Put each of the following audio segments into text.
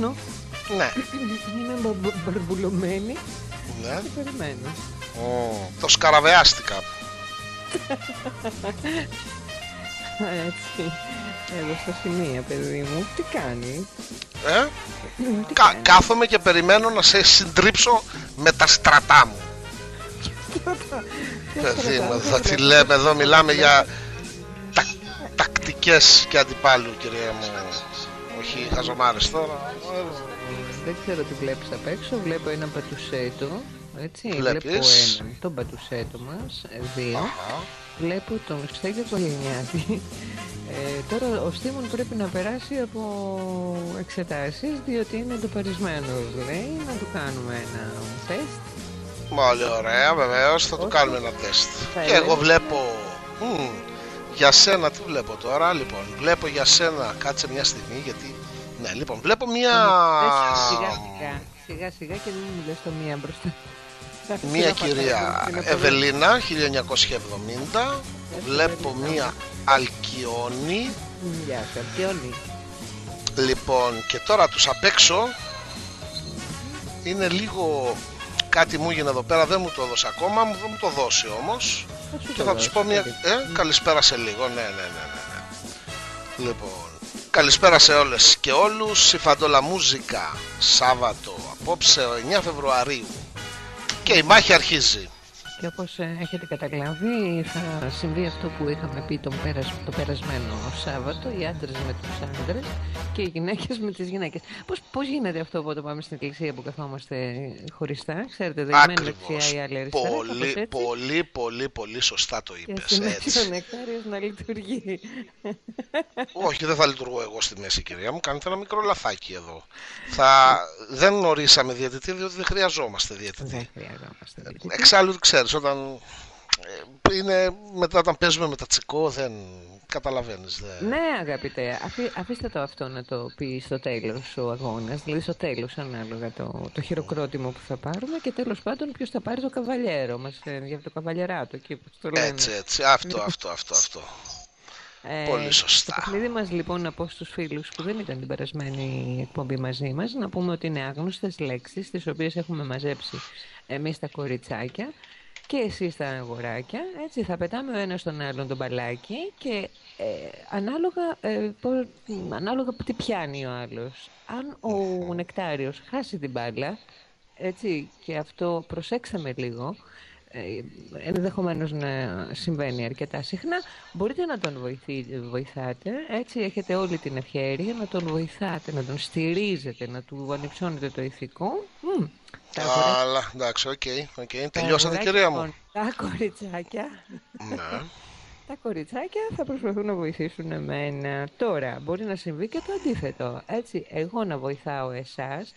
Τι κάνω. ναι. Είμαι μπα- μπα- μπαρμπουλωμένη ναι. και περιμένω. Ω, το σκαραβεάστηκα. Α, Έτσι. Εδώ στα σημεία, παιδί μου. Τι κάνει; Ε, Τι κα- κάνει. κάθομαι και περιμένω να σε συντρίψω με τα στρατά μου. Ποιος Παιδί κρατάει, μου, ποιος θα τη κρατάει. λέμε εδώ, μιλάμε για τα, τακτικές και αντιπάλου, κυρία μου. Όχι χαζομάρες τώρα. Δεν ξέρω τι βλέπεις απ' έξω. Βλέπω ένα πατουσέτο. Έτσι, Βλέπεις. βλέπω έναν, τον πατουσέτο μας, ε, δύο. Αχα. Βλέπω τον Στέγιο Κολυνιάτη. Ε, τώρα ο Στίμων πρέπει να περάσει από εξετάσεις διότι είναι εντοπαρισμένος λέει να του κάνουμε ένα τεστ Πολύ ωραία, βεβαίως. Θα του Όχι. κάνουμε ένα τεστ. Θα Και εγώ έλεγα. βλέπω. Μμ, για σένα, τι βλέπω τώρα, λοιπόν. Βλέπω για σένα, κάτσε μια στιγμή, γιατί. Ναι, λοιπόν, βλέπω μια. Σιγά σιγά, σιγά σιγά και δεν μου λες το μία μπροστά Μια κυρία Ευελίνα 1970. Βλέπω μια Αλκιόνη. Γεια σου, Αρκιόνη. Λοιπόν, και τώρα τους απ' έξω είναι λίγο. Κάτι μου έγινε εδώ πέρα, δεν μου το έδωσε ακόμα, μου- δεν μου το δώσει όμως. σου Και το θα τους δώσω, πω μια. παιδί. Ε, καλησπέρα σε λίγο. Ναι, ναι, ναι, ναι, ναι. Λοιπόν, καλησπέρα σε όλες και όλους. Η Φαντόλα Μούζικα, Σάββατο, απόψε 9 Φεβρουαρίου. Και η μάχη αρχίζει. Και όπως ε, έχετε καταλάβει θα συμβεί αυτό που είχαμε πει τον πέρασ, το περασμένο Σάββατο οι άντρες με τους άντρες και οι γυναίκες με τις γυναίκες. Πώς, πώς γίνεται αυτό όταν πάμε στην εκκλησία που καθόμαστε χωριστά, ξέρετε, δειγμένη Ακριβώς. δεξιά ή άλλη αριστερά, κάπως Πολύ, έτσι, πολύ, πολύ, πολύ σωστά το και είπες. στη μέση Έτσι. ο νεκτάριος να λειτουργεί. Όχι, δεν θα λειτουργώ εγώ στη μέση, κυρία μου. Κάνετε ένα μικρό λαθάκι εδώ. Θα... Δεν ορίσαμε διαιτητή, διότι δεν χρειαζόμαστε διαιτητή. Δεν χρειαζόμαστε. διαιτητή. Εξάλλου, ξέρεις, όταν, ε, είναι, μετά όταν παίζουμε με τα τσικό, δεν καταλαβαίνεις. Δεν... Ναι, αγαπητέ, αφή, αφήστε το αυτό να το πεις στο τέλος ο αγώνας, δηλαδή στο τέλος ανάλογα το, το χειροκρότημο που θα πάρουμε και τέλος πάντων ποιος θα πάρει το καβαλιέρο μας, ε, για το καβαλιεράτο εκεί που το λένε. Έτσι, έτσι. Αυτό, αυτό, αυτό, αυτό. Ε, πολύ σωστά. Το παιχνίδι μας λοιπόν να πω στους φίλους που δεν ήταν την περασμένη εκπομπή μαζί μας να πούμε ότι είναι άγνωστες λέξεις τις οποίες έχουμε μαζέψει εμείς τα κοριτσάκια και εσείς τα αγοράκια έτσι θα πετάμε ο ένας τον άλλον τον μπαλάκι και ε, ανάλογα, ε, πώς- ανάλογα τι πιάνει ο άλλος. Αν ο νεκτάριος χάσει την μπάλα έτσι και αυτό προσέξτε με λίγο ε, ενδεχομένως να συμβαίνει αρκετά συχνά μπορείτε να τον βοηθεί, βοηθάτε έτσι έχετε όλη την ευχαίρεια να τον βοηθάτε να τον στηρίζετε να του ανυψώνετε το ηθικό Μμ, τα αγοράκια- Αλλά, εντάξει, OK, OK. τα Τελειώσατε, αγοράκια, κυρία μου. λοιπόν, τα κοριτσάκια Ναι. τα κοριτσάκια θα προσπαθούν να βοηθήσουν εμένα. Τώρα, μπορεί να συμβεί και το αντίθετο. Έτσι, εγώ να βοηθάω εσάς,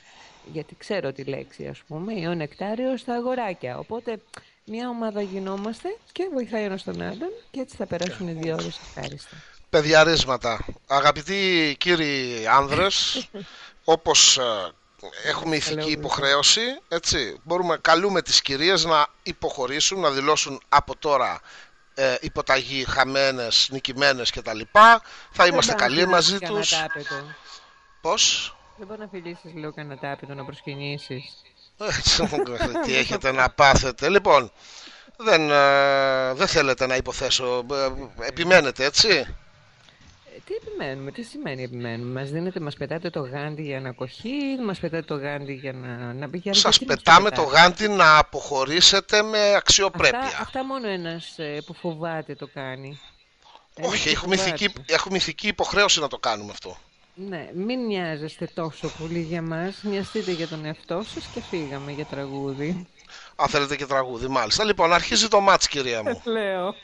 γιατί ξέρω τη λέξη, ας πούμε, ή ο Νεκτάριος στα αγοράκια. Οπότε, μια ομάδα γινόμαστε και βοηθάει ένας τον άλλον και έτσι θα περάσουν οι δύο ώρες ευχάριστα. Παιδιαρίσματα. Αγαπητοί κύριοι άνδρες, όπως ε, έχουμε ηθική Καλό υποχρέωση, έτσι, μπορούμε, καλούμε τις κυρίες να υποχωρήσουν, να δηλώσουν από τώρα ε, υποταγή χαμένες, νικημένες κτλ. Θα είμαστε Δεν καλοί πάω να μαζί φιλήσεις τους. κανένα τάπετο. Πώς; Δεν μπορεί να φιλήσεις λίγο κανένα τάπετο να προσκυνήσεις. Έτσι, τι έχετε να πάθετε. Λοιπόν, δεν, ε, δεν θέλετε να υποθέσω. ε, επιμένετε, έτσι; Ε, Τι επιμένουμε, τι σημαίνει επιμένουμε; Μας δίνετε, μας πετάτε το γάντι για ανακοχή, μας πετάτε το γάντι για να, να για Σας γιατί μας πετάμε το πετάτε; γάντι να αποχωρήσετε με αξιοπρέπεια. Αυτά, αυτά μόνο ένας ε, που φοβάται το κάνει. Ένας Όχι, που έχουμε φοβάται. ηθική, έχουμε ηθική υποχρέωση να το κάνουμε αυτό. Ναι, μην νοιάζεστε τόσο πολύ για μας. Νοιαστείτε για τον εαυτό σας και φύγαμε για τραγούδι. Αν θέλετε και τραγούδι, μάλιστα. Λοιπόν, αρχίζει το μάτς, κυρία μου. Λέω.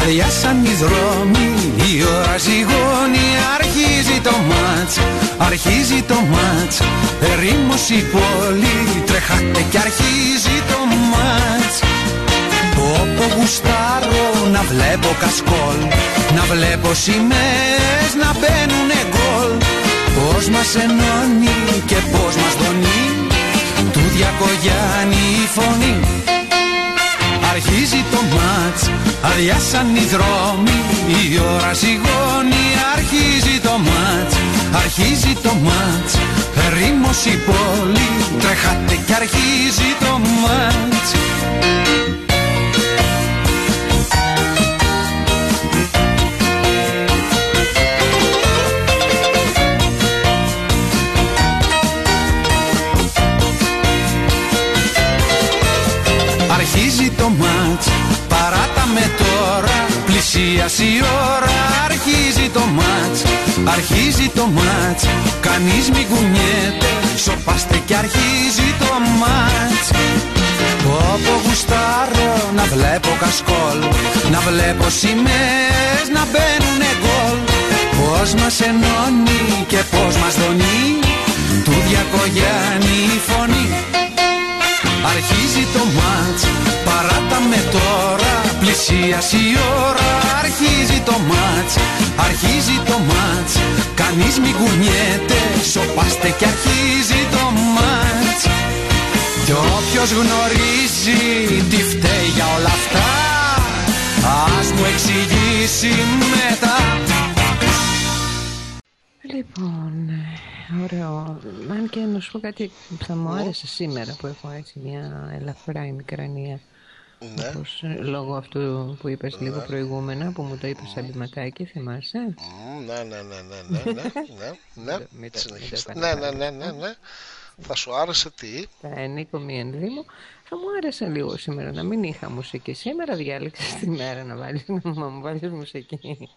Αδειάσαν οι δρόμοι, η ώρα ζυγώνει Αρχίζει το μάτς, αρχίζει το μάτς. Ερήμος η πόλη, τρεχάτε και αρχίζει το μάτς. Όπου γουστάρω να βλέπω κασκόλ Να βλέπω σημαίες να μπαίνουνε γκολ. Πώς μας ενώνει και πώς μας δονεί Του διακογιάνει η φωνή Αρχίζει το μάτς, αδειάσαν οι δρόμοι Η ώρα ζυγώνει, αρχίζει το μάτς Αρχίζει το μάτς, ρήμος η πόλη Τρέχατε και αρχίζει το μάτς Πλησίασε η ώρα, αρχίζει το μάτς Αρχίζει το μάτς, κανείς μη κουνιέται Σοπάστε και αρχίζει το μάτς. Όπου γουστάρω να βλέπω κασκόλ Να βλέπω σημαίες να μπαίνουνε γκολ. Πώς μας ενώνει και πώς μας δονεί Του διακογιάνει η φωνή Αρχίζει το μάτς, παράτα με τώρα Πλησίασε η ώρα, αρχίζει το μάτς Αρχίζει το μάτς, κανείς μη κουνιέται Σοπάστε και αρχίζει το μάτς. Κι όποιος γνωρίζει τι φταίει για όλα αυτά Ας μου εξηγήσει μετά. Λοιπόν, ωραίο. Αν και να σου πω κάτι που θα μου άρεσε σήμερα που έχω έτσι μια ελαφρά ημικρανία. Ναι. Όπως, ε, λόγω αυτού που είπες λίγο προηγούμενα, που μου το είπες σαν μπηματάκι, θυμάσαι; Μμμ, Ναι, ναι, ναι, ναι, ναι, ναι, ναι, ναι. Μην το- μην το Συνεχίστε. Ναι, επαναλάβεις. ναι, ναι, ναι, ναι. Θα σου άρεσε τι; Τα ενίκο μη ενδύμω. Θα μου άρεσε λίγο σήμερα να μην είχα μουσική. Σήμερα διάλεξες τη μέρα να βάλεις, να μου βάλεις μουσική.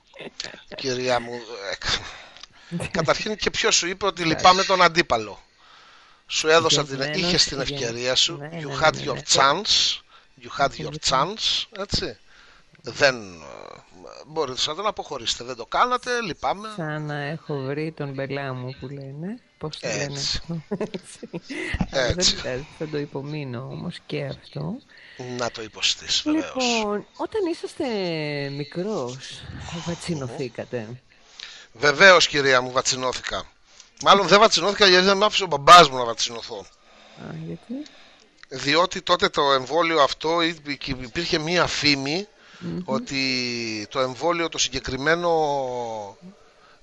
Κυρία μου, ε, καταρχήν και ποιος σου είπε ότι λυπάμαι τον αντίπαλο; Σου έδωσα την, Γεννημένος, είχες την γεν- ευκαιρία σου. Ναι, You ναι, had ναι, your ναι. chance. You had your chance. Έτσι. Δεν ε, μπορείτε να τον αποχωρήσετε. Δεν το κάνατε. Λυπάμαι. Σαν να έχω βρει τον μπελά μου που λένε. Πώς το λένε Έτσι. αυτό; Έτσι. Αλλά δεν Έτσι. πειράζει, θα το υπομείνω όμως και αυτό. Να το υποστείς βεβαίως. Λοιπόν, όταν είσαστε μικρός, βατσινωθήκατε. Βεβαίως κυρία μου βατσινώθηκα. Μάλλον δεν βατσινώθηκα γιατί δεν με άφησε ο μπαμπάς μου να βατσινωθώ. Α, γιατί; διότι τότε το εμβόλιο αυτό υ- και υπήρχε μία φήμη ότι το εμβόλιο το συγκεκριμένο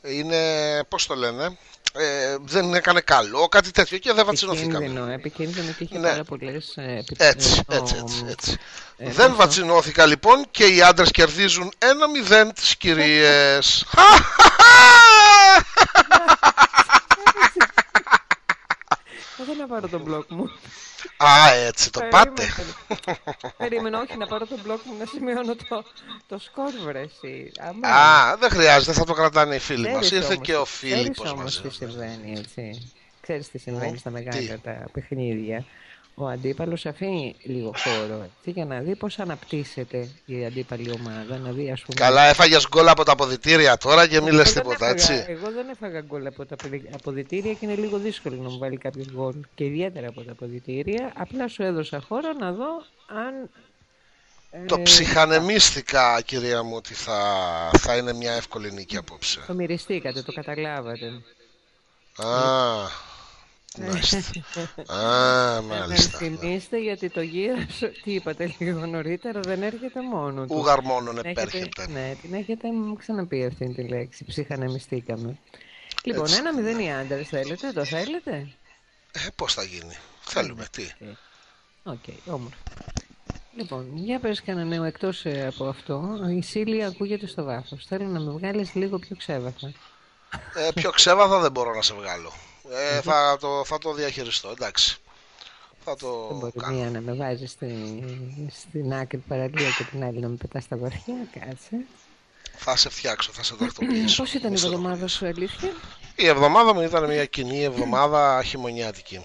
είναι, πώς το λένε, ε, δεν έκανε καλό, κάτι τέτοιο και δεν βατσινωθήκαμε. Επικίνδυνο, επικίνδυνο και είχε Ναι. πάρα πολλές ε, επι- Έτσι, ε, έτσι, ο- έτσι, έτσι. ε, δεν πόσο- βατσινώθηκα λοιπόν και οι άντρες κερδίζουν ένα μηδέν τις κυρίες. Εγώ να πάρω τον μπλοκ μου. Α, έτσι το πάτε. Περίμενε. Περίμενα, όχι να πάρω τον μπλοκ μου να σημειώνω το, το σκορ βρεσί. Α, δεν χρειάζεται, θα το κρατάνε οι φίλοι μας. Ξέρεις Ήρθε όμως- και ο ξέρεις Φίλιππος όμως μαζί. τι συμβαίνει, έτσι. Ξέρεις τι συμβαίνει στα μεγάλα τι; τα παιχνίδια. Ο αντίπαλος αφήνει λίγο χώρο, έτσι, για να δει πώς αναπτύσσεται η αντίπαλη ομάδα, να δει ας πούμε... Καλά, έφαγες γκολ από τα αποδητήρια τώρα και μην λες Εγώ δεν τίποτα, έφαγα- έτσι. Εγώ δεν έφαγα γκολ από τα αποδη- αποδητήρια και είναι λίγο δύσκολο να μου βάλει κάποιος γκολ. Και ιδιαίτερα από τα αποδητήρια. Απλά σου έδωσα χώρο να δω αν. Το ε, ψυχανεμίστηκα, κυρία μου, ότι θα, θα είναι μια εύκολη νίκη απόψε. Το μυριστήκατε, το καταλάβατε. Α, μάλιστα. Α, μάλιστα. Θυμήστε γιατί το γύρω τι είπατε λίγο νωρίτερα, δεν έρχεται μόνο του. Ούγαρ μόνον Την έχετε- επέρχεται. Ναι, την έχετε μου ξαναπεί αυτή τη λέξη. Ψυχανεμιστήκαμε. Λοιπόν, Έτσι, ένα μηδέν οι άντρες θέλετε, το θέλετε; Ε, πώς θα γίνει. Θέλουμε, τι. Οκ, όμορφα. Λοιπόν, για πες κανένα νέο εκτός ε, από αυτό. Η Σίλια ακούγεται στο βάθος. Θέλω να με βγάλεις λίγο πιο ξέβαθα. Ε, πιο ξέβαθα δεν μπορώ να σε βγάλω. Ε, θα, το, θα το διαχειριστώ, εντάξει. Θα Δεν το μπορεί κάνω. μία να με βάζει στη, στην άκρη παραλία και την άλλη να με πετάς στα βαθιά. Κάτσε. Θα σε φτιάξω, θα σε τακτοποιήσω. Πώς ήταν η Μη εβδομάδα στενοχωρείς. σου, αλήθεια; Η εβδομάδα μου ήταν μια κοινή εβδομάδα χειμωνιάτικη.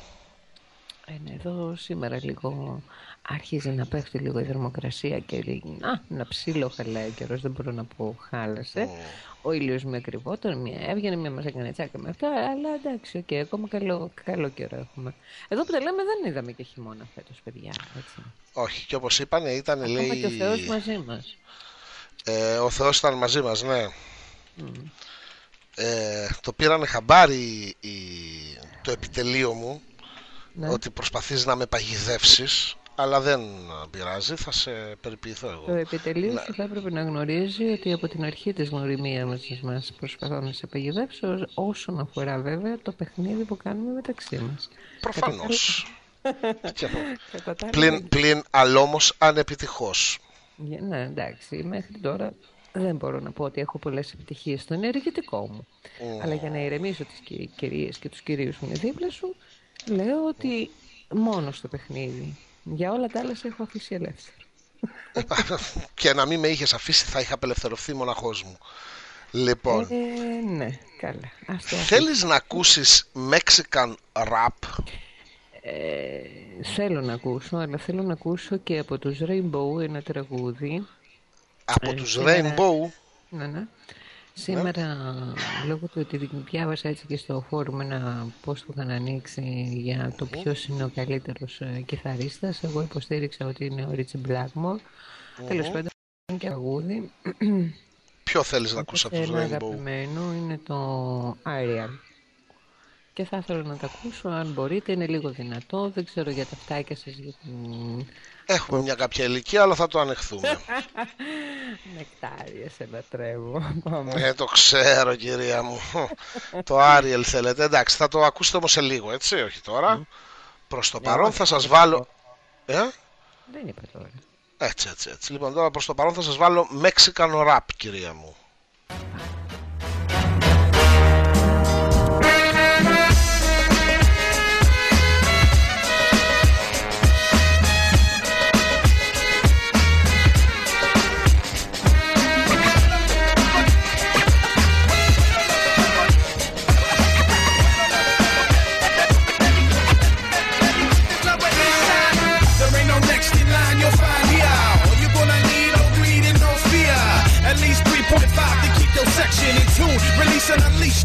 Ε, ναι, εδώ σήμερα λίγο αρχίζει να πέφτει λίγο η θερμοκρασία και λέει «Α, να ψήλω χαλάει καιρός, δεν μπορώ να πω χάλασε». Ο ήλιος με ακριβότερο, μία έβγαινε, μία μας έκανε τσάκα με αυτά, αλλά εντάξει, OK, okay, ακόμα καλό, καλό καιρό έχουμε. Εδώ που τα λέμε δεν είδαμε και χειμώνα φέτος, παιδιά, έτσι. Όχι, και όπως είπανε ήταν Ακόμα λέει... και ο Θεός μαζί μας. Ε, ο Θεός ήταν μαζί μας, ναι. Ε, το πήρανε χαμπάρι η, το επιτελείο μου Ναι. ότι προσπαθείς να με παγιδεύσεις αλλά δεν πειράζει, θα σε περιποιηθώ εγώ. Το επιτελείο σου θα έπρεπε να γνωρίζει ότι από την αρχή της γνωριμίας μας, μας προσπαθώ να σε παγιδεύσω όσον αφορά βέβαια το παιχνίδι που κάνουμε μεταξύ μας. Προφανώς. Και από- Κατά τα άλλα, πλην, πλην αλόμος ανεπιτυχώς. Για- Ναι, εντάξει, μέχρι τώρα δεν μπορώ να πω ότι έχω πολλές επιτυχίες στο ενεργητικό μου. Αλλά για να ηρεμήσω τις κυ- κυρίες και τους κυρίους που είναι δίπλα σου, λέω ότι μόνο στο παιχνίδι. Για όλα τα άλλα σε έχω αφήσει ελεύθερο. και να μην με είχες αφήσει θα είχα απελευθερωθεί μοναχός μου. Λοιπόν, Ε, ναι, καλά. Ας το θέλεις να ακούσεις Mexican rap; Ε, θέλω να ακούσω, αλλά θέλω να ακούσω και από τους Rainbow ένα τραγούδι. από Ε, τους σήμερα- Rainbow; Ναι, ναι. Σήμερα, λόγω του ότι διάβασα έτσι και στο φόρουμ ένα post που είχαν ανοίξει για το ποιος είναι ο καλύτερος ε, κιθαρίστας, εγώ υποστήριξα ότι είναι ο Ρίτσι Blackmore. Τέλος πάντων, είναι και τραγούδι. Ποιο θέλεις να ακούσεις από τους Ένα Rainbow; αγαπημένο είναι το Ariel. Και θα ήθελα να τα ακούσω αν μπορείτε, είναι λίγο δυνατό, δεν ξέρω για τα φτάκια σας για την Έχουμε μια κάποια ηλικία αλλά θα το ανεχθούμε. Νεκτάρια σε λατρεύω. Πάμε. Ε, το ξέρω κυρία μου. Το Ariel θέλετε. Εντάξει θα το ακούσετε όμως σε λίγο έτσι όχι τώρα. Προς το παρόν θα σας βάλω ε; Δεν είπα τώρα. Έτσι έτσι έτσι. Λοιπόν τώρα προς το παρόν θα σας βάλω Mexican rap κυρία μου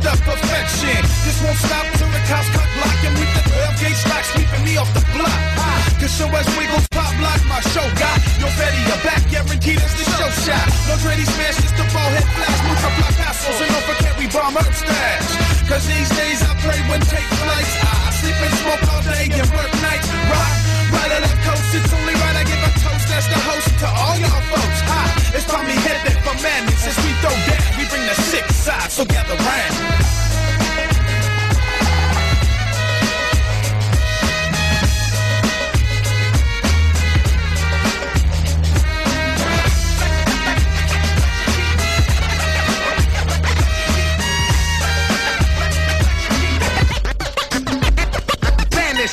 the perfection. This won't stop till the cops cut block and we the 12 gauge slack sweeping me off the block. Cause so as wiggles pop lock, my show got your Fetty, your back guaranteed as the show shot. No Dreddy smash, just the ball head flash, multiply passos and don't forget we bomb herb stash. Cause these days I pray when take flights. I sleep and smoke all day and work nights. Rock, right or left coast, it's only right I give a toast That's the host to all y'all folks. Ha, it's Tommy Headed for madness as we throw down. The sick side, so gather round.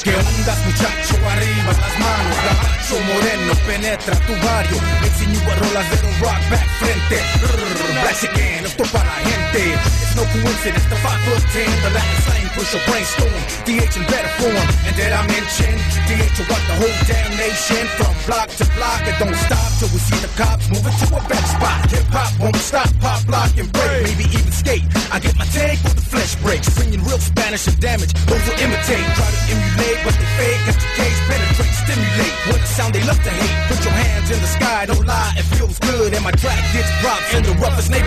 ¿Qué ondas muchacho? Arriba las manos, moreno penetra tu barrio. Rolas de rock back frente. Again, esto para la gente. It's no coincidence, the 5 foot 10, the Latin slang push your brainstorm. DH in better form, and did I mention? DH will rock the whole damn nation from block to block. It don't stop till we see the cops moving to a better spot. Hip hop won't stop, pop, lock, and break. Maybe even skate. I get my take with the flesh breaks. Bringing real Spanish and damage. Those will imitate, try to emulate, but they fake. Got your case, penetrate, stimulate. Sound they love to hate. Put your hands in the sky, don't lie, it feels good. And my track gets props in the roughest neighborhoods.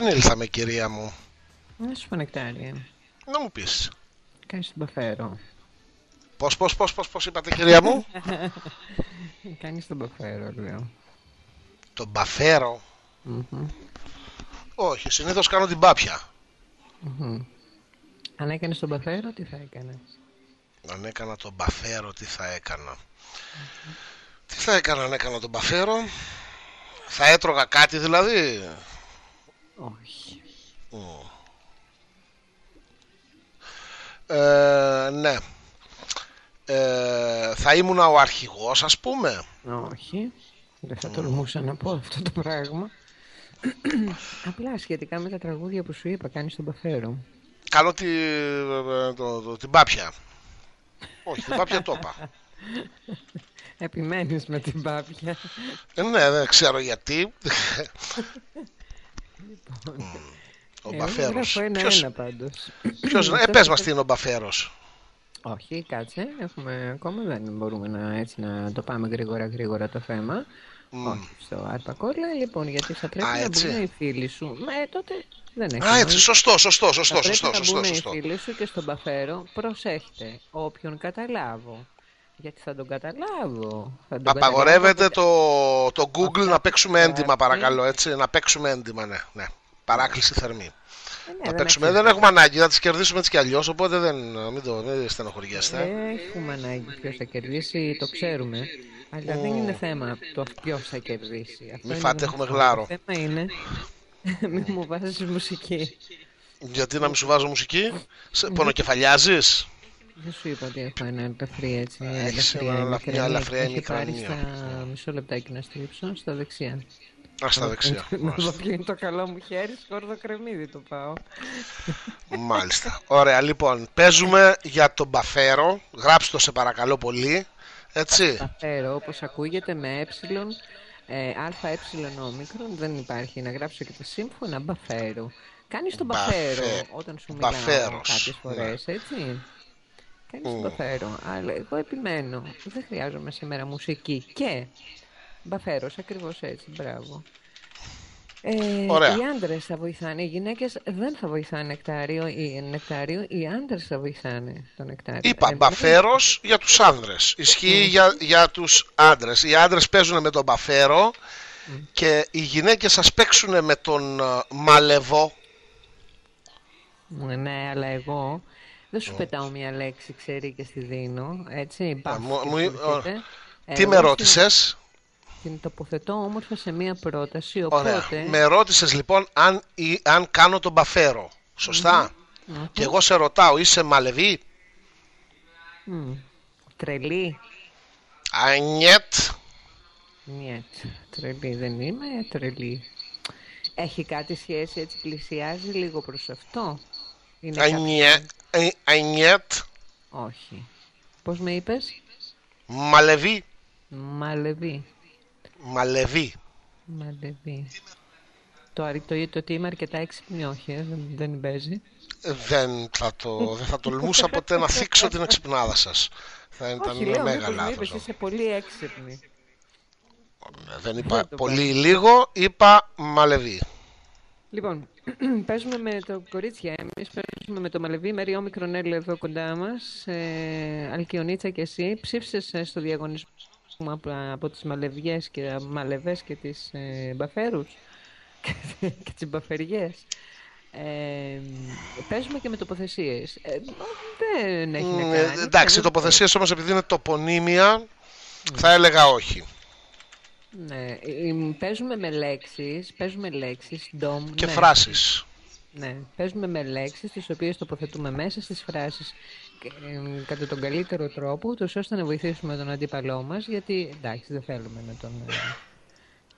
Επανήλθαμε κυρία μου. Να σου πω νεκτάρια. Να μου πεις. Κάνεις τον παφέρο. Πώς, πώς, πώς, πώς, πώς είπατε κυρία μου; Κάνεις τον παφέρο λέω. Τον μπαφέρο; Όχι, συνήθως κάνω την πάπια. Αν έκανες τον παφέρο, τι θα έκανες; Αν έκανα τον μπαφέρο, τι θα έκανα; Τι θα έκανα αν έκανα τον μπαφέρο; Θα έτρωγα κάτι δηλαδή; Όχι. Ε, ναι. Ε, θα ήμουν ο αρχηγός ας πούμε. Όχι. Δεν θα τολμούσα να πω αυτό το πράγμα. Απλά σχετικά με τα τραγούδια που σου είπα, κάνεις τον παφέρο. Κάνω τη, το, το, την πάπια. Όχι, την πάπια το είπα. Επιμένεις με την πάπια. Ε, ναι, δεν ξέρω γιατί. Ο Μπαφέρος. Ποιος... ένα πάντως. Ποιος... ε, πες μας τι είναι ο Μπαφέρος. Όχι, κάτσε. Έχουμε ακόμα δεν μπορούμε να, έτσι, να το πάμε γρήγορα γρήγορα το θέμα. Mm. Όχι, στο Αρπακόρλα, λοιπόν, γιατί θα πρέπει Α, να μπουν οι φίλοι σου. Μα ε, τότε δεν έχει. Α, έτσι, σωστό, σωστό, σωστό. Θα σωστό, πρέπει σωστό, να μπουν σωστό. οι φίλοι σου και στον Μπαφέρο, προσέχτε, όποιον καταλάβω. Γιατί θα τον καταλάβω. Θα τον Απαγορεύεται το, το Google να παίξουμε έντιμα, παρακαλώ. Έτσι, να παίξουμε έντιμα, ναι. ναι. Παράκληση θερμή. Ε, ναι, να παίξουμε. Δεν έχουμε ανάγκη να τις κερδίσουμε έτσι κι αλλιώς. Οπότε δεν, μην, το, μην στενοχωριέστε. Έχουμε ανάγκη ποιος θα κερδίσει, το ξέρουμε. Αλλά δεν είναι θέμα το ποιος θα κερδίσει. Μην φάτε, έχουμε γλάρο. Το θέμα είναι. μην μου βάζεις μουσική. Γιατί να μην σου βάζω μουσική, πονοκεφαλιάζεις; Δεν σου είπα ότι έχω ένα ελαφρύ έτσι. Έχεις μια ελαφριά ημικρανία. Πάρει στα μισό λεπτάκι να στρίψω στα δεξιά. Α, στα δεξιά. Να δω ποιο είναι το καλό μου χέρι, σκόρδο κρεμμύδι το πάω. Μάλιστα. Ωραία, λοιπόν, παίζουμε για τον Μπαφέρο. Γράψτε το σε παρακαλώ πολύ. Έτσι. Μπαφέρο, όπως ακούγεται με ε, ε, αε όμικρον, δεν υπάρχει. Να γράψω και το σύμφωνα Μπαφέρο. Κάνεις τον Μπαφέρο όταν σου μιλάω κάποιες φορές, ναι. Έτσι. Κάνεις το φέρω. Αλλά εγώ επιμένω. Δεν χρειάζομαι σήμερα μουσική. Και μπαφέρος, ακριβώς έτσι. Μπράβο. Ε, οι άντρες θα βοηθάνε, οι γυναίκες δεν θα βοηθάνε νεκτάριο ή νεκτάριο, οι άντρες θα βοηθάνε το νεκτάριο. Είπα ε, μπαφέρος για τους άνδρε. Ισχύει για, για τους άντρες. Οι άντρες παίζουν με τον μπαφέρο και οι γυναίκες σα παίξουν με τον uh, μαλεβό. Ναι, αλλά εγώ δεν σου πετάω μια λέξη, ξέρει και στη δίνω. Έτσι, Τι με ρώτησες; Την τοποθετώ όμορφα σε μια πρόταση. Οπότε... Ωραία. Με ρώτησες λοιπόν αν, αν κάνω τον μπαφέρο. Και εγώ σε ρωτάω, είσαι μαλεβή. Mm. Τρελή. Ανιέτ. Νιέτ. Τρελή δεν είμαι, τρελή. Έχει κάτι σχέση, έτσι πλησιάζει λίγο προς αυτό; Ανιέτ. Όχι. Πώς με είπες; Μαλεβί. Μαλεβί. Μαλεβί. Μαλεβί. Το, το, το ότι είμαι αρκετά έξυπνη, όχι, ε, δεν, δεν παίζει. Δεν θα, το, δεν θα τολμούσα ποτέ να θίξω την εξυπνάδα σας. Θα ήταν όχι, λέω, μέγα λάθος. είσαι πολύ έξυπνη. Δεν είπα πολύ ή λίγο, είπα μαλεβί. Λοιπόν, παίζουμε με το κορίτσια. Εμείς παίζουμε με το Μαλεβί, Μερή Όμικρον εδώ κοντά μας. Ε, Αλκιονίτσα και εσύ. Ψήφισες στο διαγωνισμό πούμε, από, από τις μαλευιές και μαλεβές και τις ε, μπαφέρους και τις μπαφεριές. Ε, παίζουμε και με τοποθεσίες. Ε, δεν έχει να Ε, κάνει. εντάξει, οι Δεν- τοποθεσίες όμως επειδή είναι τοπονύμια, θα έλεγα όχι. Ναι, ε, παίζουμε με λέξεις, παίζουμε λέξεις, ντομ, Και ναι. φράσεις. Ναι, παίζουμε με λέξεις τις οποίες τοποθετούμε μέσα στις φράσεις και, ε, κατά τον καλύτερο τρόπο, ούτως ώστε να βοηθήσουμε τον αντίπαλό μας, γιατί εντάξει δεν θέλουμε να τον, ε,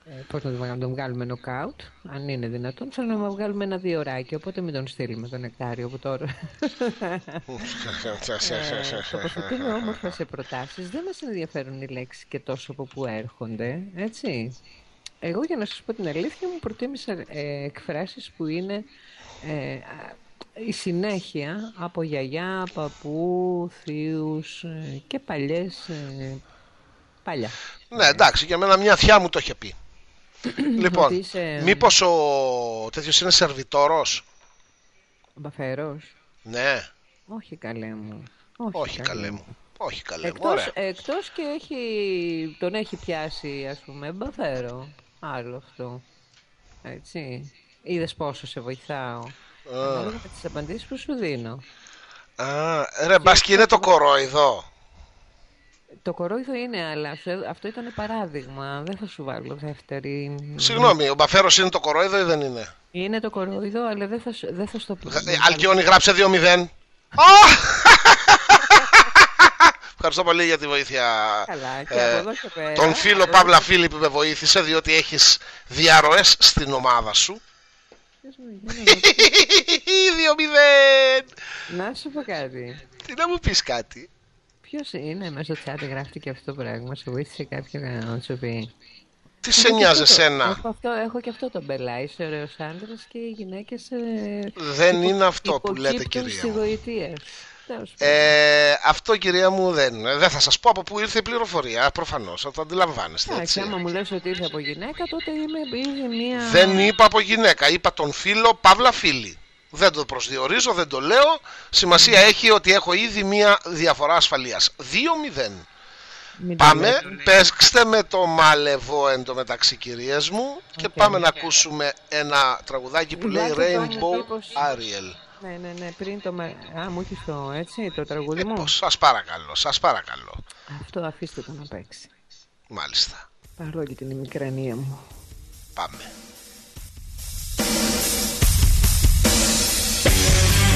ε, πώς να τον, βγάλουμε, να τον βγάλουμε νοκάουτ, αν είναι δυνατόν, θέλουμε να βγάλουμε ένα δύο ωράκι, οπότε μην τον στείλουμε τον νεκτάριο από τώρα. Ε, τοποθετούμε όμορφα σε προτάσεις. Δεν μας ενδιαφέρουν οι λέξεις και τόσο από πού έρχονται, έτσι. Εγώ για να σας πω την αλήθεια μου προτίμησα ε, εκφράσεις που είναι ε, α, η συνέχεια από γιαγιά, παππού, θείους ε, και παλιές ε, παλιά. Ναι, εντάξει, για μένα μια θιά μου το είχε πει. Λοιπόν, Ότι είσαι- μήπως ο τέτοιος είναι σερβιτόρος; Μπαφερός. Ναι, Όχι καλέ μου. Όχι, όχι καλέ μου. Όχι καλέ μου, Εκτός, ωραία. εκτός και έχει, τον έχει πιάσει ας πούμε μπαφέρο. Άλλο αυτό. Έτσι. Είδες πόσο σε βοηθάω. Ανάλογα με τις απαντήσεις που σου δίνω. Α, ρε, μπας και είναι το κορόιδο. Το κορόιδο είναι, αλλά αυτό, αυτό ήταν παράδειγμα. Δεν θα σου βάλω δεύτερη. Συγγνώμη, ο Μπαφέρος είναι το κορόιδο ή δεν είναι; Είναι το κορόιδο, αλλά δεν θα, σου- δεν θα στο πω. Ε, Αλκιόνι, γράψε 2-0. Α! Ευχαριστώ πολύ για τη βοήθεια. Καλά, και ε, από εδώ και πέρα. τον φίλο Παύλα Φίλη που με βοήθησε, διότι έχεις διαρροές στην ομάδα σου. Πες μου, για να- 2-0. Να σου πω κάτι. Τι να μου πεις κάτι; Ποιος είναι μέσα στο chat γράφει και αυτό το πράγμα. Σε βοήθησε κάποιο να σου πει; Τι σε νοιάζει εσένα; Έχω, αυτό, έχω και αυτό το μπελά. Είσαι ωραίος άντρας και οι γυναίκες. Δεν είναι αυτό που λέτε κυρία Στη μου. γοητεία. Ε, αυτό κυρία μου δεν Δεν θα σας πω από πού ήρθε η πληροφορία Προφανώς, θα το αντιλαμβάνεστε Εντάξει, έτσι. άμα μου λες ότι ήρθε από γυναίκα, τότε είμαι ήδη μία. Δεν είπα από γυναίκα, είπα τον φίλο Παύλα Φίλη. Δεν το προσδιορίζω, δεν το λέω. Σημασία έχει ότι έχω ήδη μία διαφορά ασφαλείας. 2-0. Μην το Πάμε, λέτε. παίξτε με το μαλεβό εντωμεταξύ κυρίες μου και Οκ. πάμε να ακούσουμε ένα τραγουδάκι που λέει Βάζε το μου Rainbow μήπως- Ariel. Ναι, ναι, ναι, πριν το. μα- Α, μου έχεις το έτσι, το τραγούδι μου; Πώς, σας παρακαλώ, σας παρακαλώ. Αυτό αφήστε το να παίξει. Μάλιστα, Παρόλη την ημικρανία μου. πάμε.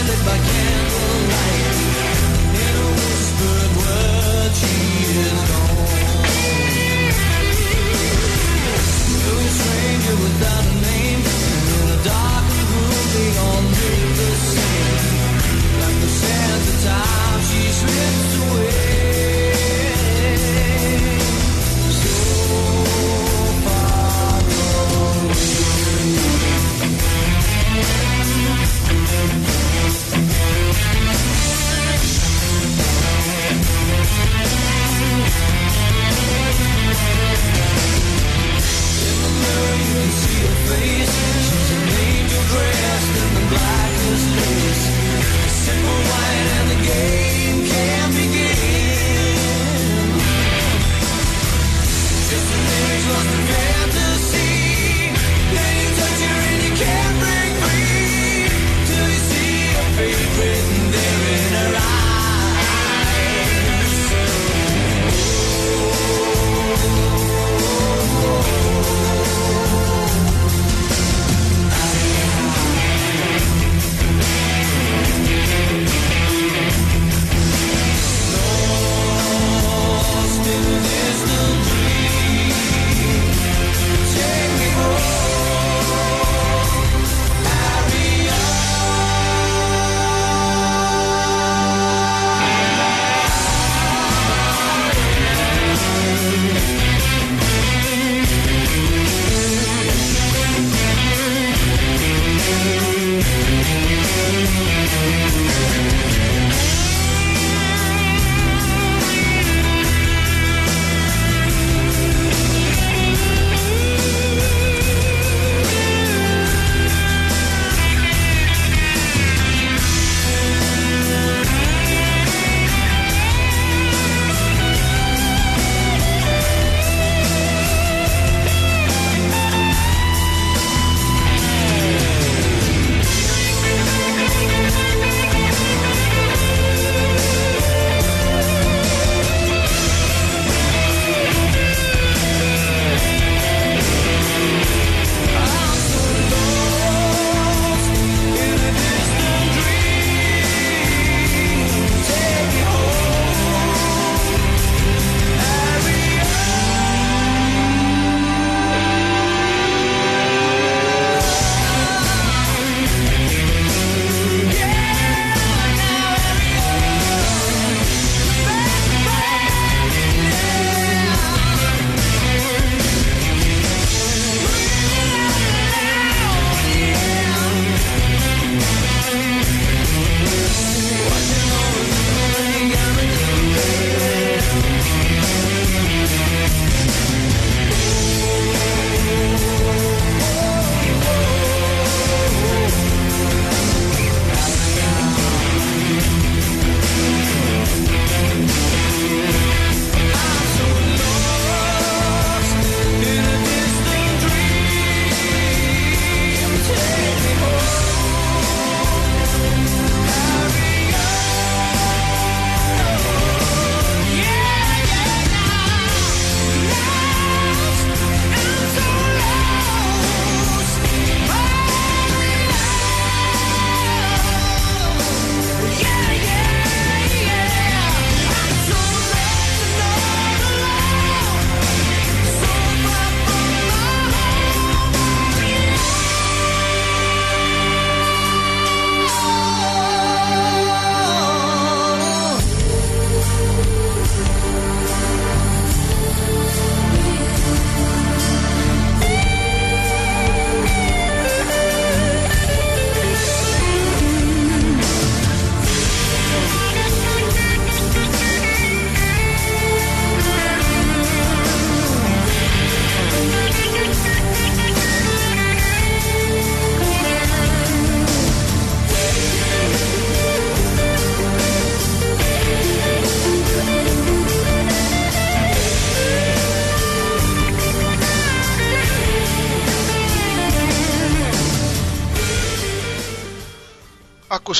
ended by candlelight. In a whispered word, she is gone. Stranger without in a darkened room, they all the same. Like the sands of time. Christmas.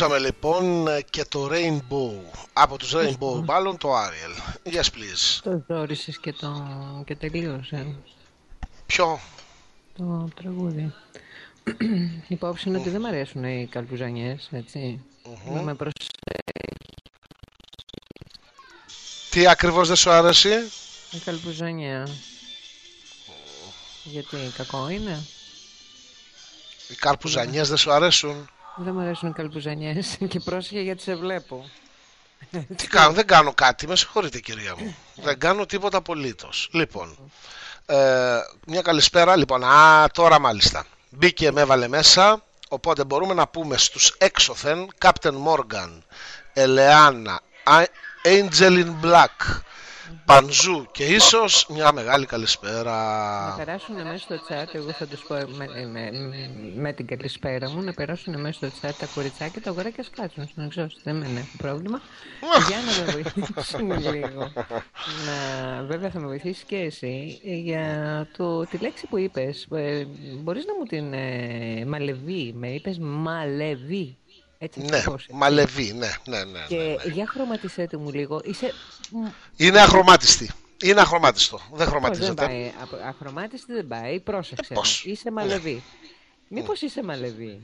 Ακούσαμε λοιπόν και το Rainbow. Από τους Rainbow μάλλον το Ariel. Yes please. Το δόρισες και, το... και τελείωσε. Ποιο; Το τραγούδι. Υπόψη είναι ότι δεν μου αρέσουν οι καλπουζανιές, έτσι. Να με Τι ακριβώς δεν σου άρεσε; Η καλπουζανιά. Γιατί κακό είναι; Οι καρπουζανιές δεν σου αρέσουν; Δεν μου αρέσουν οι καλπουζανιές και πρόσεχε γιατί σε βλέπω. Τι κάνω, δεν κάνω κάτι, με συγχωρείτε κυρία μου. δεν κάνω τίποτα απολύτως. Λοιπόν, ε, μια καλησπέρα. Λοιπόν, α, τώρα μάλιστα. Μπήκε, με έβαλε μέσα. Οπότε μπορούμε να πούμε στους έξωθεν Captain Morgan, Ελεάνα, Angel in Black, Πανζού και ίσως μια μεγάλη καλησπέρα. Να περάσουν μέσα στο chat, εγώ θα τους πω με, με, με, την καλησπέρα μου, να περάσουν μέσα στο chat τα κοριτσάκια, τα αγοράκια σκάτσουν στον εξώστη, δεν έχω πρόβλημα. για να με βοηθήσουν λίγο. Να, βέβαια θα με βοηθήσεις και εσύ για το, τη λέξη που είπες. Ε, μπορείς να μου την ε, μαλεβεί, με είπες μαλεβεί. Έτσι, ναι, μαλεβί, ναι, ναι, ναι. Και ναι, ναι. για χρωματισέ του μου λίγο. Είσαι... Είναι αχρωμάτιστη. Είναι αχρωμάτιστο. Δεν χρωματίζεται. Δεν πάει. Αχρωμάτιστη δεν πάει. Πρόσεξε. Πώς; Είσαι μαλεβί. Ναι. Μήπως είσαι μαλεβί.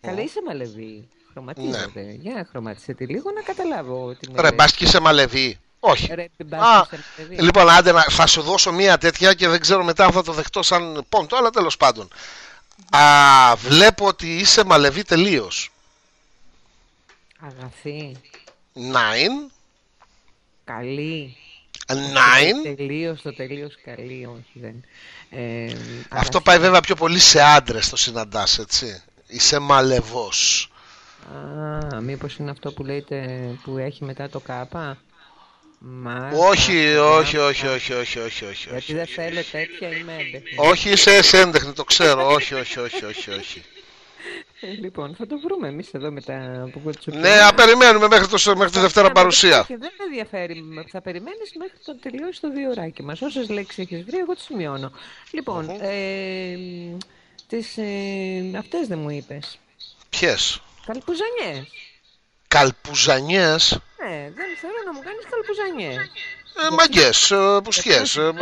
Καλά είσαι μαλεβί. Χρωματίζεται. Ναι. Για χρωμάτισε τη λίγο να καταλάβω τι μου Ρε μπάσκι είσαι μαλεβί. Όχι. Ρε, Α, λοιπόν, άντε, θα σου δώσω μία τέτοια και δεν ξέρω μετά αν θα το δεχτώ σαν πόντο, αλλά τέλος πάντων. Α, βλέπω ότι είσαι μαλεβί τελείως. Αγαθή. Nine. Καλή. Nine. Τελείως, το τελείως καλή, όχι δεν. Ε, Αυτό πάει βέβαια πιο πολύ σε άντρες το συναντάς, έτσι. Είσαι μαλεβός. Α, μήπως είναι αυτό που λέτε που έχει μετά το κάπα; όχι, όχι, όχι, όχι, όχι, όχι, όχι. Γιατί δεν θέλω τέτοια, είμαι έντεχνη. Όχι, είσαι έντεχνη, το ξέρω. όχι, όχι, όχι, όχι, όχι. Ε, λοιπόν, θα το βρούμε εμείς εδώ μετά από Ναι, α, περιμένουμε μέχρι, το, μέχρι τη Δευτέρα παρουσία. Και δεν με ενδιαφέρει. Θα περιμένεις μέχρι το τελειώσει το δύο ωράκι μας. Όσες λέξεις έχεις βρει, εγώ τις σημειώνω. Λοιπόν, uh-huh. ε, τις, ε, αυτές δεν μου είπες. Ποιες; Καλπουζανιές. Καλπουζανιές; Ναι, δεν θέλω να μου κάνεις καλπουζανιές. Ε, μαγκές, ε, πουστιές, ε,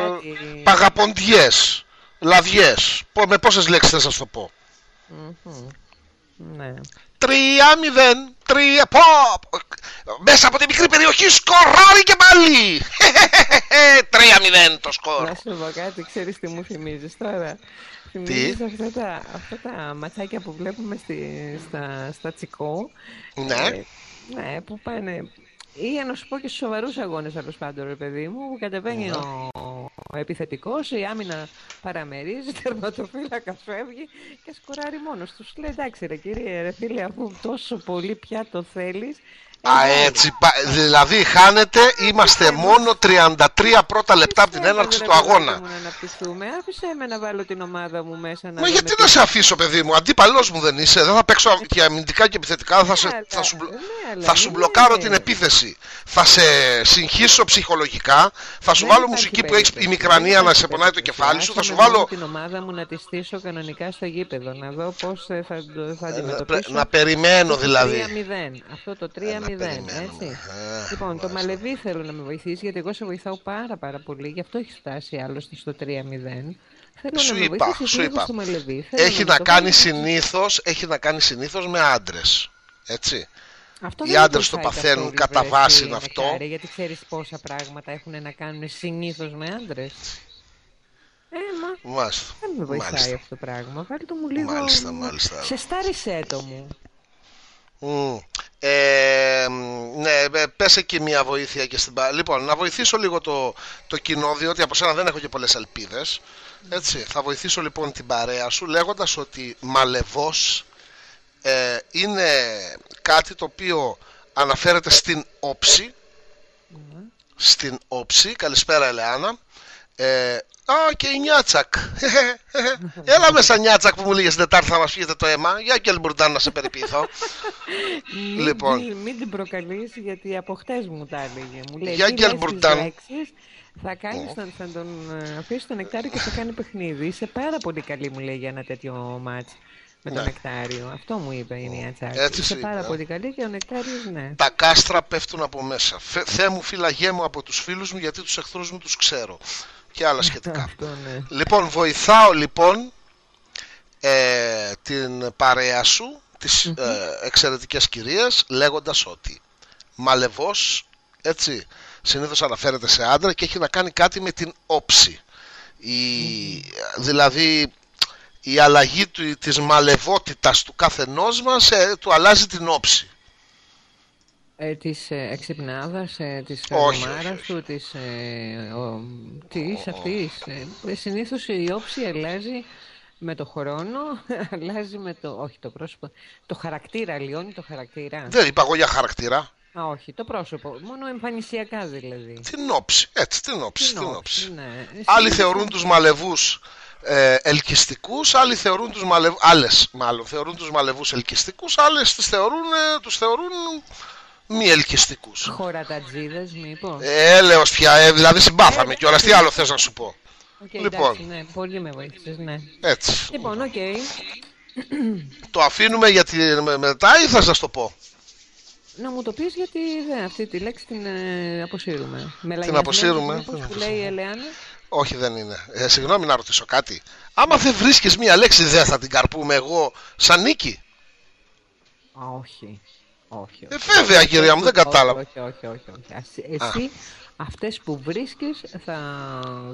παγαποντιές, λαδιές. Με πόσες λέξεις θα σας το πω; Mm-hmm. Ναι. Τρία μηδέν, τρία pop. Μέσα από τη μικρή περιοχή σκοράρει και πάλι. Τρία μηδέν το σκορ. Να σου πω κάτι, ξέρεις τι μου θυμίζεις τώρα; Θυμίζεις αυτά τα, αυτά τα ματσάκια που βλέπουμε στη, στα, στα τσικό; Ναι. Ε, ναι, που πάνε ή για να σου πω και στους σοβαρούς αγώνες, τέλος πάντων, ρε παιδί μου, που κατεβαίνει ναι. ο, ο επιθετικός, η άμυνα παραμερίζει, τερματοφύλακα φεύγει και σκοράρει μόνος τους. Λέει εντάξει, ρε κύριε, ρε φίλε, αφού τόσο πολύ πια το θέλεις, Α, έτσι, δηλαδή χάνετε, είμαστε μόνο 33 πρώτα λεπτά από την έναρξη του αγώνα. Να αναπτυχθούμε, άφησε με να βάλω την ομάδα μου μέσα. Να Μα γιατί να σε αφήσω, παιδί μου, αντίπαλός μου δεν είσαι, δεν θα παίξω και αμυντικά και επιθετικά, θα, σε, θα, σου, ναι, θα σου μπλοκάρω την επίθεση, θα σε συγχύσω ψυχολογικά, θα σου βάλω μουσική που έχεις η μικρανία να σε πονάει το κεφάλι σου, θα σου βάλω... την ομάδα μου να τη στήσω κανονικά στο γήπεδο, να δω πώς θα, θα ε, αντιμετωπίσω. Να περιμένω δηλαδή. Αυτό το 3-0 έτσι. λοιπόν, το Μαλεβί θέλω να με βοηθήσει, γιατί εγώ σε βοηθάω πάρα πάρα πολύ, γι' αυτό έχει φτάσει άλλωστε στο 3-0. Θέλω σου να είπα, με σου είπα. Στο Μαλεβί. Έχει να, να κάνει συνήθως, έχει να κάνει συνήθως με άντρες. Έτσι. Αυτό Οι άντρες το παθαίνουν κατά βάση αυτό. Νεκάρη, γιατί ξέρεις πόσα πράγματα έχουν να κάνουν συνήθως με άντρες. Ε, μα. Μάλιστα. Δεν με βοηθάει μάλιστα. αυτό το πράγμα. Βάλει το μου λίγο. Μάλιστα, μάλιστα. Σε στάρισέ το μου. Ε, ναι, ε, πέσε και μια βοήθεια και στην Λοιπόν, να βοηθήσω λίγο το, το κοινό, διότι από σένα δεν έχω και πολλές ελπίδες. Έτσι, θα βοηθήσω λοιπόν την παρέα σου λέγοντας ότι μαλεβός ε, είναι κάτι το οποίο αναφέρεται στην όψη. Στην όψη. Καλησπέρα Ελεάνα. Ε, Α, και η Νιάτσακ. Έλα μέσα Νιάτσακ που μου λέγες την Τετάρτη θα μας φύγετε το αίμα. Για και Μπουρντάν να σε περιποιηθώ. λοιπόν. Μην, μην την προκαλείς γιατί από χτες μου τα έλεγε. Μου λέει, Για και Μπουρντάν. Θα, κάνεις, θα, θα τον ε, αφήσεις τον νεκτάριο και θα κάνει παιχνίδι. Είσαι πάρα πολύ καλή, μου λέει, για ένα τέτοιο μάτς. με το Ναι. νεκτάριο. Αυτό μου είπε η Νία Τσάκη. Έτσι Είσαι σου πάρα είπε, πολύ καλή και ο νεκτάριος ναι. Τα κάστρα πέφτουν από μέσα. Φε, Θεέ μου φυλαγέ μου από τους φίλους μου γιατί τους εχθρούς μου τους ξέρω. Και άλλα σχετικά. Αυτό ναι. Λοιπόν, βοηθάω λοιπόν ε, την παρέα σου, τις ε, εξαιρετικές κυρίες, λέγοντας ότι μαλεβός, έτσι, συνήθως αναφέρεται σε άντρα και έχει να κάνει κάτι με την όψη. Η, Δηλαδή, η αλλαγή του, της μαλεβότητας του καθενός μας ε, του αλλάζει την όψη. Ε, της ε, εξυπνάδας, ε, της Όχι, εβδομάδας όχι, όχι. του, της, ε, ο, της αυτής. Ε, συνήθως η όψη αλλάζει με το χρόνο, αλλάζει με το, όχι το πρόσωπο, το χαρακτήρα, λιώνει το χαρακτήρα. Δεν είπα εγώ για χαρακτήρα. Α, όχι, το πρόσωπο, μόνο εμφανισιακά δηλαδή. Την όψη, έτσι, την όψη, την, Την όψη. ναι. Άλλοι Εσύ- θεωρούν τους μαλεβούς ε, ελκυστικούς, άλλοι θεωρούν τους μαλευ... άλλες μάλλον θεωρούν τους μαλεβούς ελκυστικούς, άλλες τους θεωρούν, ε, τους θεωρούν μη ελκυστικούς. Χωρατατζίδες μήπως. Ε, λέω πια, ε, δηλαδή συμπάθαμε κιόλας, τι άλλο θες να σου πω; Οκ, λοιπόν. εντάξει, ναι, πολύ με βοήθησες, ναι. Έτσι. Λοιπόν, οκ. Το αφήνουμε γιατί με- μετά ή θα σας το πω; Να μου το πεις γιατί δεν, αυτή τη λέξη την ε, αποσύρουμε. αποσύρουμε. Μήπως Την που λέει η Ελεάνα. Όχι δεν είναι. Ε, συγγνώμη να ρωτήσω κάτι. Άμα δεν βρίσκεις μία λέξη δεν θα την καρπούμε εγώ σαν νίκη; Α, όχι. Όχι, Ε, όχι. βέβαια κυρία μου δεν Όχι, κατάλαβα. Όχι, όχι, όχι. όχι. Ας- Εσύ αυτές που βρίσκεις θα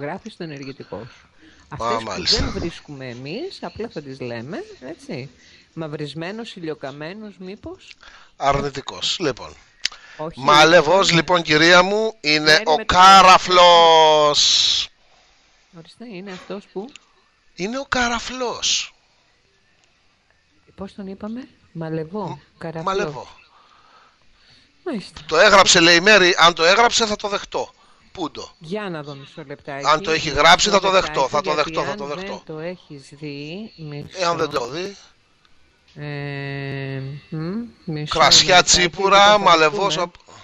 γράφεις στο ενεργητικό σου. Αυτές που μάλιστα. δεν βρίσκουμε εμείς, απλά θα τις λέμε, έτσι. Μαυρισμένος, ηλιοκαμένος μήπως. Αρνητικός. Λοιπόν. Όχι. Μαλεβός λοιπόν κυρία μου είναι Ναι, ο με το- Κάραφλος. Ορίστε, είναι αυτός που... Είναι ο Καραφλός. Πώς τον είπαμε; Μαλεβό. Καραφλό. Μαλεβό. Μάλιστα. Το έγραψε λέει η Μέρη, αν το έγραψε θα το δεχτώ. Πούντο. Για να δω μισό λεπτάκι. Αν το έχει γράψει, θα το Μισό δεχτώ, θα το λεπτάκι, δεχτώ, θα γιατί το αν δεχτώ. δεν το έχεις δει, μισό. Εάν δεν το δει. Ε, μ, μισό Κρασιά λεπτάκι, τσίπουρα, λοιπόν, θα το μαλεβός. βρούμε. απ-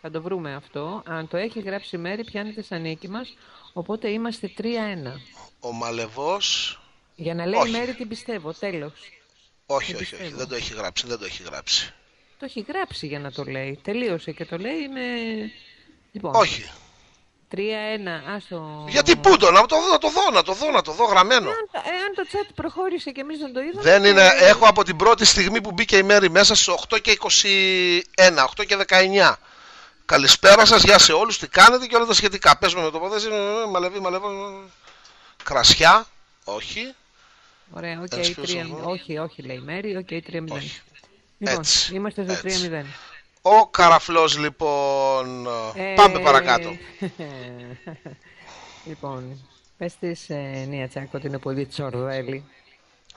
Θα το βρούμε αυτό. Αν το έχει γράψει η Μέρη, πιάνεται σαν νίκη μας. Οπότε είμαστε 3-1. Ο Μαλεβός. Για να λέει Όχι. η Μέρη την πιστεύω. Τέλος. Όχι, Δεν όχι, όχι. πιστεύω. Δεν το έχει γράψει, δεν το έχει γράψει. Το έχει γράψει για να το λέει. Τελείωσε και το λέει με... Λοιπόν, Όχι. 3-1. Άστο... Γιατί πούντο, να το δω, να το δω, να το δω, να το δω γραμμένο. Εάν, τα- εάν το chat προχώρησε και εμείς δεν το είδαμε... Δεν ε, είναι, έχω από την πρώτη στιγμή που μπήκε η Μέρη μέσα στις 8 και 21, 8 και 19. Καλησπέρα σας, γεια σε όλους, τι κάνετε και όλα τα σχετικά. Πες με το πόδι, ε, μαλεβί, μαλεβό, κρασιά, όχι. Ωραία, οκ, Ένας φίλος τρία- εγώ. όχι, όχι, λέει η Μέρη, οκ, 3-0. Όχι. Λοιπόν, Έτσι, είμαστε στο έτσι. 3-0. Ο Καραφλός λοιπόν, Ε, πάμε παρακάτω. λοιπόν, πες της ε, Νία Τσάκο ότι είναι πολύ τσορδέλη.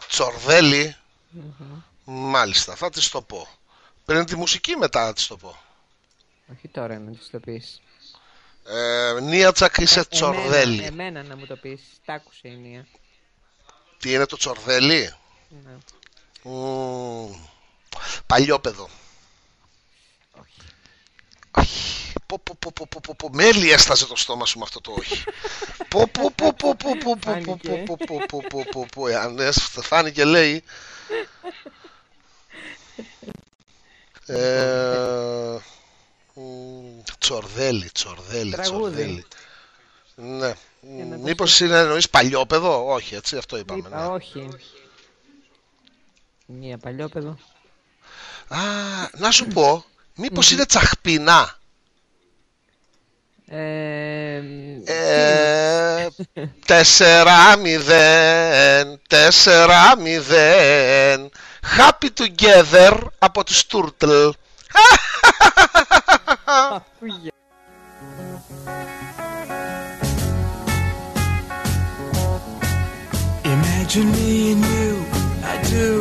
Τσορδέλη, μάλιστα, θα της το πω. Πριν τη μουσική μετά θα της το πω. Όχι τώρα να της το πεις. Ε, Νίατσακ είσαι τσορδέλη. Εμένα, εμένα να μου το πεις. Τ' άκουσε η Νία. Τι είναι το τσορδέλη; Ναι. Μμμ. Παλιόπαιδο. Όχι. Όχι. Πω, πω, πω, πω, πω, πω, πω. Μέλι έσταζε το στόμα σου με αυτό το όχι. Πω, πω, πω, πω, πω, πω, πω, πω, Φάνηκε. πω, πω, πω, πω, πω, πω. Εάν δεν σου φάνηκε λέει. Ε, μ, Τσορδέλη, τσορδέλη, Τραγούδι. τσορδέλη. Ναι. Για να το Μήπως είναι εννοείς παλιόπαιδο? Όχι, έτσι, αυτό είπαμε. Είπα ναι. όχι. Μία παλιόπαιδο. Α, να σου πω, μήπως είναι τσαχπινά; Ε, Ε, Τέσσερα μηδέν, τέσσερα μηδέν. Happy together από τη Στούρτλ. Ακούγε. Imagine me and you, I do.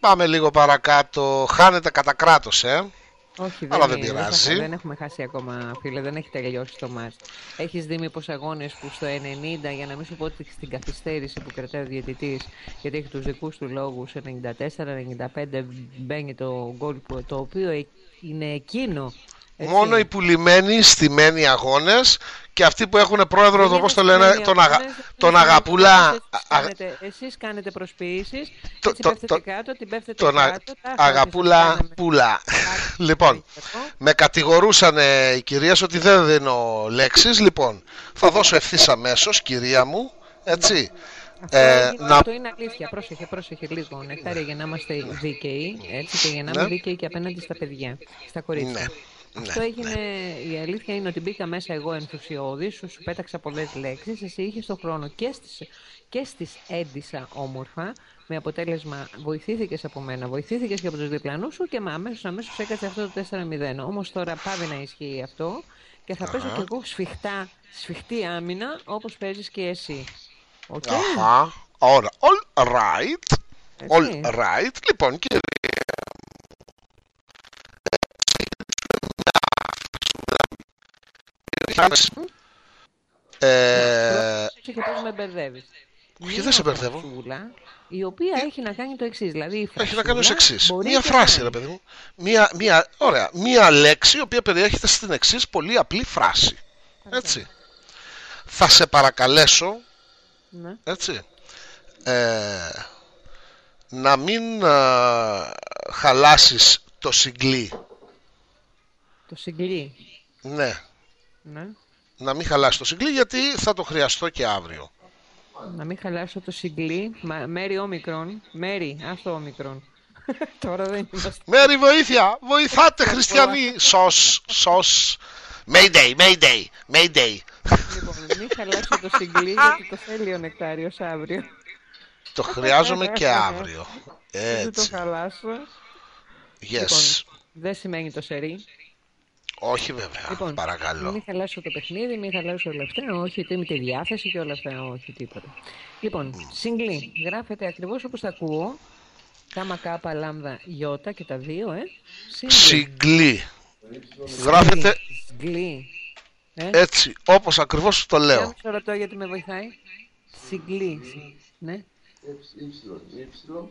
Πάμε λίγο παρακάτω. Χάνεται κατά κράτος, ε. Όχι, Αλλά δεν, δεν είναι, πειράζει. θα- δεν έχουμε χάσει ακόμα, φίλε. Δεν έχει τελειώσει το μάτς. Έχεις δει μήπως αγώνες που στο 90, για να μην σου πω ότι στην καθυστέρηση που κρατάει ο διαιτητής, γιατί έχει τους δικούς του λόγους, 94-95 μπαίνει το γκολ που, το οποίο ε- είναι εκείνο. Έτσι. Μόνο οι πουλημένοι, στημένοι αγώνες και αυτοί που έχουν πρόεδρο, το Είναι πώ το λένε, στημένοι τον, αγα... αγώνες, τον εσείς αγαπούλα. κάνετε- α- κάνετε- Εσείς κάνετε προσποιήσεις, Το- έτσι το- πέφτετε το- κάτω, την πέφτετε τον α- κάτω. τα αυτά αγαπούλα σας κάναμε. πουλά. Κάτι λοιπόν, περίπου. με κατηγορούσαν ε, οι κυρίες ότι δεν δίνω λέξεις. Λοιπόν, θα δώσω ευθύς αμέσως, κυρία μου. Έτσι. Αυτό, Ε, έγινε, να- αυτό είναι αλήθεια. Πρόσεχε, πρόσεχε λίγο. Νεκτάρια, για να είμαστε δίκαιοι έτσι, και για να είμαι Ναι. δίκαιοι και απέναντι στα παιδιά, στα κορίτσια. Ναι, Αυτό ναι, έγινε. Η αλήθεια είναι ότι μπήκα μέσα εγώ ενθουσιώδης, σου, σου πέταξα πολλές λέξεις. Εσύ είχες τον χρόνο και στις, και στις έντισα όμορφα. Με αποτέλεσμα βοηθήθηκες από μένα, βοηθήθηκες και από τους διπλανούς σου και αμέσως αμέσως έκατσε αυτό το 4-0. Όμως τώρα παύει να ισχύει αυτό και θα παίζω κι εγώ σφιχτά, σφιχτή άμυνα όπως παίζεις και εσύ. Οκ. Αχα. Ωραία. All right. All Έτσι. right. Λοιπόν, κύριε. Ε, και πώς με μπερδεύεις. Όχι, δεν σε μπερδεύω. Η οποία έχει να κάνει το εξής. Δηλαδή, η έχει να κάνει ως φρασούλα εξής. μπορεί Μία και φράση, να- ρε παιδί μου. Μία, μία, ωραία. Μία λέξη η οποία περιέχεται στην εξής πολύ απλή φράση. Έτσι. Θα σε παρακαλέσω, Ναι. έτσι, ε, να μην ε, χαλάσεις το συγκλί. Το συγκλεί. Ναι, Ναι. να μην χαλάσεις το συγκλί γιατί θα το χρειαστώ και αύριο. Να μην χαλάσω το συγκλί. Μα, μέρη όμικρον. Μέρη, άστο όμικρον. Τώρα δεν είμαστε. Μέρη βοήθεια, βοηθάτε χριστιανοί. Σος, σος. Mayday, mayday, mayday. λοιπόν, μην χαλάσω το συγκλί γιατί το θέλει ο Νεκτάριος αύριο. Το χρειάζομαι και αύριο. Δεν το Έτσι. χαλάσω. Yes. Δεν σημαίνει το σερί. Όχι βέβαια, Λοιπόν, παρακαλώ. μην χαλάσω το παιχνίδι, μην χαλάσω όλα αυτά. Όχι, τι με τη διάθεση και όλα αυτά. Όχι, τίποτα. Λοιπόν, συγκλή. Γράφεται ακριβώς όπως τα ακούω. Κάμα κάπα λάμδα γιώτα και τα δύο, ε. Συγκλή. Συγκλή. Γράφεται Συγκλή. Ε, έτσι, όπως ακριβώς το για λέω. να σε ρωτώ γιατί με βοηθάει. Συγκλή. Ναι.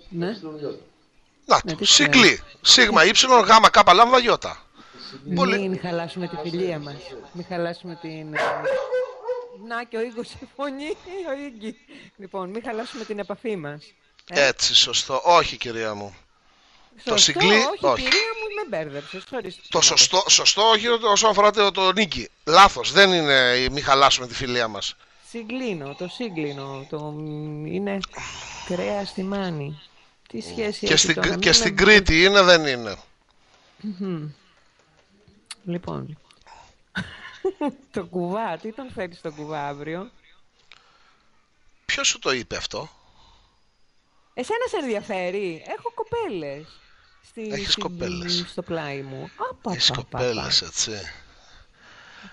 Ναι. Να Ναι, το, τι συγκλή. Σίγμα, ύψιλον, γάμα, κάπα, λάμδα, γιώτα. Πολύ- Μην χαλάσουμε τη φιλία μας. Μην χαλάσουμε την... ε, Να και ο Ίγκος συμφωνεί, ο Ίγκη. Λοιπόν, μην χαλάσουμε την επαφή μας. Ε, Έτσι, σωστό. Όχι, κυρία μου. σωστό, συγκλή, όχι, όχι. κυρία μου, με μπέρδεψε. Το σωστό, σωστό όχι όσον αφορά το, το νίκη. Λάθος. Δεν είναι μη χαλάσουμε τη φιλία μας. Συγκλίνω, το σύγκλινο. Το... μ, Είναι κρέα στη μάνη. Τι σχέση Και, έχει στην, τώρα, και μην στην με- Κρήτη είναι, δεν είναι. Λοιπόν. το κουβά, τι τον θέλει το κουβά αύριο; Ποιος σου το είπε αυτό; Εσένα σε ενδιαφέρει. Έχω κοπέλες. Στη, Έχεις στην- κοπέλες. Στο πλάι μου. Απα, Έχεις πα, πα, κοπέλες, πα. έτσι.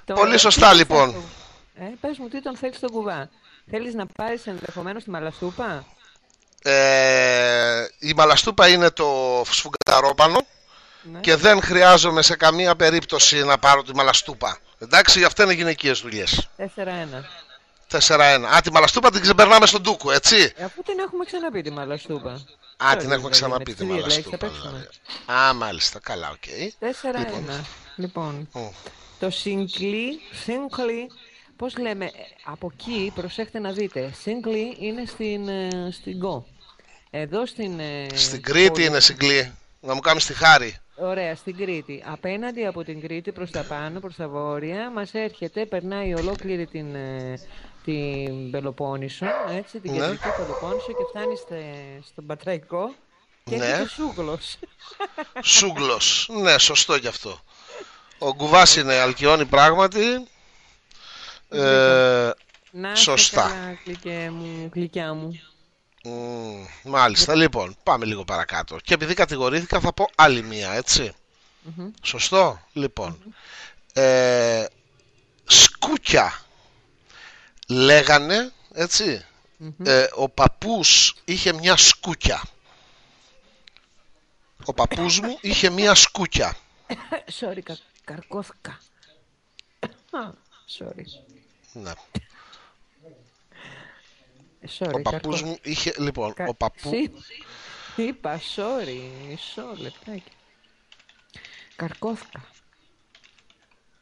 Τώρα, Πολύ τι σωστά, θες λοιπόν. στο- Ε, πες μου, τι τον θέλεις στον κουβά; Θέλεις να πάρεις ενδεχομένως τη μαλαστούπα; Ε, η μαλαστούπα είναι το σφουγγαρόπανο Ναι. και δεν χρειάζομαι σε καμία περίπτωση να πάρω τη μαλαστούπα. Εντάξει, γι' αυτό είναι γυναικείες δουλειές. 4-1. 4-1. Α, τη μαλαστούπα την ξεπερνάμε στον Τούκο, έτσι. Ε, Αφού την έχουμε ξαναπεί τη μαλαστούπα. Α, Sorry, την έχουμε δηλαδή, ξαναπεί με τη τις δύο λέξεις μαλαστούπα. θα παίξουμε. δηλαδή. Α, μάλιστα, καλά, οκ. 4-1. Λοιπόν, Ω. το συγκλή, συγκλή, πώς λέμε, ε, από εκεί, προσέχτε να δείτε, συγκλή είναι στην, ε, στην Κω. Εδώ στην... ε, Στην Κρήτη πόλη- είναι συγκλή. Να μου κάνεις τη χάρη. Ωραία, στην Κρήτη. Απέναντι από την Κρήτη προς τα πάνω, προς τα βόρεια, μας έρχεται, περνάει ολόκληρη την, ε, την Πελοπόννησο, έτσι, την Ναι. κεντρική Πελοπόννησο και φτάνει στε- στον Πατραϊκό και Ναι. έρχεται Σούγλος. Σούγκλος. Ναι, σωστό κι αυτό. Ο Γκουβάς είναι αλκιόνι πράγματι. Ε, Να είστε Σωστά. καλά, γλυκέ μου, γλυκιά μου. Μ, μάλιστα, λοιπόν, πάμε λίγο παρακάτω. Και επειδή κατηγορήθηκα θα πω άλλη μία, έτσι. Σωστό, λοιπόν. Ε, σκούκια λέγανε, έτσι. Ε, ο παππούς είχε μια σκούκια. Ο παππούς μου είχε μια σκούκια. Sorry, κα, καρκώθηκα. Α, Sorry. Ναι. Sorry, Ο παππούς καρκώ- μου είχε, λοιπόν, κα- ο παππού... Σύ- Είπα, sorry, μισό λεπτάκι. Καρκώθηκα.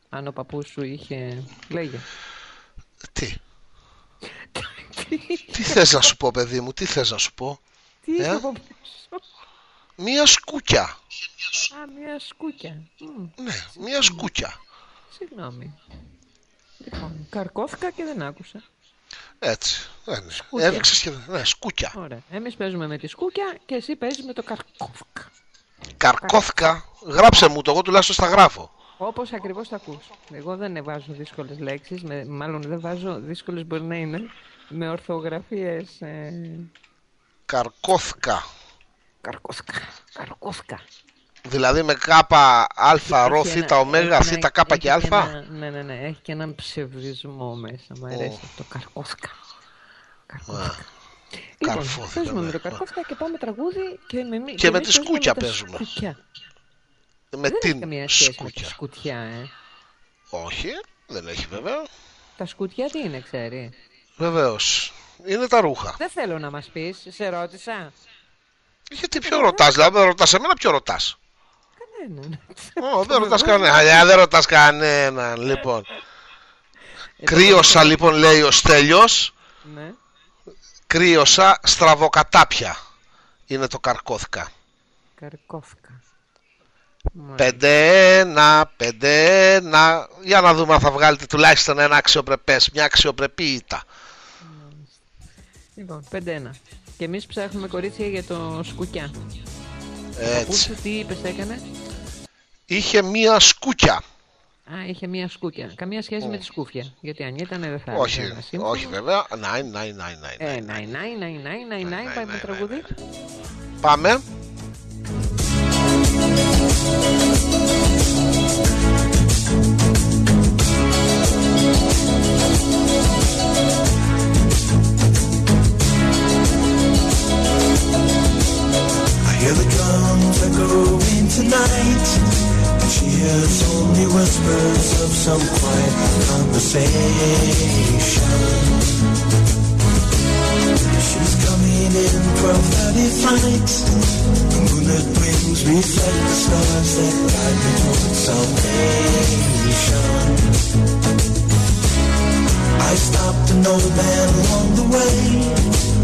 Αν ο παππούς σου είχε... Λέγε. Τι, τι θες να σου πω παιδί μου, τι θες να σου πω; Τι είχε Ε; ο παππούς σου; Μία σκούκια. Α, μια σκούκια. Μμ, Ναι, μία σκούκια. Συγγνώμη. Λοιπόν, καρκώθηκα και δεν άκουσα. Έτσι. Ναι, ναι. Σκούκια. Έδειξες και... Ναι, σκούκια. Ωραία. Εμείς παίζουμε με τη σκούκια και εσύ παίζεις με το καρκώθηκα. Καρκώθηκα. Γράψε μου το, εγώ τουλάχιστον στα γράφω. Όπως ακριβώς τα ακούς. Εγώ δεν βάζω δύσκολες λέξεις, με, μάλλον δεν βάζω δύσκολες μπορεί να είναι, με ορθογραφίες ε, Καρκώθηκα. καρκώθηκα, καρκώθηκα. Δηλαδή με κάπα αλφα, ρο, Έχει θ, ένα- ωμέγα, έχει θ, ένα- κάπα και έχει αλφα. ένα- Ναι, ναι, ναι, έχει και έναν ψευδισμό μέσα, μου αρέσει αυτό, καρκώθηκα. Καρκώθηκα. Λοιπόν, Καρφώθηκα, παίζουμε ναι. με το καρκώθηκα και πάμε τραγούδι και με, μη- Και με εμείς τη σκούκια τα παίζουμε. σκούκια. Με Δεν έχει την καμία σχέση με τη σκούκια. σκουτιά, ε. Όχι, δεν έχει βέβαια. Τα σκουτιά τι είναι, ξέρει; Βεβαίως. Είναι τα ρούχα. Δεν θέλω να μας πεις, σε ρώτησα. Γιατί ποιο ρωτάς, δηλαδή δεν ρωτάς εμένα, ποιο ρωτάς. Κανέναν. Ω, δεν ρωτάς κανέναν. Α, δεν ρωτάς κανέναν, λοιπόν. Κρύωσα λοιπόν λέει ο Στέλιος Ναι. Κρύωσα στραβοκατάπια Είναι το καρκώθηκα Καρκώθηκα. Μάλιστα. Πέντε ένα, πέντε ένα Για να δούμε αν θα βγάλετε τουλάχιστον ένα αξιοπρεπές Μια αξιοπρεπή ήττα Λοιπόν, 5-1. Και εμείς ψάχνουμε κορίτσια για το σκουκιά. Πού Έτσι σου τι είπες έκανε; Είχε μία σκούκια Α, είχε μία σκούκια. Καμία σχέση με τη σκούφια. Γιατί αν ήταν δεν θα Όχι, έλεγα σύμφωνο. όχι βέβαια Νάι, νάι, νάι, νάι, Ε, νάι. νάι, νάι, νάι, νάι, νάι, νάι, πάει με νάι, τραγουδί. Πάμε I hear the drums echoing tonight. She hears only whispers of some quiet conversation. She's coming in 12:30 flight. The moonlit wings reflect the stars that guide me towards salvation. I stopped an old man along the way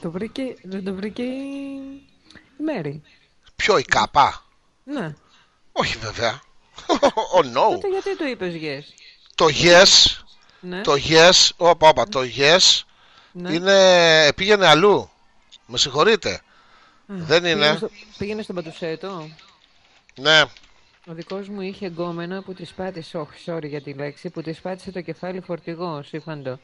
Το βρήκε, δεν το βρήκε η η Μέρη. ποιο η κάπα, Ναι. όχι βέβαια, oh no, Τότε γιατί το είπες yes. το yes, Ναι. το yes, όπα όπα, το yes ναι. είναι, πήγαινε αλλού, με συγχωρείτε, δεν Πήγαινε είναι, στο, πήγαινε στον Πατουσέτο. ναι, Ο δικός μου είχε γκόμενα που της πάτησε, όχι sorry για τη λέξη, που της πάτησε το κεφάλι φορτηγός, σύφαντο.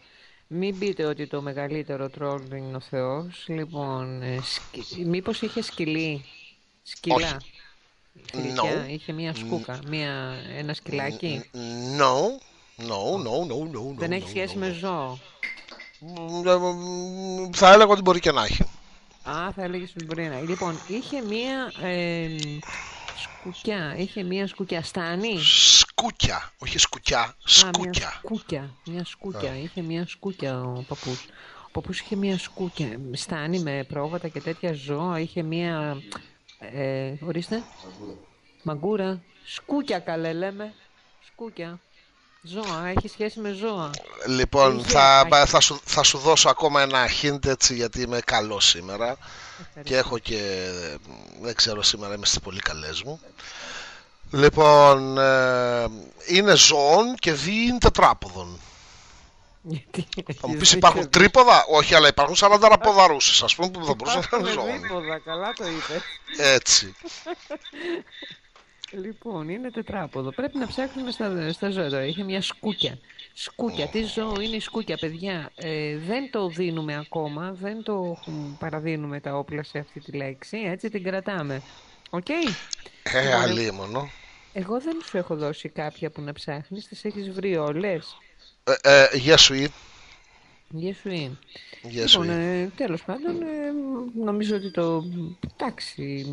Μην πείτε ότι το μεγαλύτερο τρόλ είναι ο Θεός. Λοιπόν, ε, σκι... μήπως είχε σκυλί, σκυλά, Όχι. θηρικιά, No. είχε μία σκούκα, μία, ένα σκυλάκι; no, no, no, no, no, Δεν no, έχει no, σχέση no, με no. ζώο; Μ, ε, μ, Θα έλεγα ότι μπορεί και να έχει. Α, θα έλεγες ότι μπορεί να. Λοιπόν, είχε μία ε, σκουκιά, είχε μία σκουκιά. Στάνη. Σκούκια, όχι σκουκιά, Α, μια σκούκια. σκούκια. Μια σκούκια. Είχε μια σκούκια ο παππούς. Ο παππούς είχε μια σκούκια. Στάνη με πρόβατα και τέτοια ζώα. Είχε μια... Ε, ορίστε. Μαγκούρα. Σκούκια καλέ λέμε. Σκούκια. Ζώα. Έχει σχέση με ζώα. Λοιπόν, Είχε θα, άκη. θα, σου, θα σου δώσω ακόμα ένα hint έτσι γιατί είμαι καλό σήμερα και Ευχαριστώ. έχω και, δεν ξέρω σήμερα είμαι στις πολύ καλές μου. Λοιπόν, ε, είναι ζώων και δύο είναι τετράποδων. Γιατί; Θα μου πεις υπάρχουν τρίποδα, όχι, αλλά υπάρχουν 40 ραποδαρούσες, ας πούμε, που θα μπορούσαν να είναι ζώων. Δίποδα, καλά το είπες. Έτσι. Λοιπόν, είναι τετράποδο. Πρέπει να ψάχνουμε στα, στα ζώα. Τώρα είχε μια σκούκια. Σκούκια. Τι ζώο είναι η σκούκια, παιδιά; Ε, δεν το δίνουμε ακόμα. Δεν το παραδίνουμε τα όπλα σε αυτή τη λέξη. Έτσι την κρατάμε. Οκ. Ε, αλίμονο. Εγώ δεν σου έχω δώσει κάποια που να ψάχνεις. Τις έχεις βρει όλες; Ε, ε, γεια σου, Ι. Γεια σου είναι. Γεια σου, Λοιπόν, Ι. ε, τέλος πάντων, ε, νομίζω ότι το... Εντάξει,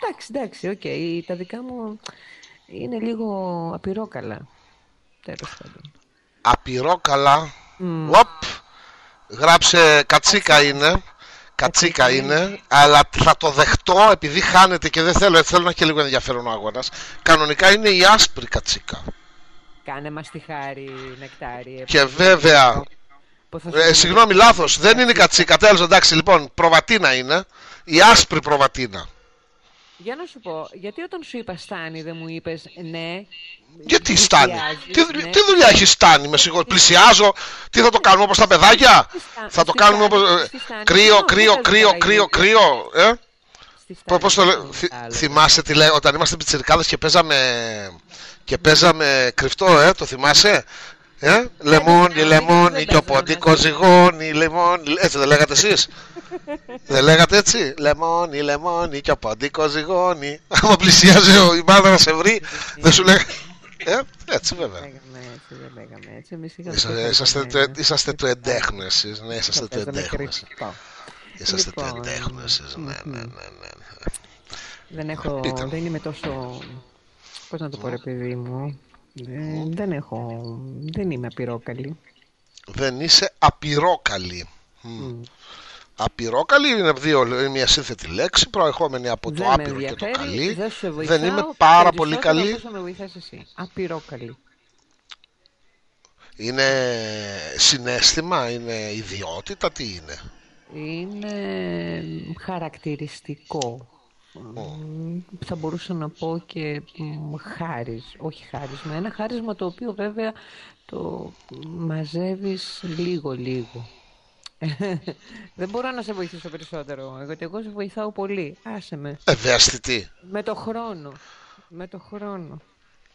εντάξει, εντάξει, οκ. Τα δικά μου είναι λίγο απειρόκαλα. Τέλος πάντων. Απειρόκαλα. Οπ. Γράψε κατσίκα είναι. Κατσίκα είναι, αλλά θα το δεχτώ επειδή χάνεται και δεν θέλω, θέλω να έχει και λίγο ενδιαφέρον ο αγώνας. Κανονικά είναι η άσπρη κατσίκα. Κάνε μας τη χάρη, νεκτάρι. Και βέβαια, Που θα σου ε, πω- συγγνώμη, λάθος, δεν είναι η κατσίκα. Τέλος, εντάξει, λοιπόν, προβατίνα είναι. Η άσπρη προβατίνα. Για να σου πω, γιατί όταν σου είπα Στάνη δεν μου είπες ναι. Γιατί στάνει; πλησιάζεις, Τι, δουλ- ναι. τι δουλειά έχει στάνει, με συγχωρείτε. Πλησιάζω; Τι θα το κάνουμε όπως τα παιδάκια; Στάνη- Θα το στη κάνουμε Στάνη- όπως... στη Στάνη. Κρύο, Δεν κρύο, παίζουν κρύο, τα κρύο, ίδια. κρύο. Ε; Στη Πο- Στάνη Πώς το δεν λέω, παίζουν θυ- τα άλλα. θυμάσαι τι λέει, όταν είμαστε πιτσιρικάδες και παίζαμε, και παίζαμε κρυφτό, ε, το θυμάσαι; Ε; Λεμόνι, λεμόνι και ο ποντίκο ζυγόνι, λεμόνι. Έτσι δεν λέγατε εσείς; δεν λέγατε έτσι; Λεμόνι, λεμόνι και ο ποντίκο ζυγόνι. Άμα πλησιάζει ο- η μάνα να σε βρει, δεν σου λέγα. Ε, έτσι βέβαια. Λέγαμε έτσι, δεν λέγαμε έτσι. Εμείς είχαμε Είσαστε, το είσαστε, παίζαμε. το, είσαστε του εντέχνου εσείς, ναι, είσαστε Το του παίζαμε εντέχνου εσείς. κρυφτό. Είσαστε του Λοιπόν, εντέχνου εσείς, ναι, ναι, ναι, ναι. Δεν έχω, Πείτε. δεν είμαι τόσο, πώς να το πω ρε παιδί μου, Ε, δεν έχω, δεν είμαι απειρόκαλη. Δεν είσαι απειρόκαλη. Μμ. Απειρόκαλη είναι δύο, είναι μια σύνθετη λέξη προερχόμενη από το δεν με άπειρο και το ενδιαφέρει, καλή. δεν σε βοηθάω Δεν είμαι πάρα πολύ περισσότερο καλή. από όσο με βοηθάς εσύ. Απειρόκαλη. Είναι συνέστημα, είναι ιδιότητα, τι είναι; Είναι χαρακτηριστικό. Μ, Θα μπορούσα να πω και μ, χάρις, όχι χάρισμα. Ένα χάρισμα το οποίο βέβαια το μαζεύεις λίγο-λίγο. Δεν μπορώ να σε βοηθήσω περισσότερο, γιατί εγώ σε βοηθάω πολύ. Άσε με. Ευαίσθητη. Με το χρόνο. Με το χρόνο.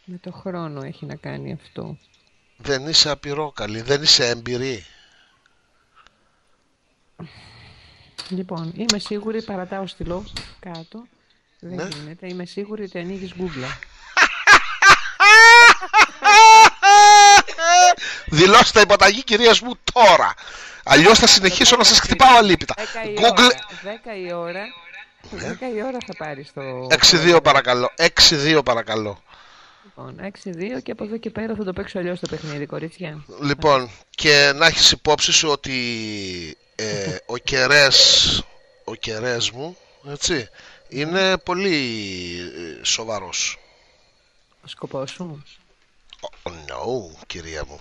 Με το χρόνο έχει να κάνει αυτό. Δεν είσαι απειρόκαλη, δεν είσαι έμπειρη. Λοιπόν, είμαι σίγουρη, παρατάω στυλό κάτω. Δεν Ναι. γίνεται. Είμαι σίγουρη ότι ανοίγεις Google. Δηλώστε υποταγή κυρίας μου τώρα. Αλλιώς θα συνεχίσω να σας χτυπάω αλίπητα. 10 η Google ώρα. 10 η ώρα. 10 η ώρα θα πάρεις το... 6-2 παρακαλώ. 6-2 παρακαλώ. Λοιπόν, 6-2 και από εδώ και πέρα θα το παίξω αλλιώς το παιχνίδι, κορίτσια. Λοιπόν, και να έχεις υπόψη σου ότι ε, ο κερές, ο κερές μου, έτσι, είναι πολύ ε, σοβαρός. Ο σκοπός σου, Oh, no, κυρία μου.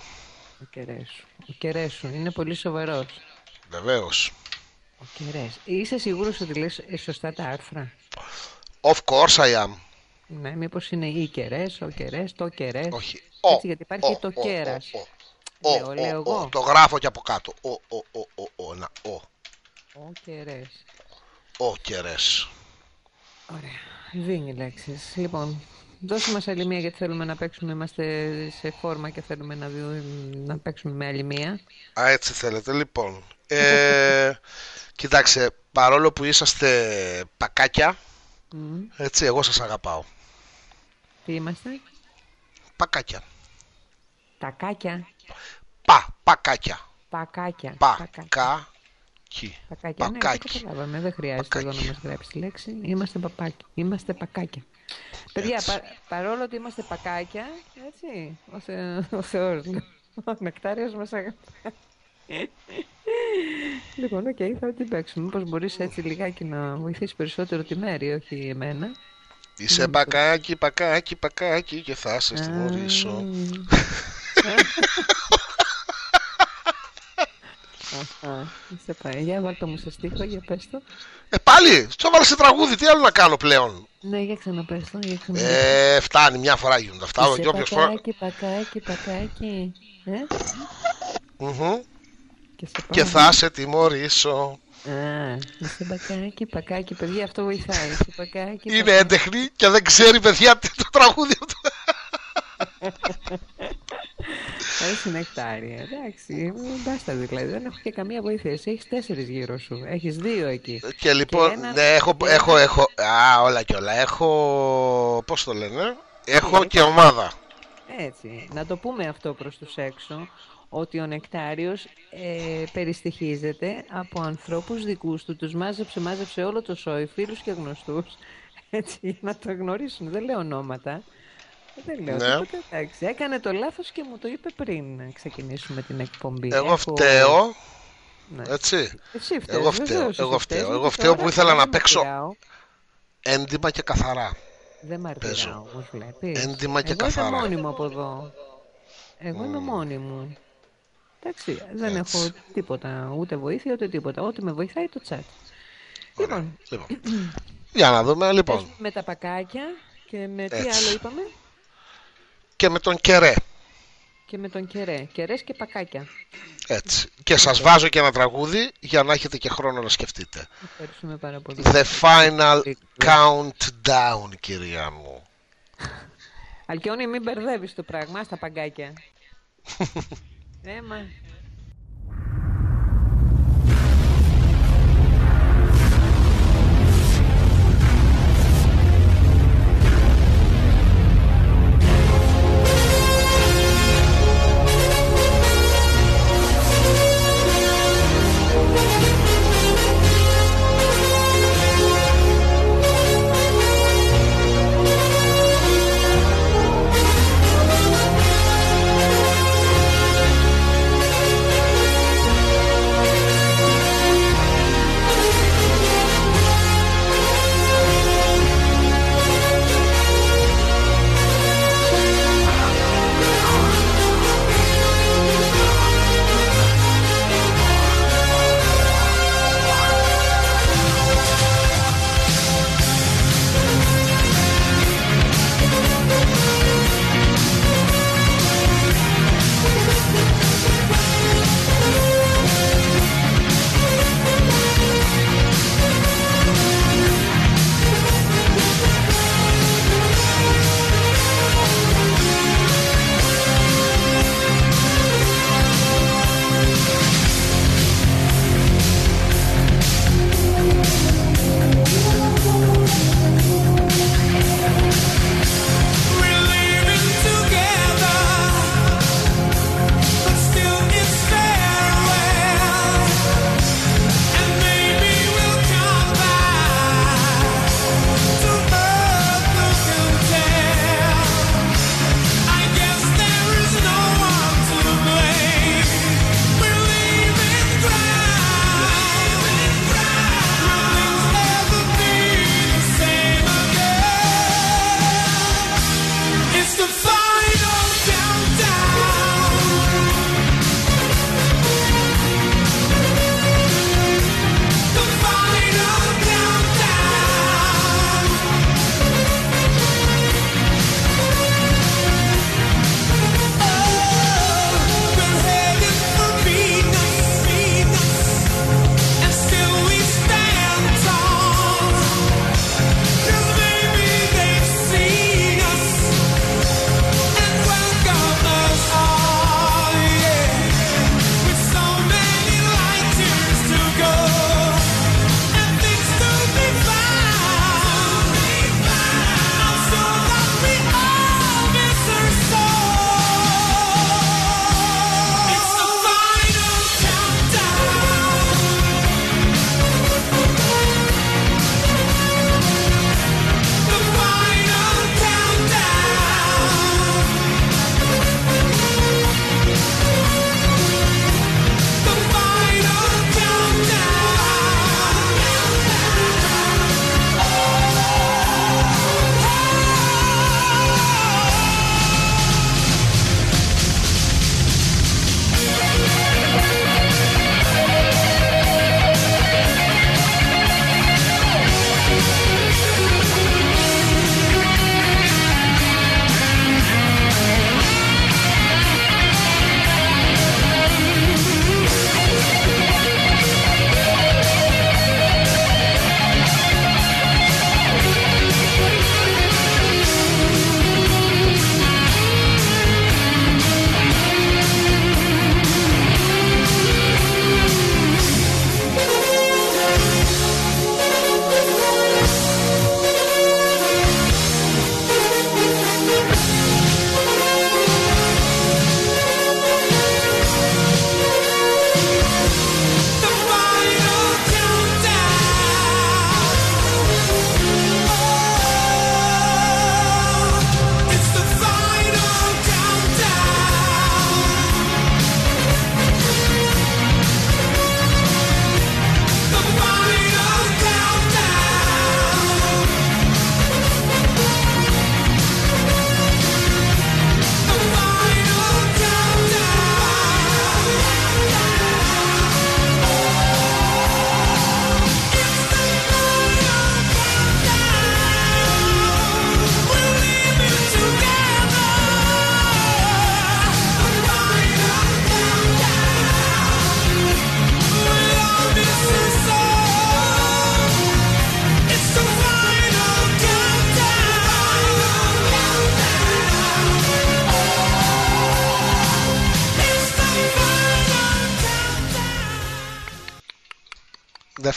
Ο κερές σου. Ο κερές σου είναι πολύ σοβαρός. Βεβαίως. Ο κερές. Είσαι σίγουρος ότι λες ε, σωστά τα άρθρα. Of course I am. Ναι, μήπως είναι οι κερές, ο κερές, το κερές. Όχι. Ο, Έτσι, γιατί υπάρχει ο, το ο, κέρας. ο, ο, Λέω, ο, λέω ο, εγώ. Το γράφω και από κάτω. Ο, ο, ο, ο, ο, να, ο, Ο κερές. ο κερές. Ωραία. Δίνει λέξεις. Λοιπόν, δώσε μας άλλη μία γιατί θέλουμε να παίξουμε. Είμαστε σε φόρμα και θέλουμε να, δει- να παίξουμε με άλλη μία. Α, έτσι θέλετε. Λοιπόν, ε, κοιτάξτε, παρόλο που είσαστε πακάκια, Μμ. έτσι, εγώ σας αγαπάω. Τι είμαστε; Πακάκια. Τακάκια. Πα, πακάκια. Πακάκια. Πακάκι. Πακάκια. Ναι, το Πακάκι. καταλάβαμε. Δεν χρειάζεται εδώ Πακάκι. να μας γράψει λέξη. Είμαστε παπάκι. Είμαστε πακάκια. Παιδιά, Έτσι. πα- παρόλο ότι είμαστε πακάκια, έτσι, ο, Θε, ο Θεός, ο Νεκτάριος μας αγαπάει. λοιπόν, οκ, θα την παίξουμε. Μήπως μπορείς έτσι λιγάκι να βοηθήσεις περισσότερο τη Μέρη, όχι εμένα. Είσαι πακάκι, πακάκι, πακάκι και θα σε τιμωρήσω. Αχα, σε πάει. Για βάλτε μου σε στίχο, για πες το. Ε, πάλι, σου έβαλε σε τραγούδι, τι άλλο να κάνω πλέον; Ναι, για ξαναπες το, για ξαναπες το. Ε, φτάνει, μια φορά γίνονται αυτά. Είσαι Και όποιος φορά... πακάκι, πακάκι, πακάκι. Ε; Μμμ. Και, σε Και πάω. θα σε τιμωρήσω. Α, είσαι πακάκι, πακάκι, παιδιά, αυτό βοηθάει. Είσαι πακάκι, Είναι πακάκι. έντεχνη και δεν ξέρει, παιδιά, τι το τραγούδι αυτό. Έχει νεκτάρια, εντάξει. Μπάστα δηλαδή. Δεν έχω και καμία βοήθεια. Εσύ έχεις τέσσερις γύρω σου. Έχεις δύο εκεί. Και λοιπόν, ένα- ναι, έχω, και έχω, ένα- έχω, α, όλα και όλα. Έχω, πώς το λένε, έχω και ομάδα. Έτσι. Να το πούμε αυτό προς τους έξω, ότι ο Νεκτάριος ε, περιστοιχίζεται από ανθρώπους δικούς του. Τους μάζεψε, μάζεψε όλο το σόι, φίλους και γνωστούς. Έτσι, για να το γνωρίσουν. Δεν λέω ονόματα. Δεν λέω Ναι. τίποτα. Εντάξει. Έκανε το λάθος και μου το είπε πριν να ξεκινήσουμε την εκπομπή. Εγώ Έχω- φταίω, Ναι. έτσι, Εσύ φταίς, Εγώ φταίω, βεβαίως εγώ εσύ φταίω. φταίς, Εγώ γιατί φταίω που τώρα ήθελα να δεν παίξω. μαρτυράω. έντιμα και καθαρά. Δεν μαρτυράω Παίζω. όμως βλέπεις. Έντιμα και Εγώ καθαρά. είμαι μόνη μου από εδώ. Εγώ είμαι μόνη μου. Εντάξει, δεν Έτσι. έχω τίποτα, ούτε βοήθεια ούτε τίποτα. Ό,τι με βοηθάει το chat. Λοιπόν, Λοιπόν, για να δούμε, λοιπόν, πες με τα πακάκια και με τι Έτσι. άλλο είπαμε; Και με τον Κερέ, Και με τον κερέ. Κερές και πακάκια. έτσι. Και σας βάζω και ένα τραγούδι για να έχετε και χρόνο να σκεφτείτε. Ευχαριστούμε πάρα πολύ. The final countdown, κυρία μου. Αλκιόνι, μην μπερδεύεις το πράγμα στα παγκάκια. Έμα. Thank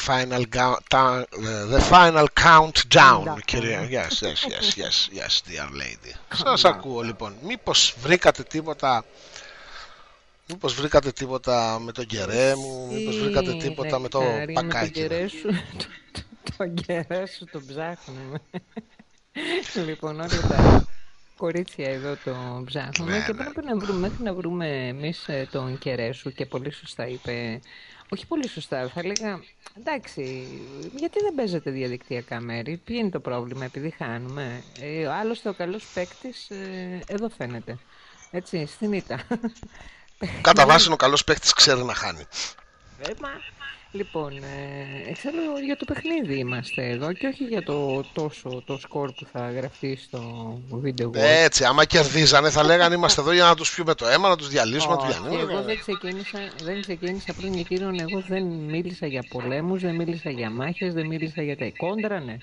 final, ga- ta- the final countdown, Countdown. κυρία. Yes, yes, yes, yes, yes, dear lady. Σας ακούω λοιπόν. Μήπως βρήκατε τίποτα... Μήπως βρήκατε τίποτα με τον κερέ μου, μήπως βρήκατε Τι τίποτα με το νεκτάρι, πακάκι. Με τον κερέ σου, το, το κερέ σου το ψάχνουμε. λοιπόν, όλα τα κορίτσια εδώ το ψάχνουμε Ναι, και ναι. πρέπει να βρούμε, μέχρι να βρούμε εμείς ε, τον κερέ σου και πολύ σωστά είπε, όχι πολύ σωστά, θα έλεγα, εντάξει, γιατί δεν παίζετε διαδικτυακά μέρη, ποιο είναι το πρόβλημα, επειδή χάνουμε; Ε, άλλωστε ο καλός παίκτης ε, εδώ φαίνεται, έτσι, στην ήττα. Κατά βάση ο καλός παίκτης ξέρει να χάνει. Ε, μα, Λοιπόν, ε, εξάλλου για το παιχνίδι είμαστε εδώ και όχι για το τόσο το σκορ που θα γραφτεί στο βίντεο. Έτσι, άμα κερδίζανε θα λέγανε είμαστε εδώ για να τους πιούμε το αίμα, να τους διαλύσουμε, να τους Όχι, διαλύσουμε. εγώ δεν ξεκίνησα, δεν ξεκίνησα πριν και κύριον, εγώ δεν μίλησα για πολέμους, δεν μίλησα για μάχες, δεν μίλησα για τα κόντρα, ναι.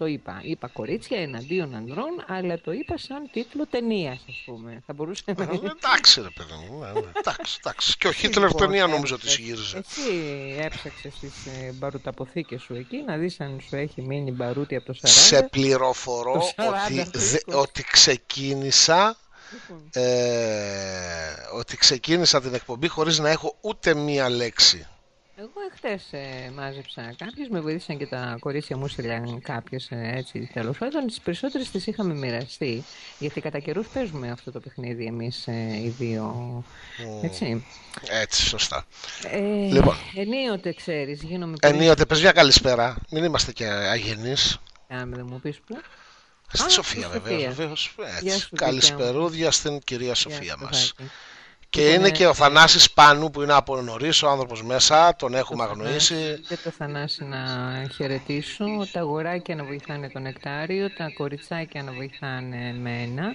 Το είπα. Είπα κορίτσια εναντίον ανδρών, αλλά το είπα σαν τίτλο ταινίας, ας πούμε. Θα μπορούσε να Ε, Εντάξει, ρε παιδί μου. ναι, ναι, Εντάξει, εντάξει. Και ο Χίτλερ Λοιπόν, ταινία νομίζω ότι έψαξες. συγύριζε. Εσύ έψαξες τις ε, μπαρουταποθήκες σου εκεί να δεις αν σου έχει μείνει μπαρούτι από το 40. Σε πληροφορώ Το 40 ότι, δε- βρίσκω. ότι ξεκίνησα Λοιπόν, ε, ότι ξεκίνησα την εκπομπή χωρίς να έχω ούτε μία λέξη. Εγώ εχθές ε, μάζεψα κάποιες, με βοήθησαν και τα κορίτσια μου στείλαν κάποιες ε, έτσι τέλος πάντων. Τις περισσότερες τις είχαμε μοιραστεί, γιατί κατά καιρούς παίζουμε αυτό το παιχνίδι εμείς ε, οι δύο, έτσι. Έτσι, σωστά. Ε, Λοιπόν. Ενίοτε ξέρεις, γίνομαι πολύ... Ενίοτε, πες μια καλησπέρα. Μην είμαστε και αγενείς. Αν δεν μου πεις που. Στη Α, Σοφία, στη βεβαίως. Σοφία. βεβαίως. Γεια Έτσι. σου, Καλησπερούδια στην κυρία Σοφία Γεια σου, μας. Θάκη. Και Λοιπόν, είναι ε, και ο Θανάσης Πάνου που είναι από νωρίς ο άνθρωπος μέσα, τον έχουμε αγνοήσει. Και το Θανάση να χαιρετήσω. Τα αγοράκια να βοηθάνε τον Νεκτάριο, τα κοριτσάκια να βοηθάνε εμένα.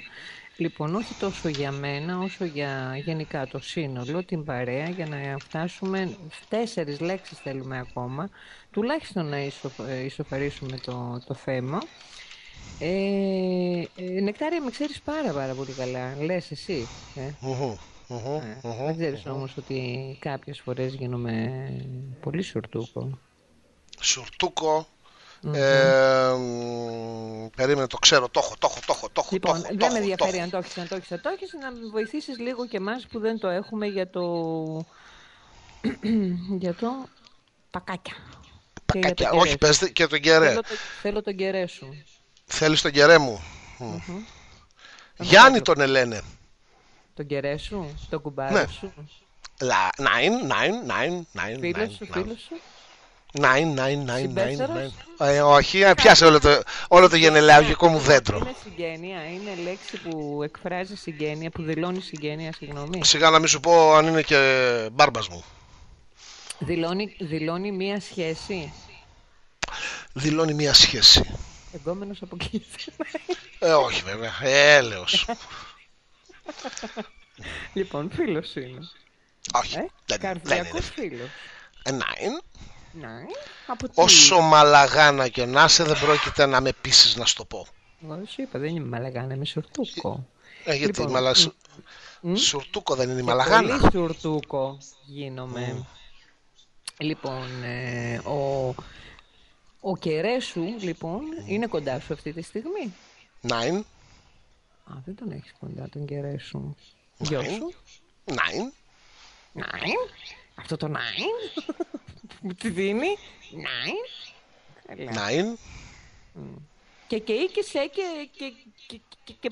Λοιπόν, όχι τόσο για μένα, όσο για γενικά το σύνολο, την παρέα, για να φτάσουμε, τέσσερις λέξεις θέλουμε ακόμα, τουλάχιστον να ισο- ε, ισοφαρίσουμε το, το θέμα. Ε, ε, Νεκτάρια, με ξέρεις πάρα πάρα πολύ καλά, λες εσύ. Ε. Μουχου, μουχου, Ε, μουχου. Δεν ξέρεις όμως ότι κάποιες φορές γίνομαι πολύ σουρτούκο. Σουρτούκο. Ε, μ, περίμενε, το ξέρω, το έχω, το έχω, το έχω, το έχω, το Λοιπόν, έχω, το δεν με έχω, το ενδιαφέρει έχω. αν το έχεις, αν το έχεις, αν το έχεις, να με βοηθήσεις λίγο και εμάς που δεν το έχουμε για το... για το πακάκια. Και για το Πακάκια. κερέ Όχι, σου. πες δε- και τον κερέ. Θέλω, το, θέλω τον κερέ σου. Θέλεις τον κερέ μου. Μ. Γιάννη τον ελένε. Τον κερέ σου, τον κουμπάρο Ναι. σου. Λα- Nine, nine, nine, nine, Φίλος nine, σου, nine. φίλος σου. Nine, nine, nine, nine, Συμπέστερος; nine. Ε, όχι, ε, πιάσε όλο το, όλο το γενελαιαγικό μου δέντρο. Είναι συγγένεια, είναι λέξη που εκφράζει συγγένεια, που δηλώνει συγγένεια, συγγνώμη. Σιγά να μην σου πω αν είναι και μπάρμπας μου. Δηλώνει, δηλώνει μία σχέση. Δηλώνει μια σχέση. Εγκόμενος από εκεί. Ε, όχι βέβαια. Ε, έλεος. Λοιπόν, φίλος σου είναι. όχι. Ε, δεν, δεν καρδιακός είναι. φίλος. Ε, nine. Ναι. Από τι. Όσο μαλαγάνα και να είσαι δεν πρόκειται να με πείσεις να σου το πω. Εγώ σου είπα, δεν είμαι μαλαγάνα, είμαι σουρτούκο. Ε, γιατί Λοιπόν, μαλα... σου- μ. Σουρτούκο δεν είναι η Και μαλαγάνα. Πολύ σουρτούκο γίνομαι. Λοιπόν, ε, ο, ο κερέ σου, λοιπόν, είναι κοντά σου αυτή τη στιγμή. Nine. Α, δεν τον έχεις κοντά τον κερέ σου. Γιο Nine. σου. Nine. Nine. Αυτό το nine. Μου τη δίνει. Nine. Καλά. Nine. Και και οίκησε και, και, και, και, και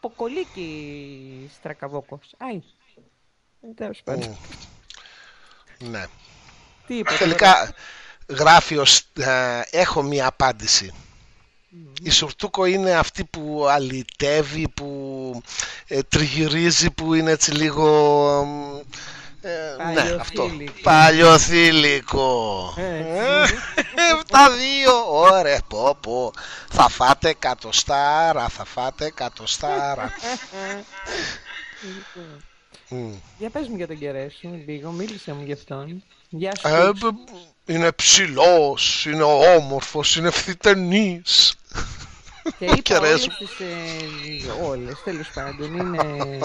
ποκολίκι στρακαβόκος. Άι. Ε, Τέλος πάντων. Ναι. Τι είπα τώρα; Τελικά γράφει ως ε, έχω μία απάντηση. Η Σουρτούκο είναι αυτή που αλυτεύει, που ε, τριγυρίζει, που είναι έτσι λίγο... ε, ναι, αυτό. Παλιοθήλικο. Παλιοθήλικο. Έτσι. Ε, Τα δύο, ωραία, πω πω. Θα φάτε εκατοστάρα, θα φάτε εκατοστάρα. Μμ. Για πες μου για τον κερέ σου λίγο, μίλησε μου γι' αυτόν. Γεια σου. Ε, Κούξ. μπ- είναι ψηλός, είναι όμορφος, είναι ευθυτενής. Και είπα Κερές όλες μου. τις, ε, όλες, τέλος πάντων, είναι...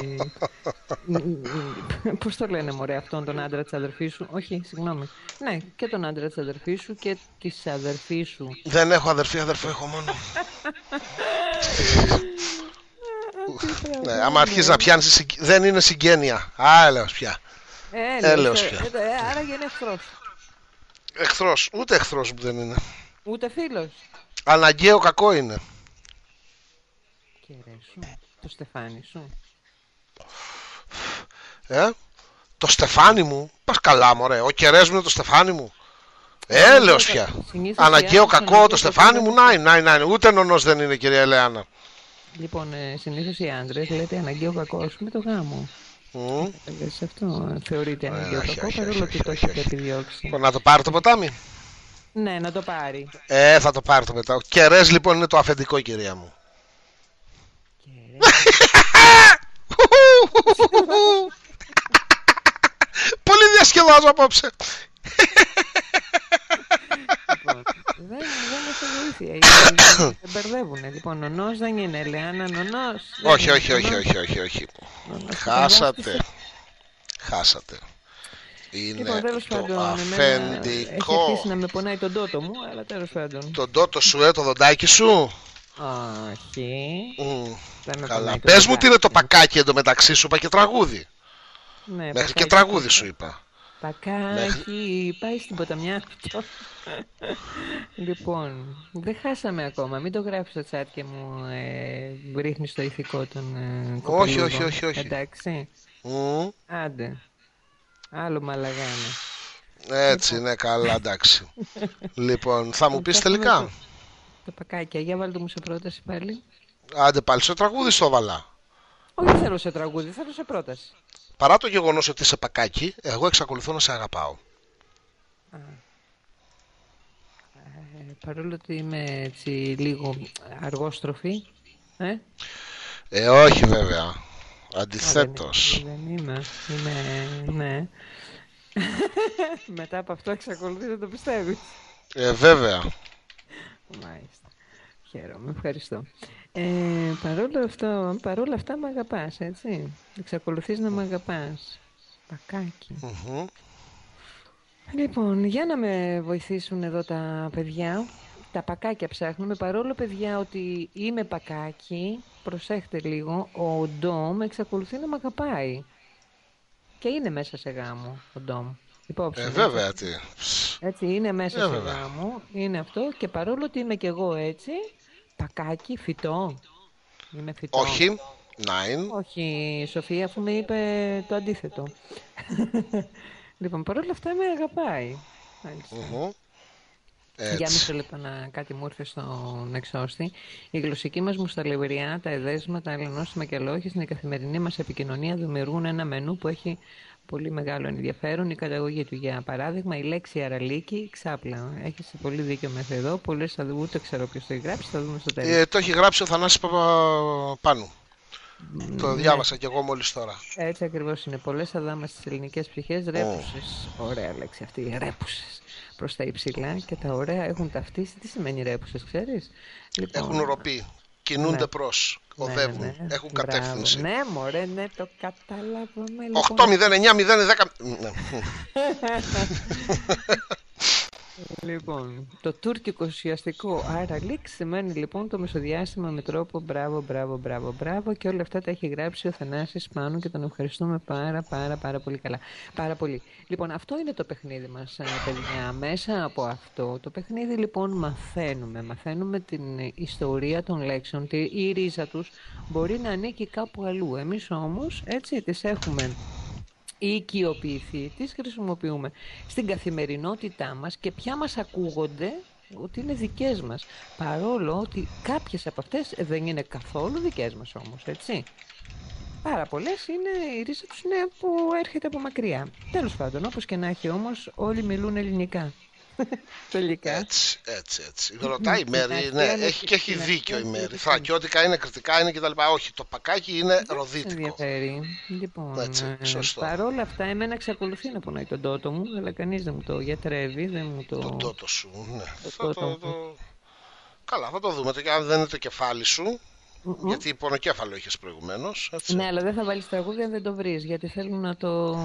Πώς το λένε μωρέ αυτόν τον άντρα της αδερφής σου, όχι, συγγνώμη. Ναι, και τον άντρα της αδερφής σου και της αδερφής σου. Δεν έχω αδερφή, αδερφό έχω μόνο. ναι, άμα αρχίζεις να πιάνεις, δεν είναι συγγένεια. Α, έλεος πια. Ε, Έλεος ε, πια. ε, ε, άρα είναι εχθρός. Εχθρός, ούτε εχθρός που δεν είναι. Ούτε φίλος. Αναγκαίο κακό είναι. Και ρε σου, το στεφάνι σου. Ε; Το στεφάνι μου, πας καλά, μωρέ. Ο κερές μου είναι το στεφάνι μου. Έλεος πια. Συνήθως οι Αναγκαίο άντρες κακό αναγκαίο το στεφάνι μου, κακό να είναι, να είναι, να είναι. Ούτε νονός δεν είναι, κυρία Ελεάνα. Λοιπόν, ε, συνήθως οι άντρες λέτε αναγκαίο κακό με το γάμο. Μμ. Ε, Σε αυτό ε, θεωρείται αναγκαίο όχι, κακό, όχι, παρόλο όχι, ότι όχι, το όχι, έχετε όχι. επιδιώξει. Λοιπόν, να το πάρει το ποτάμι. Ναι, να το πάρει. Ε, θα το πάρει το μετά. Ο κερές λοιπόν είναι το αφεντικό, κυρία μου. Και ρε, Πολύ διασκεδάζω απόψε. λοιπόν, δεν, δεν έχω βοήθεια. οι- Δεν μπερδεύουνε. Λοιπόν, νονός δεν είναι, Ελεάνα, νονός. δεν όχι, είναι όχι, όχι, νονός. όχι, όχι, όχι. Νονός. Χάσατε. Χάσατε. Είναι Λοιπόν, τέλος το πάντων, εμένα έχει αφεντικό. αρχίσει να με πονάει τον τότο μου, αλλά τέλος πάντων. Τον τότο σου, ε, το δοντάκι σου. Όχι. Μμ. Δεν με Καλά. πονάει το Πες μου τι είναι το δοντάκι. πακάκι εντωμεταξύ σου, είπα και τραγούδι. Ναι, Μέχρι πακάκι. και τραγούδι σου είπα. Πακάκι, πάει στην ποταμιά αυτό. λοιπόν, δεν χάσαμε ακόμα. Μην το γράφεις στο chat και μου ε, ρίχνεις το ηθικό των ε, κοπελούδων. όχι, όχι, όχι. Εντάξει, Μμ. άντε. Άλλο μαλαγάνε. Έτσι είναι καλά, εντάξει. λοιπόν, θα μου πεις Ψάχνουμε τελικά; Το, το πακάκι, για βάλτε μου σε πρόταση πάλι. Άντε πάλι στο τραγούδι στο βαλά. Όχι, δεν θέλω σε τραγούδι, θέλω σε πρόταση. Παρά το γεγονός ότι είσαι πακάκι, εγώ εξακολουθώ να σε αγαπάω. Ε, παρόλο ότι είμαι έτσι λίγο αργόστροφη, ε, Ε, όχι βέβαια. Α, Αντιθέτως. Δεν, δεν είμαι. Είμαι, ναι. Μετά από αυτό εξακολουθείς να το πιστεύεις. Ε, βέβαια. Μάλιστα. Χαίρομαι, ευχαριστώ. Ε, παρόλο αυτό, παρόλα αυτά με αγαπάς, έτσι. Εξακολουθείς να με αγαπάς. Πακάκι. Μμμ. Λοιπόν, για να με βοηθήσουν εδώ τα παιδιά. Τα πακάκια ψάχνουμε. Παρόλο, παιδιά, ότι είμαι πακάκι, προσέχτε λίγο, ο Ντόμ εξακολουθεί να με αγαπάει. Και είναι μέσα σε γάμο ο Ντόμ. Υπόψη. Ε, μου, βέβαια έτσι. τι. Έτσι, είναι μέσα Ε, σε βέβαια. γάμο. Είναι αυτό. Και παρόλο ότι είμαι κι εγώ έτσι, πακάκι, φυτό. Είμαι φυτό. Όχι. Nine. Όχι, η Σοφία, αφού με είπε το αντίθετο. λοιπόν, παρόλα αυτά με αγαπάει. Μάλιστα. Μμμ. Για Έτσι. μισό λεπτό να κάτι μου ήρθε στον εξώστη. Η γλωσσική μας μουσταλευριά, τα εδέσματα, αλληνόστιμα και λόγια στην καθημερινή μας επικοινωνία δημιουργούν ένα μενού που έχει πολύ μεγάλο ενδιαφέρον η καταγωγή του. Για παράδειγμα, η λέξη αραλίκη, ξάπλα. Έχεις πολύ δίκιο μέχρι εδώ. Πολλές θα δούμε, ούτε ξέρω ποιος το έχει γράψει, θα δούμε στο τέλος. Ε, το έχει γράψει ο Θανάσης Παπαπάνου. Το ναι. διάβασα κι εγώ μόλις τώρα. Έτσι ακριβώς είναι. Πολλές αδάμα στις ελληνικές ψυχές ρέπουσες. Ωραία λέξη αυτή. Ρέπουσες. Προς τα υψηλά και τα ωραία έχουν ταυτίσει. Τι σημαίνει ρέπουσες, ξέρεις; Λοιπόν, Έχουν ροπή. Κινούνται Ναι. προς. ναι, Οδεύουν. ναι, ναι. Έχουν Μπράβο. κατεύθυνση. Ναι, μωρέ, ναι, το καταλάβαμε. 8, 0, 9, 0, 10. Ναι. Λοιπόν, το τουρκικό ουσιαστικό άρα λίξ σημαίνει λοιπόν το μεσοδιάστημα με τρόπο μπράβο, μπράβο, μπράβο, μπράβο και όλα αυτά τα έχει γράψει ο Θανάσης πάνω και τον ευχαριστούμε πάρα πάρα πάρα πολύ καλά. Πάρα πολύ. Λοιπόν, αυτό είναι το παιχνίδι μας, ε, παιδιά. Μέσα από αυτό το παιχνίδι λοιπόν μαθαίνουμε. Μαθαίνουμε την ε, ιστορία των λέξεων, τη, η ρίζα τους μπορεί να ανήκει κάπου αλλού. Εμείς όμως έτσι τις έχουμε οικειοποιηθείς, τις χρησιμοποιούμε στην καθημερινότητά μας και πια μας ακούγονται ότι είναι δικές μας. Παρόλο ότι κάποιες από αυτές δεν είναι καθόλου δικές μας όμως, έτσι. Πάρα πολλές είναι, η ρίζα τους είναι που έρχεται από μακριά. Τέλος πάντων, όπως και να έχει όμως, όλοι μιλούν ελληνικά. Τελικά. Έτσι, έτσι, έτσι. Ρωτάει η Μέρη, αρχαία ναι, είναι- έχει και έχει στην δίκιο η αρχαία Μέρη. είναι Θρακιώτικα είναι, κριτικά είναι κτλ. Όχι, το πακάκι είναι Δεν σε ροδίτικο. ενδιαφέρει. Λοιπόν, Έτσι, ε, σωστό. παρόλα αυτά, εμένα εξακολουθεί να πονάει τον τότο μου, αλλά κανείς δεν μου το γιατρεύει, δεν μου το... Το τότο σου, ναι. Το Θα το, τότο το, Καλά, θα το δούμε. Και αν δεν είναι το κεφάλι σου, γιατί πονοκέφαλο είχες προηγουμένως. Έτσι. Ναι, αλλά δεν θα βάλεις τραγούδι αν δεν το βρεις, γιατί θέλουν να το...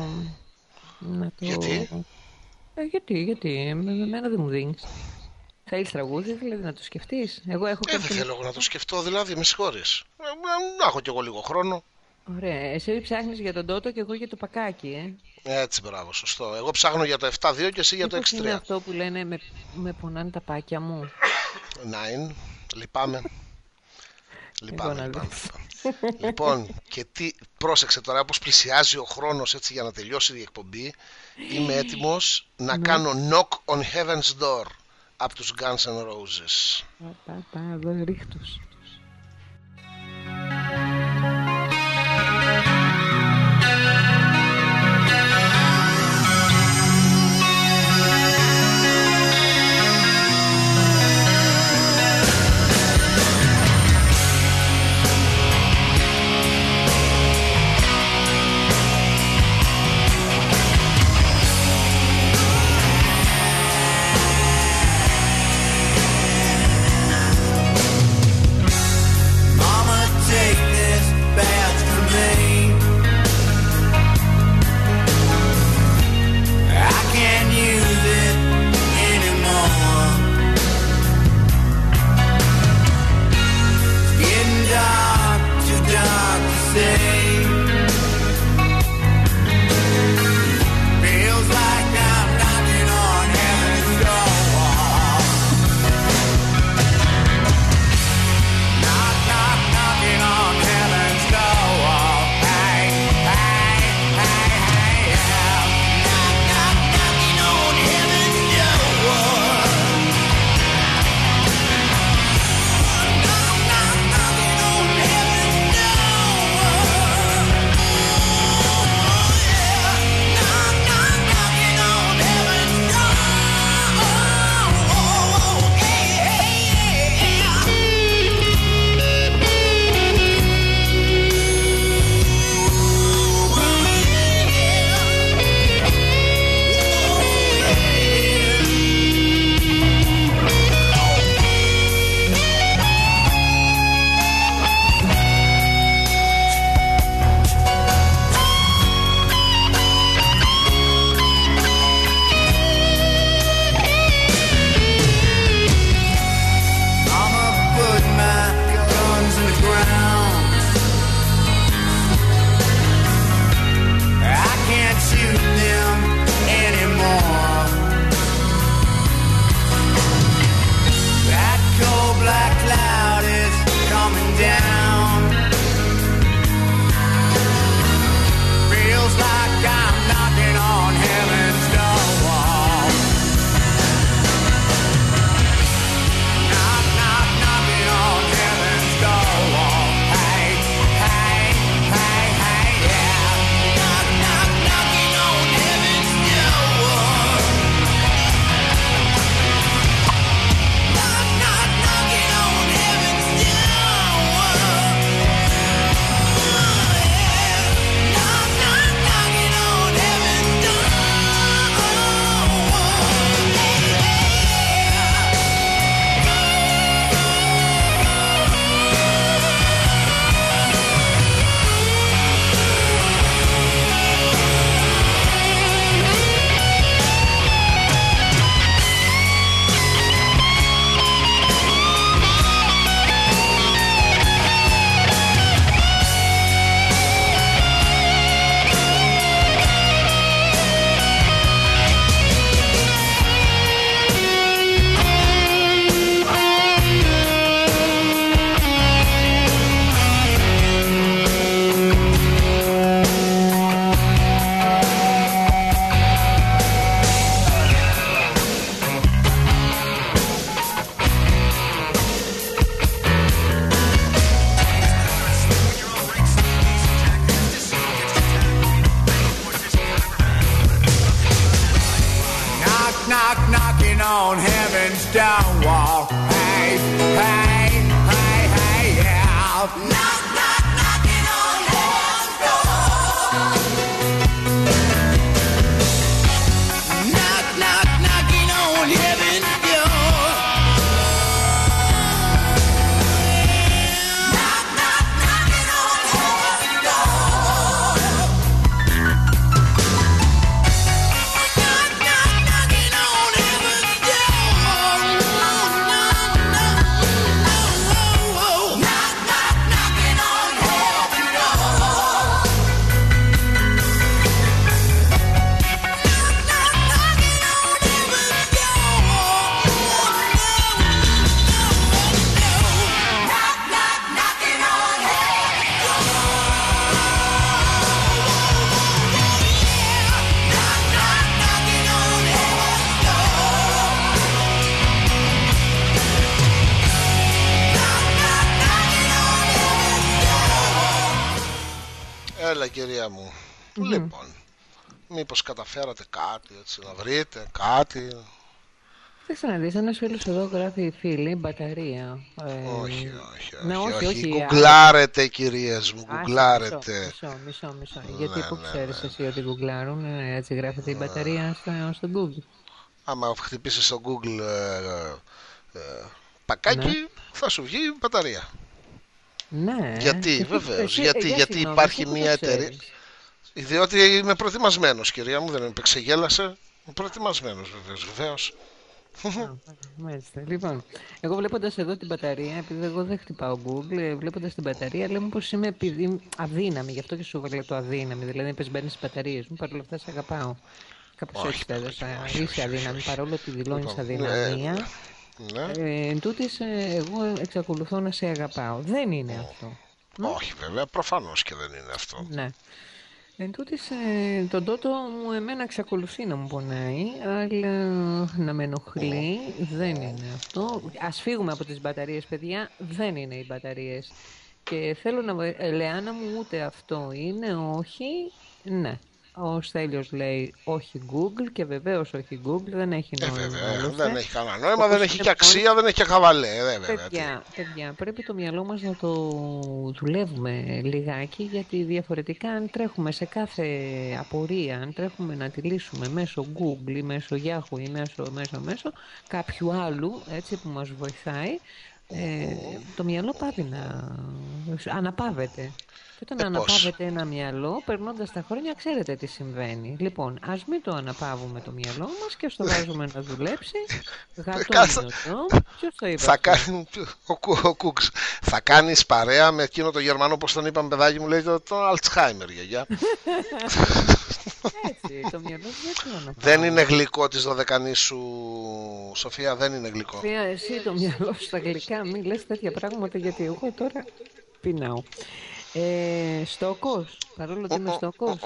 Να το... Γιατί; Ε, γιατί, γιατί, εμένα δεν μου δίνεις. Θέλεις τραγούδι, δηλαδή να το σκεφτείς. Εγώ έχω Ε, δεν κάποιο- θέλω εγώ να το σκεφτώ, δηλαδή, με συγχωρείς. Ε, ε, να έχω κι εγώ λίγο χρόνο. Ωραία, εσύ ψάχνεις για τον Τότο και εγώ για το πακάκι, ε. Έτσι, μπράβο, σωστό. Εγώ ψάχνω για το 7-2 και εσύ για το Μήπως είναι 6-3. αυτό που λένε με, με πονάνε τα πάκια μου. Nine. Λυπάμαι. Λυπάμαι, να λυπάμαι. δεις. λοιπόν, και τι, πρόσεξε τώρα, όπως πλησιάζει ο χρόνος έτσι για να τελειώσει η εκπομπή, είμαι έτοιμος να κάνω knock on heaven's door από τους Guns N' Roses. Πα, πα, πα, εδώ ρίχτους. on heaven's downwall. Hey, hey, hey, hey, yeah. Not μήπως καταφέρατε κάτι έτσι να βρείτε, κάτι. Κοίταξε να δεις, ένας φίλος εδώ γράφει φίλη, μπαταρία. Ε, όχι, όχι, ναι, όχι, όχι, όχι, Γκουγκλάρετε κυρίες μου, Άσε, γκουγκλάρετε. Μισό, μισό, μισό. Ναι, Γιατί πού ναι, ξέρεις ναι. εσύ ότι γκουγκλάρουν, ε, έτσι γράφεται η μπαταρία στο, στο Google. Άμα χτυπήσεις στο Google ε, ε, πακάκι, Ναι. θα σου βγει μπαταρία. Ναι. Γιατί, και πού- βεβαίως, εσύ- γιατί- για γιατί συγγνώμη, υπάρχει εσύ πού το μια εταιρεία- ξέρεις; Διότι είμαι προετοιμασμένος κυρία μου, δεν με ξεγέλασε. Είμαι προετοιμασμένος βεβαίως, βεβαίως. Μάλιστα. Λοιπόν, εγώ βλέποντας εδώ την μπαταρία, επειδή εγώ δεν χτυπάω Google, βλέποντας την μπαταρία, λέμε πως είμαι επειδή αδύναμη. Γι' αυτό και σου έβαλα το αδύναμη. Δηλαδή, πε μπαίνεις στις μπαταρίες μου, παρόλα αυτά σε αγαπάω. Κάπω Όχι, έτσι τα όχι, έδωσα. όχι, όχι, Είσαι όχι, αδύναμη, όχι. παρόλο ότι δηλώνεις Λοιπόν, αδυναμία. Ναι, Ε, εν τούτης, ε, εγώ εξακολουθώ να σε αγαπάω. Δεν είναι αυτό. όχι βέβαια, προφανώς και δεν είναι αυτό. Ναι. Εν τούτης, ε, τον τότο μου εμένα εξακολουθεί να μου πονάει, αλλά να με ενοχλεί δεν είναι αυτό. Ας φύγουμε από τις μπαταρίες, παιδιά, δεν είναι οι μπαταρίες. Και θέλω να... βο- ε, Λεάνα μου, ούτε αυτό είναι, όχι, ναι. Ο Στέλιος λέει όχι Google και βεβαίως όχι Google, δεν έχει Ε, νόημα. βέβαια, άλλωστε. δεν έχει κανένα νόημα, Όπως δεν έχει είναι και αξία, δεν έχει και χαβαλέ. Ε, βέβαια, τι. Παιδιά, παιδιά, πρέπει το μυαλό μας να το δουλεύουμε λιγάκι γιατί διαφορετικά αν τρέχουμε σε κάθε απορία, αν τρέχουμε να τη λύσουμε μέσω Google ή μέσω Yahoo ή μέσω, μέσω, μέσω κάποιου άλλου έτσι που μας βοηθάει ε, το μυαλό πάβει να αναπαύεται. Και όταν Ε, πώς; αναπαύεται ένα μυαλό, περνώντας τα χρόνια, ξέρετε τι συμβαίνει. Λοιπόν, ας μην το αναπαύουμε το μυαλό μας και ας το βάζουμε να δουλέψει. Κάτσε. Γατόμιο Ποιος το είπε. Θα αυτό; κάνει, ο, Κου- ο Κούξ, θα κάνεις παρέα με εκείνο το Γερμανό, όπως τον είπαμε παιδάκι μου, λέει το, το Αλτσχάιμερ, γιαγιά. Έτσι, το μυαλό δεν το αναπαύει. δεν είναι γλυκό της δωδεκανής σου, Σοφία, δεν είναι γλυκό. Σοφία, εσύ το μυαλό σου στα γλυκά, μην λες τέτοια πράγματα γιατί εγώ τώρα πεινάω. Ε, στόκος, παρόλο ότι είμαι στόκος.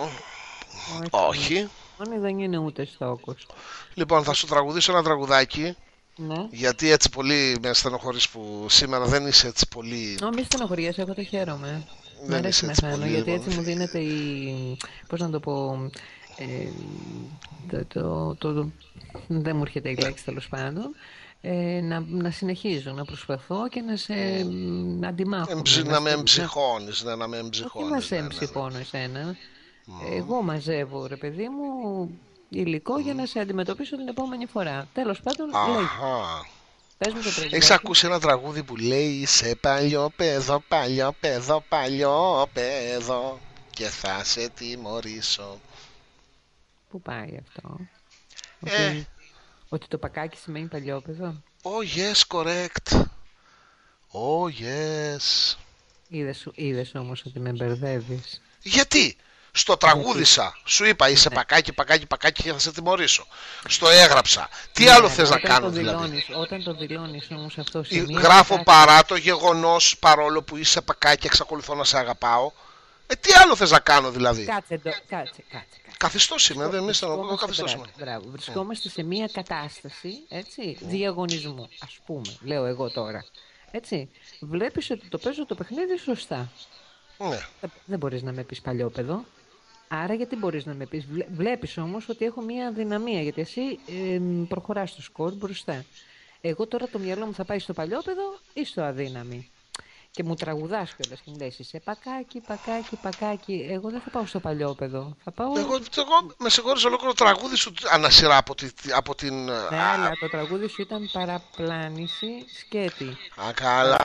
Όχι. Όχι, δεν είναι ούτε στόκος. Λοιπόν, θα σου τραγουδήσω ένα τραγουδάκι, Ναι. γιατί έτσι πολύ με στενοχωρείς που σήμερα δεν είσαι έτσι πολύ... Ω, μη στενοχωριέσαι, εγώ το χαίρομαι. Μ' Δεν αρέσει είσαι να έτσι χάνω, πολύ, γιατί λοιπόν. έτσι μου δίνεται η... Πώς να το πω... Ε, το, το, το, το- δεν μου έρχεται η λέξη τέλος πάντων. Ε, να, να συνεχίζω, να προσπαθώ και να σε να αντιμάχω. Εμψη- να με εμψυχώνεις, ναι, να με Όχι εμψυχώνεις. να ναι, σε ναι, ναι. εμψυχώνω εσένα. Εγώ μαζεύω, ρε παιδί μου, υλικό για να σε αντιμετωπίσω την επόμενη φορά. Τέλος πάντων, λέει, Αχα. πες μου το τραγούδι. Έχεις ακούσει ένα τραγούδι που λέει Είσαι παλιό παιδό, παλιό παιδό, παλιό παιδό Και θα σε τιμωρήσω Πού πάει αυτό; Ε. Ότι, ότι το πακάκι σημαίνει παλιόπαιδο; Oh yes, correct Oh yes Είδες, είδες όμως ότι με μπερδεύεις. Γιατί; Στο τραγούδισα, σου είπα είσαι πακάκι, πακάκι, πακάκι και θα σε τιμωρήσω. Στο έγραψα. Τι άλλο Ναι, θες να όταν κάνω το δηλαδή; δηλώνεις, Όταν το δηλώνεις όμως αυτό σε Ε, μία Γράφω κατάσταση- παρά το γεγονός παρόλο που είσαι πακάκι εξακολουθώ να σε αγαπάω. Ε, τι άλλο θες να κάνω δηλαδή; Κάτσε, το, κάτσε, κάτσε. Κάτσε. Καθιστός είμαι, δεν είμαι στενοχωρό, Βρισκόμαστε- καθιστός μπράβο, είμαι. μπράβο. Βρισκόμαστε σε μία κατάσταση έτσι, διαγωνισμού, ας πούμε, λέω εγώ τώρα. Έτσι, βλέπεις ότι το παίζω το παιχνίδι σωστά. Ναι. Ε, Δεν μπορείς να με πεις παλιόπαιδο. Άρα γιατί μπορείς να με πεις; Βλέ- Βλέπεις όμως ότι έχω μία αδυναμία, γιατί εσύ ε, προχωράς στο σκορ μπροστά. Εγώ τώρα το μυαλό μου θα πάει στο παλιόπαιδο ή στο αδύναμη; Και μου τραγουδάς κιόλας και μου λες είσαι πακάκι, πακάκι, πακάκι. Εγώ δεν θα πάω στο παλιόπαιδο. Θα πάω... Εγώ, εγώ με συγχωρείς ολόκληρο τραγούδι σου ανασυρά από, τη, από την... Ναι, α, αλλά το τραγούδι σου ήταν παραπλάνηση σκέτη. Α, καλά.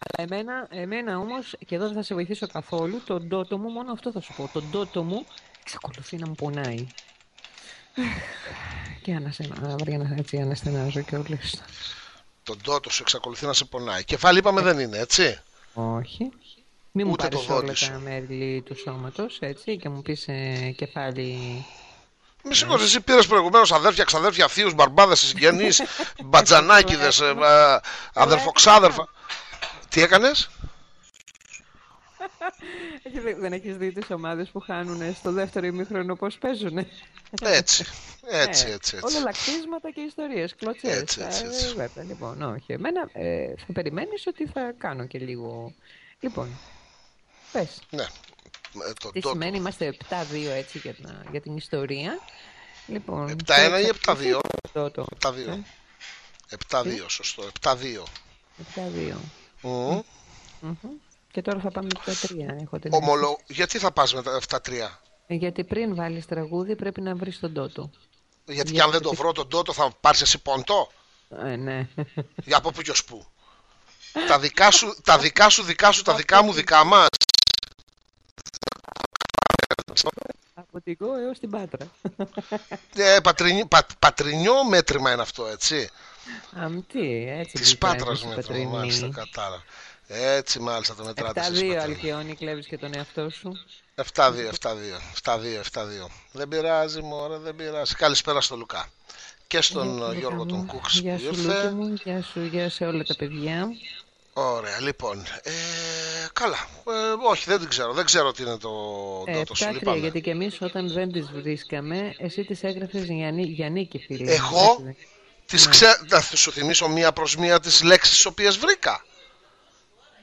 Αλλά εμένα, εμένα όμως, και εδώ δεν θα σε βοηθήσω καθόλου, τον τότο μου, μόνο αυτό θα σου πω, τον τότο μου εξακολουθεί να μου πονάει. Και αναστενάζω, έτσι αναστενάζω και όλες. Τον τότο σου εξακολουθεί να σε πονάει. Κεφάλι είπαμε δεν είναι, έτσι; Όχι. Μην μου Ούτε το πάρεις δόντι όλα σου. τα μέλη του σώματος, έτσι, και μου πεις ε, κεφάλι... Με συγχωρείς, εσύ πήρες προηγουμένως αδέρφια, ξαδέρφια, θείους, μπαρμπάδες, συγγενείς, μπατζανάκιδες, ε, ε, αδερφοξάδερφα. Τι έκανες; Έχει- Δεν έχεις δει τις ομάδες που χάνουν στο δεύτερο ημίχρονο πώς παίζουν. Έτσι, έτσι, Ε, έτσι, Όλα έτσι. λακτίσματα και ιστορίες, κλωτσές. Έτσι, έτσι, Ε, έτσι. βέβαια, λοιπόν, όχι. Εμένα ε, θα περιμένεις ότι θα κάνω και λίγο... Λοιπόν, πες. Ναι. Ε, Το Τι ντότο. σημαίνει, είμαστε 7-2 έτσι για, την- για την ιστορία. Λοιπόν, 7-1 ή 7-2. Το, το, 7-2. 7-2, σωστό. 7-2. 7-2. Μμμ. Μμμ. Και τώρα θα πάμε 7-3. Έχω την Ομολο... Γιατί θα πας με τα 7-3. Ε, Γιατί πριν βάλεις τραγούδι πρέπει να βρεις τον τότο. Γιατί και αν δεν το βρω τον τότο θα πάρεις εσύ πόντο; Ε, ναι. Για από πού και ως πού. τα δικά σου, τα δικά σου, δικά σου, τα δικά μου, δικά μας. Από την Κο έως την Πάτρα. Ε, πατρινι... πα... Πατρινιό μέτρημα είναι αυτό, έτσι. Αμ, τι, έτσι. Της γλυκά Πάτρας είναι η μέτρημα, Πατρινής. μάλιστα, κατάρα. Έτσι, μάλιστα, το μετράτες εσείς 7-2 πατρινή. Αλκιόνι κλέβεις και τον εαυτό σου. 7-2, 7-2, 7-2, 7-2. Δεν πειράζει, μωρέ, δεν πειράζει. Καλησπέρα στον Λουκά. Και στον Γεια ε, σου, Γιώργο Λούκα τον μου. Κούξ που Γεια σου ήρθε. Λούκη μου, γεια σου, γεια σε όλα τα παιδιά. Ωραία, λοιπόν. Ε, καλά. Ε, όχι, δεν την ξέρω. Δεν ξέρω τι είναι το Ε, ντότο σου. 7-3, Λυπάμαι. γιατί και εμείς όταν δεν τις βρίσκαμε, εσύ τις έγραφες για, νί- για νίκη, φίλε. Εγώ; Έτσι, Τις ξέ... Θα σου θυμίσω μία προς μία τις λέξεις τις οποίες βρήκα. δεν- Όχι, δεν θέλω.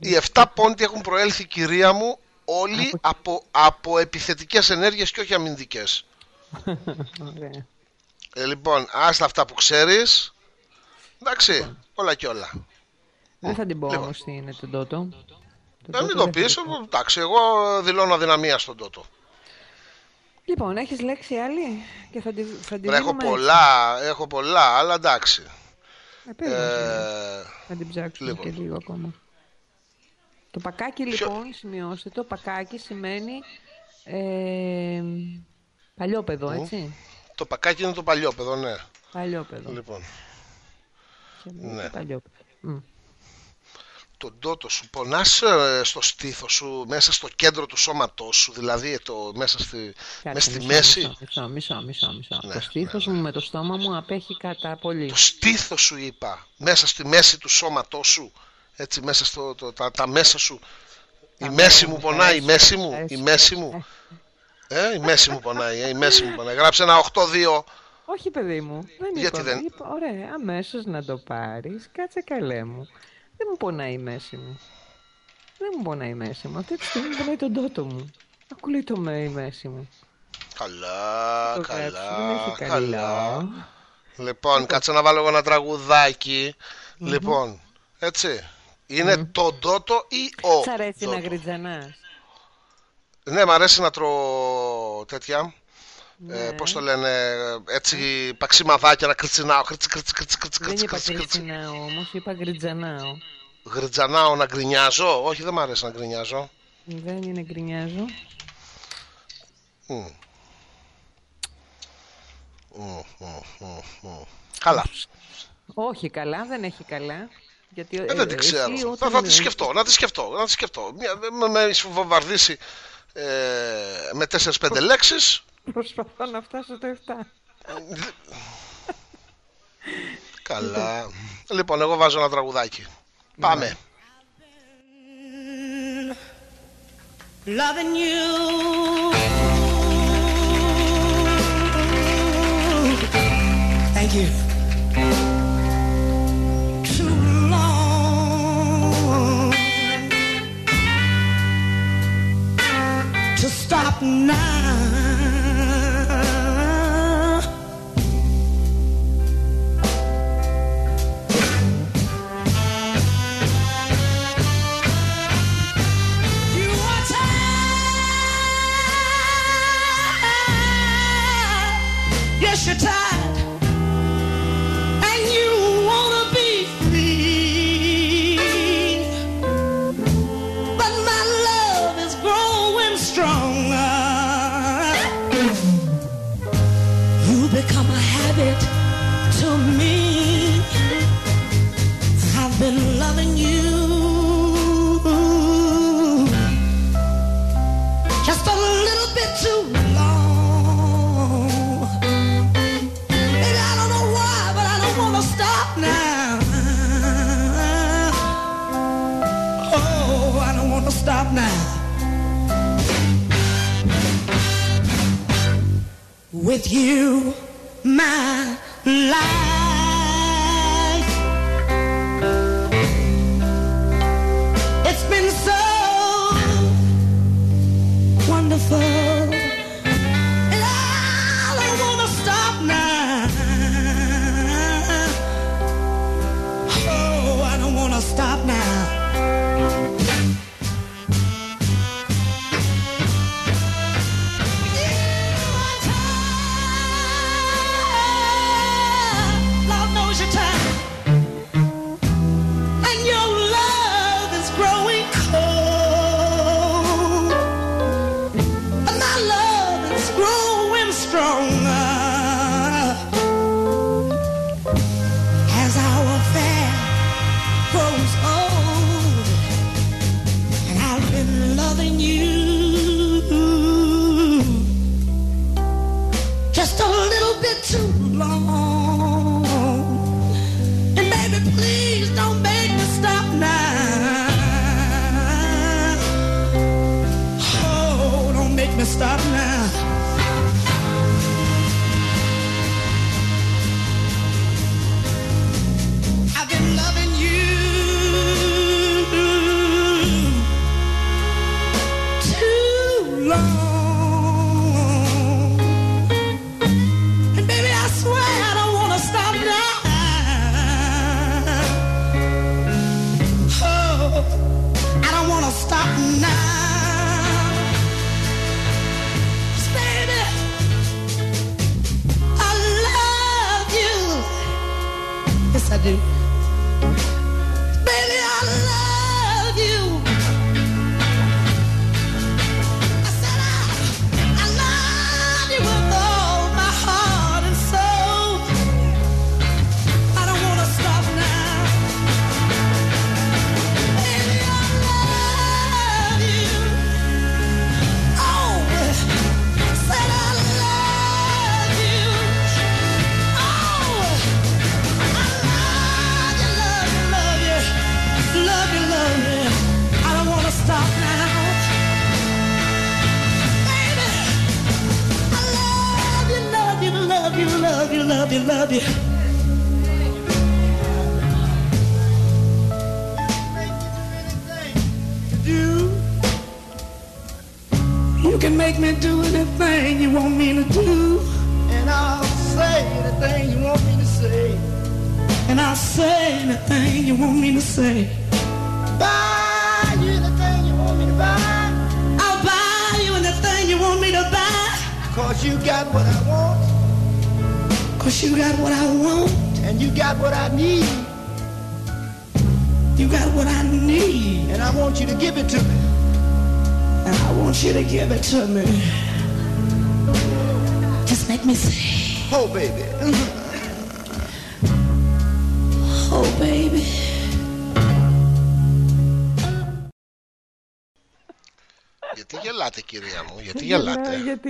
Οι 7 πόντοι έχουν προέλθει, κυρία μου, όλοι από, από επιθετικές ενέργειες και όχι αμυντικές. Ωραία. Ε, λοιπόν, άστα αυτά που ξέρεις. Εντάξει, όλα και όλα. Δεν θα την πω Λοιπόν. όμως τι είναι το Τότο. Το Να Τότο μην το δεν θα πεις, το πω. εντάξει, εγώ δηλώνω αδυναμία στον τότο. Λοιπόν, έχεις λέξη άλλη και θα τη, θα τη Βρε, Έχω δίνουμε έτσι. πολλά, έχω πολλά, αλλά εντάξει. Ε, περίμενε, Ε, Θα την ψάξουμε λοιπόν. και λίγο ακόμα. Το πακάκι λοιπόν, σημειώστε το, πακάκι σημαίνει ε, παλιόπαιδο, έτσι; το πακάκι είναι το παλιόπαιδο, ναι. Παλιόπαιδο. Λοιπόν, Σημαίνει ναι. παλιόπαιδο. Μμ. Τον τότο σου πονάς ε, στο στήθος σου, μέσα στο κέντρο του σώματός σου, δηλαδή ε, το, μέσα στη, Κάτσε, μέσα στη μισό, μέση; Μισό, μισό, μισό, μισό. Ναι, το στήθος μου με το στόμα μου απέχει κατά πολύ. Το στήθος σου είπα, μέσα στη μέση του σώματός σου, έτσι μέσα στο, το, τα, τα μέσα σου. Η Τα μέση μέσα μου μου, πονάει, η τα μέση έσω, μου, τα η έσω. μέση μου. Ε, η μέση μου πονάει, ε, η μέση μου πονάει. Γράψε ένα 8-2. Όχι, παιδί μου. Δεν Γιατί είπα. δεν- είπα ωραία, αμέσως να το πάρεις. Κάτσε καλέ μου. Δεν μου πονάει η μέση μου. Δεν μου πονάει η μέση μου. Αυτή τη στιγμή πονάει τον τότο μου. Ακούλει με η μέση μου. Καλά, Το γράψει, καλά, δεν έχει καλά. καλό. Λοιπόν, κάτσε να βάλω εγώ ένα τραγουδάκι. Λοιπόν, έτσι. Είναι το ντότο ή ο Σ' αρέσει να ντότο; γριτζανάς. Ναι, μ' αρέσει να τρώω τέτοια. Ε, Ναι. πώς το λένε, έτσι παξιμαδάκια να κριτσινάω. Κριτσι, κριτσι, κριτσι, κριτσι, Δεν κριτσι, είπα κριτσι, κριτσι. κριτσινάω όμως, είπα γκριτζανάω. Γριτζανάω να γκρινιάζω. Όχι, δεν μ' αρέσει να γκρινιάζω. Δεν είναι γκρινιάζω. Μμ. Μμ, μμ, μμ, μμ. Καλά. Όχι καλά, δεν έχει καλά. Γιατί, Ε, δεν την ξέρω. Θα, θα τη σκεφτώ, να τη σκεφτώ, να τη σκεφτώ. Μια, με, με έχει βομβαρδίσει ε, με 4-5 λέξεις. Προσπαθώ να φτάσω το 7. Καλά. Λοιπόν, εγώ βάζω ένα τραγουδάκι. Πάμε. loving you. Thank you. Too long to stop now. stop now. With you, my life. it's been so wonderful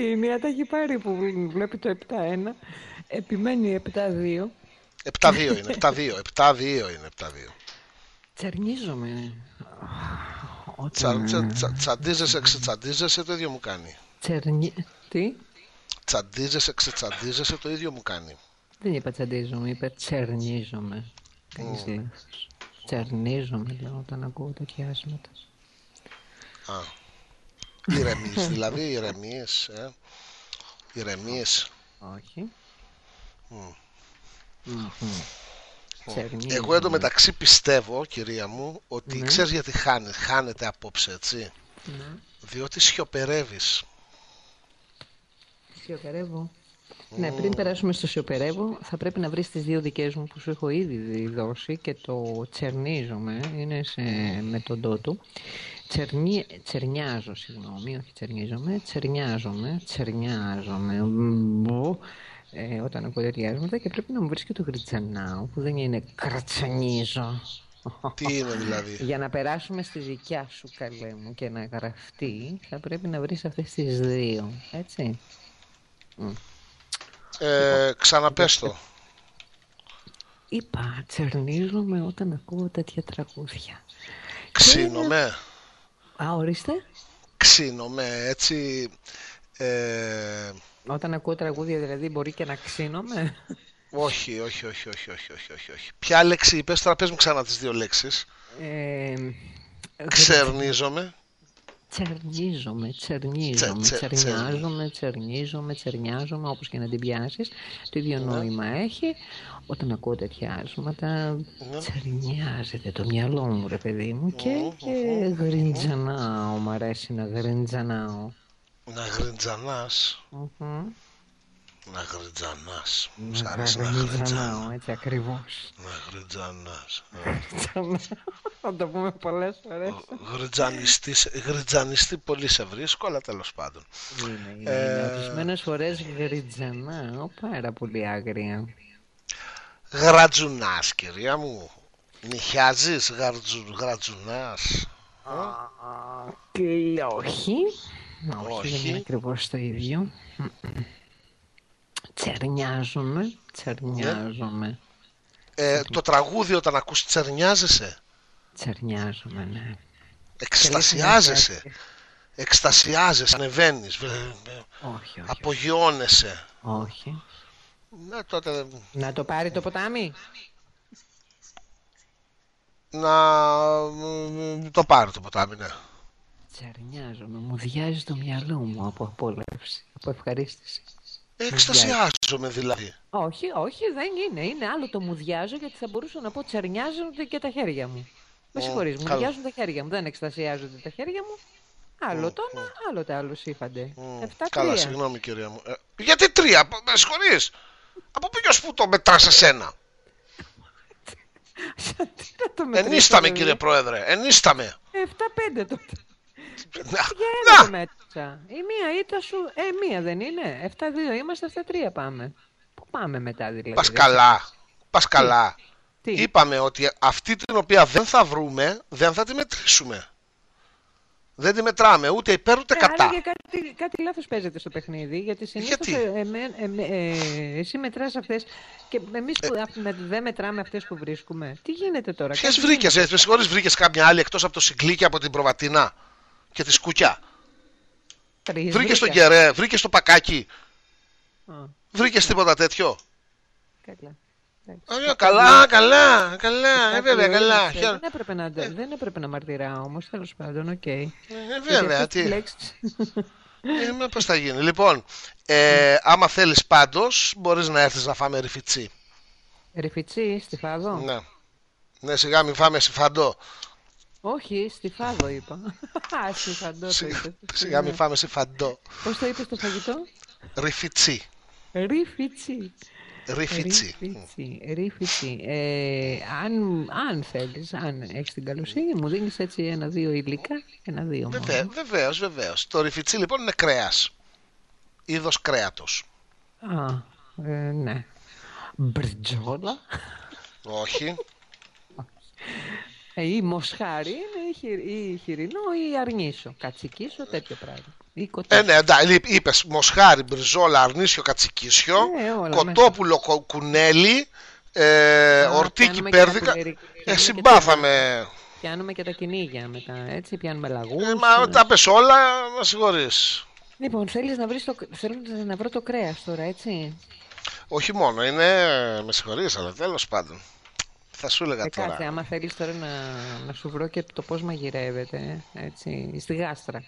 γελάτε. γιατί η μία τα έχει πάρει που βλέπει το 7-1. Επιμένει 7-2. 7-2 είναι, 7-2, 7-2 είναι, 7-2. Τσαρνίζομαι. Τσα, Όταν... τσα, τσα, τσαντίζεσαι, ξετσαντίζεσαι, το ίδιο μου κάνει. Τσερνι... Τι; Τσαντίζεσαι, ξετσαντίζεσαι, το ίδιο μου κάνει. Δεν είπα τσαντίζομαι, είπα τσερνίζομαι. Κάνεις λάθος. Τσερνίζομαι λέω όταν ακούω τα χιάσματα. Α, ηρεμείς δηλαδή, ηρεμίες, ε. Ηρεμίες. Όχι. Μμ. Μμμ. Τσερνίζομαι. Εγώ εντωμεταξύ πιστεύω, κυρία μου, ότι Ναι. ξέρεις γιατί χάνει, χάνεται απόψε, έτσι; Ναι. Διότι σιωπερεύεις. Σιωπερεύω. Ναι, πριν περάσουμε στο σιωπερεύω, θα πρέπει να βρεις τις δύο δικές μου που σου έχω ήδη δώσει και το τσερνίζομαι, είναι σε, με τον τότο. Τσερνι, τσερνιάζω, συγγνώμη, όχι τσερνίζομαι, τσερνιάζομαι, τσερνιάζομαι. Μπου, ε, όταν ακούω τέτοια άσματα και πρέπει να μου βρεις και το γριτζανάο που δεν είναι κρατσανίζω. Τι είναι δηλαδή; Για να περάσουμε στη δικιά σου καλέ μου και να γραφτεί θα πρέπει να βρεις αυτές τις δύο, έτσι. Ε, ξαναπες το. Είπα, τσερνίζομαι όταν ακούω τέτοια τραγούδια. Ξύνομαι. Α, ορίστε. Ξύνομαι, έτσι. Ε, Όταν ακούω τραγούδια δηλαδή μπορεί και να ξύνομαι; Όχι, όχι, όχι, όχι, όχι, όχι, όχι, όχι. Ποια λέξη είπες, τώρα πες μου ξανά τις δύο λέξεις. Ε, Ξερνίζομαι. Τσερνίζομαι, τσερνίζομαι, Τσε- τσε- τσερνιάζομαι, τσερνίζομαι, τσερνιάζομαι, όπως και να την πιάσεις. Το ίδιο Ναι. νόημα έχει. Όταν ακούω τέτοια άσματα, Ναι. τσερνιάζεται το μυαλό μου, ρε παιδί μου, και, και γριτζανάω, μ' αρέσει να γριτζανάω. Να γριτζανάς. Μμμ. Να γριτζανάς. Μ' Να αρέσει να γριτζανάς. γριτζανάω, έτσι ακριβώς. Να γριτζανάς. Θα το πούμε πολλές φορές. Γριτζανιστής, γριτζανιστή πολύ σε βρίσκω, αλλά τέλος πάντων. Είναι, είναι, Ε, είναι. Ορισμένες φορές γριτζανάω πάρα πολύ άγρια. Γρατζουνάς, κυρία μου. Νυχιάζεις γρατζου, γρατζουνάς. Και όχι. Όχι, Όχι. δεν είναι ακριβώς το ίδιο. Τσερνιάζομαι, τσερνιάζομαι. Ε, το τραγούδι όταν ακούς τσερνιάζεσαι. Τσερνιάζομαι, ναι. Εκστασιάζεσαι. Εκστασιάζεσαι, ανεβαίνεις, βε- βε- Όχι, όχι, απογειώνεσαι. όχι. Ναι, τότε δεν- Να το πάρει το ποτάμι; να μ, το πάρω το ποτάμι, ναι. Τσερνιάζομαι, μου διάζει το μυαλό μου από απόλαυση, από ευχαρίστηση. Εκστασιάζομαι δηλαδή. Όχι, όχι, δεν είναι. Είναι άλλο το μουδιάζω γιατί θα μπορούσα να πω τσερνιάζονται και τα χέρια μου. Με Ω, συγχωρείς, καλά. μουδιάζουν τα χέρια μου. Δεν εκστασιάζονται τα χέρια μου. Άλλο το ένα, άλλο το άλλο σύφαντε. Μ, Εφτά Καλά, τρία. συγγνώμη κυρία μου. Ε, γιατί τρία, π- με συγχωρείς. Από ποιος που το μετράς εσένα; Τι να το μετρήσω, Ενίσταμε δηλαδή. κύριε Πρόεδρε, ενίσταμε. Εφτά πέντε τότε. Να, Για ένα το να, μέτρησα. Η μία ήττα σου, ε, μία δεν είναι. Εφτά δύο είμαστε, εφτά τρία πάμε. Πού πάμε μετά δηλαδή. πας καλά, πας καλά. Τι, Είπαμε ότι αυτή την οποία δεν θα βρούμε, δεν θα τη μετρήσουμε. Δεν τη μετράμε ούτε υπέρ ούτε Ε, κατά. άρα και κάτι, κάτι λάθος παίζεται στο παιχνίδι, γιατί συνήθως Γιατί; ε, εμέ- εμέ- ε, εσύ μετράς αυτές και εμείς που Ε. α- με- δεν μετράμε αυτές που βρίσκουμε. Τι γίνεται τώρα. Ποιες κάτι βρήκες, ε, με συγχωρείς, βρήκες κάποια άλλη εκτός από το συγκλίκι από την προβατίνα; Και τη σκουκιά. Τρεις Βρήκες το βρήκα. κερέ, βρήκες το πακάκι, Α, βρήκες τίποτα τέτοιο. καλά. Εντάξει. Ωραία, καλά, καλά, καλά, ε, Κάτι βέβαια, λέω, καλά. δεν χαίρομαι. Δεν έπρεπε να, δεν έπρεπε να μαρτυράω όμως, τέλος πάντων, οκ. Ε, Γιατί βέβαια, αυτές τις τις. λέξεις- Ε, μα πώς θα γίνει. Λοιπόν, ε, άμα θέλεις πάντως, μπορείς να έρθεις να φάμε ρηφιτσί. Ρηφιτσί, στη Φάδο. Ναι. Ναι, σιγά μην φάμε συφαντό. Όχι, στη Φάδο είπα. Α, στη Φαντό το Σιγά, είπες. σιγά μην φάμε συφαντό. Πώς το είπες το φαγητό; Ρηφιτσί. Ρίφιτσι. Ρηφιτσί. Ρίφιτσι. Ρίφιτσι. Ε, αν, αν θέλεις, αν έχεις την καλοσύνη, μου δίνεις έτσι ένα-δύο υλικά. Ένα-δύο μόνο. Βεβαίως, βεβαίως, βεβαίως. Το ρηφιτσί λοιπόν είναι κρέας. Είδος κρέατος. Α, ε, ναι. Μπριτζόλα. Όχι. Ε, ή μοσχάρι είναι ή, χει- ή χοιρινό ή αρνίσο. Κατσικίσο, τέτοιο πράγμα. Ή Ε, κοτέ. ναι, εντάξει, είπες μοσχάρι, μπριζόλα, αρνίσιο, κατσικίσιο, Ε, όλα κοτόπουλο, κο- κουνέλι, ε, Α, ορτίκι, πιάνουμε και πέρδικα. τα πουλερικά, Ε, πιάνουμε και συμπάθαμε. Πιάνουμε και τα κυνήγια μετά, έτσι. Πιάνουμε λαγούς. Ε, μα τα πες όλα, να συγχωρείς. Λοιπόν, θέλεις να, βρεις το, θέλω να βρω το κρέας τώρα, έτσι; Όχι μόνο, είναι, με συγχωρείς, αλλά τέλος πάντων. Θα σου έλεγα Ε, τώρα. κάτσε, άμα θέλεις τώρα να, να σου βρω και το πώς μαγειρεύεται, έτσι, στη γάστρα,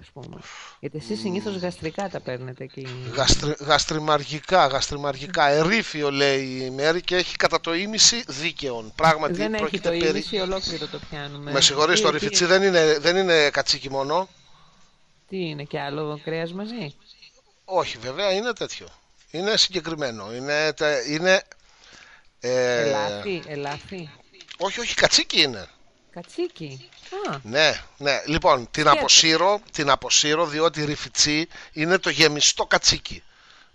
ας πούμε. Γιατί εσείς συνήθως γαστρικά τα παίρνετε εκεί. Γαστρι, γαστριμαργικά, γαστριμαργικά. Ερήφιο λέει η Μέρη και έχει κατά το ίμιση δίκαιον. Πράγματι Δεν έχει πρόκειται το περί... ίμιση, ολόκληρο το πιάνουμε. Με συγχωρείς, Τι- το τι- ρηφιτσί δεν είναι, δεν είναι κατσίκι μόνο. Τι είναι, και άλλο κρέας μαζί; Όχι, βέβαια είναι τέτοιο. Είναι συγκεκριμένο. Είναι, τε- είναι ε, Ελάφι, ελάφι. όχι, όχι, κατσίκι είναι. Κατσίκι. Α, Ναι, ναι. Λοιπόν, την Σκέτο. αποσύρω, την αποσύρω διότι η ρηφιτσί είναι το γεμιστό κατσίκι.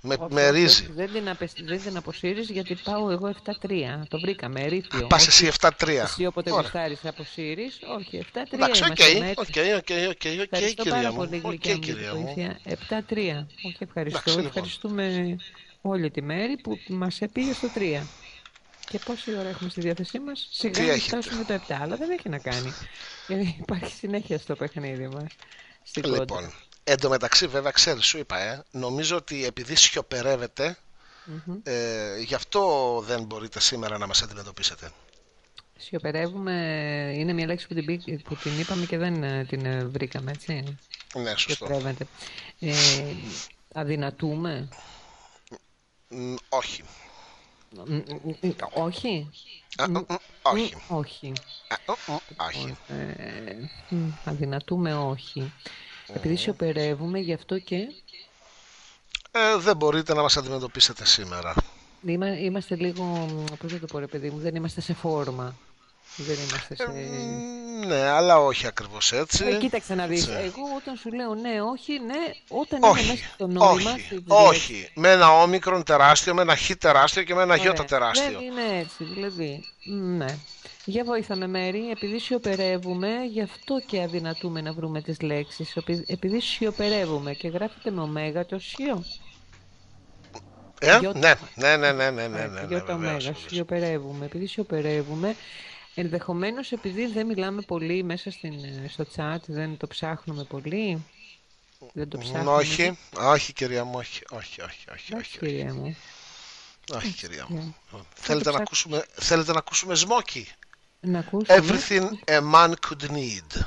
Με, όχι, με όχι, ρύζι. όχι, Δεν την, απεσ... δεν την αποσύρεις γιατί πάω εγώ 7-3. Το βρήκαμε, ερήφιο. Πας Όχι, εσύ 7-3. Εσύ όποτε Ωραία. γουστάρεις αποσύρεις. Όχι, 7-3 Εντάξει, οκ, είμαστε μέτρη. OK, OK, OK, OK, Ευχαριστώ κυρία πάρα μου. πολύ, Οκ, γλυκιά μου, για κυρία τη μου. βοήθεια. 7-3. Όχι, ευχαριστώ. Εντάξει, λοιπόν. Ευχαριστούμε όλη τη μέρη που μας επήγε στο 3. Και πόση ώρα έχουμε στη διάθεσή μας; Σιγά Τι μην έχετε; φτάσουμε το 7, αλλά δεν έχει να κάνει. Γιατί υπάρχει συνέχεια στο παιχνίδι μας. Στην κόντρα. Λοιπόν, Εν τω μεταξύ, βέβαια, ξέρεις, σου είπα, ε, νομίζω ότι επειδή σιωπερεύετε, ε, γι' αυτό δεν μπορείτε σήμερα να μας αντιμετωπίσετε. Σιωπερεύουμε είναι μια λέξη που την, πή- που την είπαμε και δεν ε, την ε, βρήκαμε, έτσι. Ναι, σωστό. Σιωπερεύετε. Ε, αδυνατούμε; Μ, όχι. Μ, μ, μ, Όχι. Α, μ, μ, όχι. Μ, Όχι. Α, μ, μ, όχι. Ε, μ, αδυνατούμε όχι. Επειδή σιωπερεύουμε, γι' αυτό και Ε, δεν μπορείτε να μας αντιμετωπίσετε σήμερα. είμα- είμαστε λίγο, μ, πώς θα το πω ρε παιδί μου, δεν είμαστε σε φόρμα. Δεν είμαστε σε... Μ, Ναι, αλλά όχι ακριβώς έτσι. Ε, κοίταξε να δεις, Έτσι. εγώ όταν σου λέω ναι, όχι, ναι, όταν είναι Όχι, μέσα στο νόημα... όχι, στη- όχι. Με ένα όμικρον τεράστιο, με ένα χ τεράστιο και με ένα Ωραία. γιώτα τεράστιο. Δεν είναι έτσι, δηλαδή. Ναι. Για βοήθαμε Μέρη, επειδή σιωπερεύουμε, γι' αυτό και αδυνατούμε να βρούμε τις λέξεις. Επει- Επειδή σιωπερεύουμε και γράφεται με ωμέγα το σιω. Ε, Γιώτα. ναι, ναι, ναι, ναι, ναι, ναι, ναι, ναι, Γιώτα βεβαίως, ωμέγα, βεβαίως. σιωπερεύουμε. Επειδή σιωπερεύουμε, ενδεχομένως επειδή δεν μιλάμε πολύ μέσα στην, στο chat, δεν το ψάχνουμε πολύ. Δεν το Μ, ψάχνουμε. Όχι, όχι κυρία μου, όχι, όχι, όχι, όχι, Εντάξει, όχι, όχι, κυρία μου. όχι κυρία μου. Ναι. Θέλετε να ακούσουμε, θέλετε να ακούσουμε Smoky. Να ακούσουμε. Everything a man could need.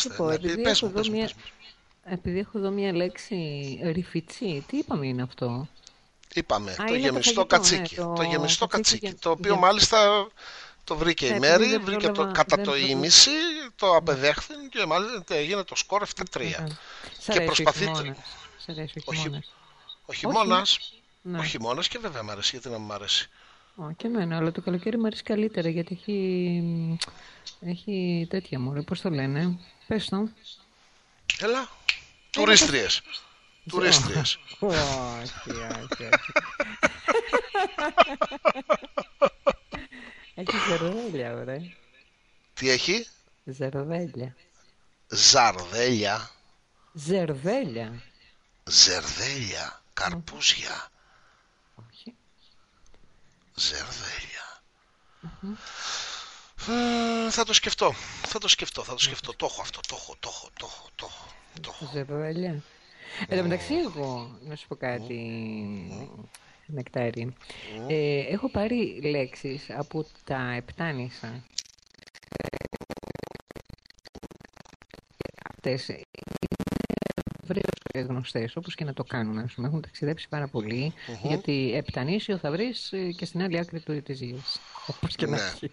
Σου Εδώ πω, να είμαστε. σου πω, Ναι, επειδή πες έχω μου, εδώ πες μου, μια- πες μου. Επειδή έχω εδώ μια λέξη ρηφιτσί, τι είπαμε είναι αυτό; Είπαμε, Α, το είναι το γεμιστό φαγητό, κατσίκι. ναι, το, το γεμιστό κατσίκι κατσίκι. για- Το οποίο για- μάλιστα το βρήκε Ναι, η επειδή Μέρη, δεν βρήκε το πρόλαβα- κατά δεν το πρόλαβα. ίμιση, το απεδέχθη και μάλιστα έγινε το σκορ 7-3. Σ' Και αρέσει ο προσπαθείτε. χειμώνας. Σ' αρέσει ο Ο χει- χειμώνας. Ο χειμώνας. Ναι. Ο χειμώνας και βέβαια μου αρέσει, γιατί να μου αρέσει. Ω, και εμένα, αλλά το καλοκαίρι μου αρέσει καλύτερα γιατί έχει, έχει τέτοια μωρέ, πώς το λένε. Πες το. Έλα. Τουρίστριες. Τουρίστριες. Όχι, όχι, όχι. Έχει ζερδέλια, ωραία. Τι έχει, Ζερδέλια. ζαρδέλια, Ζερδέλια. ζερδέλια, καρπούζια, Όχι. ζερδέλια. Ε, θα το σκεφτώ, θα το σκεφτώ, θα το σκεφτώ. Το έχω αυτό, το έχω, το έχω, το έχω, το έχω, το έχω. Ζερδέλια. Εν τω μεταξύ, εγώ να σου πω κάτι, Νεκτάρι. Ε, έχω πάρει λέξεις από τα επτάνησα. Αυτές είναι ευρέως γνωστές, όπως και να το κάνουν, ας πούμε. Έχουν ταξιδέψει πάρα πολύ, γιατί επτανήσιο θα βρεις ε, και στην άλλη άκρη του της γης. Όπως και να Ναι. έχει.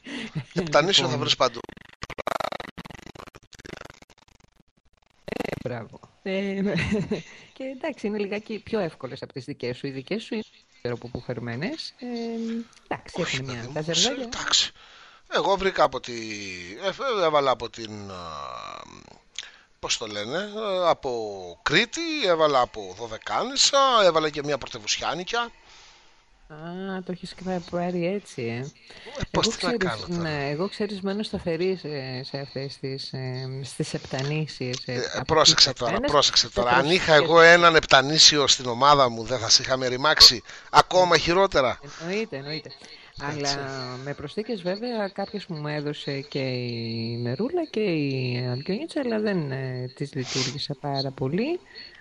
Επτανήσιο θα Λοιπόν, βρεις παντού. Μπράβο. Ε, ναι. και εντάξει, είναι λιγάκι πιο εύκολες από τις δικές σου. Οι δικές σου είναι ξέρω από πού φερμένες. Ε, εντάξει, Όχι, έχουν παιδί μια. μου, Τα σε- ζερδέλια. εντάξει. Εγώ βρήκα από τη... ε, Έβαλα από την... α, Πώς το λένε, ε, από Κρήτη, έβαλα από Δωδεκάνησα, έβαλα και μια πρωτευουσιάνικια. Α, το έχεις πάρει έτσι, ε. Ε, πώς εγώ τι να ξέρεις, κάνω τώρα; ναι, εγώ ξέρεις μένω σταθερή σε, σε αυτές τις, ε, στις επτανήσιες. ε, Ε, από πρόσεξε τις τώρα, επτάνες. πρόσεξε Θα τώρα. Αν είχα προσθέσω- εγώ έναν επτανήσιο στην ομάδα μου, δεν θα σε είχαμε ρημάξει ακόμα χειρότερα. Εννοείται, εννοείται. Αλλά με προσθήκες βέβαια κάποιες που μου έδωσε και η Μερούλα και η Αλκιονίτσα αλλά δεν ε, τις λειτουργήσα πάρα πολύ.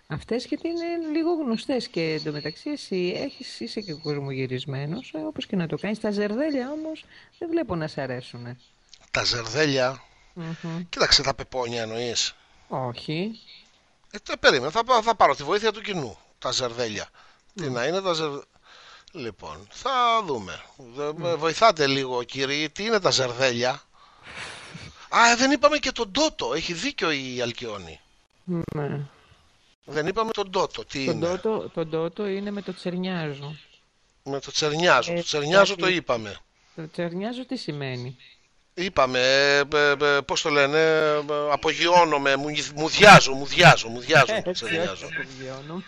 Αυτές γιατί είναι λίγο γνωστές και εντωμεταξύ εσύ έχεις, είσαι και κοσμογυρισμένος, ε, όπως και να το κάνεις. Τα ζερδέλια όμως δεν βλέπω να σ' αρέσουν. Τα ζερδέλια, κοίταξε τα πεπόνια εννοείς. Όχι. Ε, τε, περίμενα, θα, πά- θα πάρω τη βοήθεια του κοινού. Τα ζερδέλια. Τι να είναι τα ζερδέλια. Λοιπόν, θα δούμε. Δε- με Βοηθάτε λίγο, κύριοι. Τι είναι τα ζερδέλια. Α, ε, δεν είπαμε και τον Τότο. Έχει δίκιο η Αλκιόνη. Ναι. Δεν είπαμε τον Τότο. Τι Τον είναι; τότο, τον τότο είναι με το τσερνιάζο. Με το τσερνιάζο. Ε, το τσερνιάζο κάτι- το είπαμε. Το τσερνιάζο τι σημαίνει; Είπαμε, ε, ε, ε, πώς το λένε, ε, απογειώνομαι, μου, μουδιάζω, μουδιάζω, μουδιάζω το Έτσι, τσερνιάζο. όχι, το βιώνω.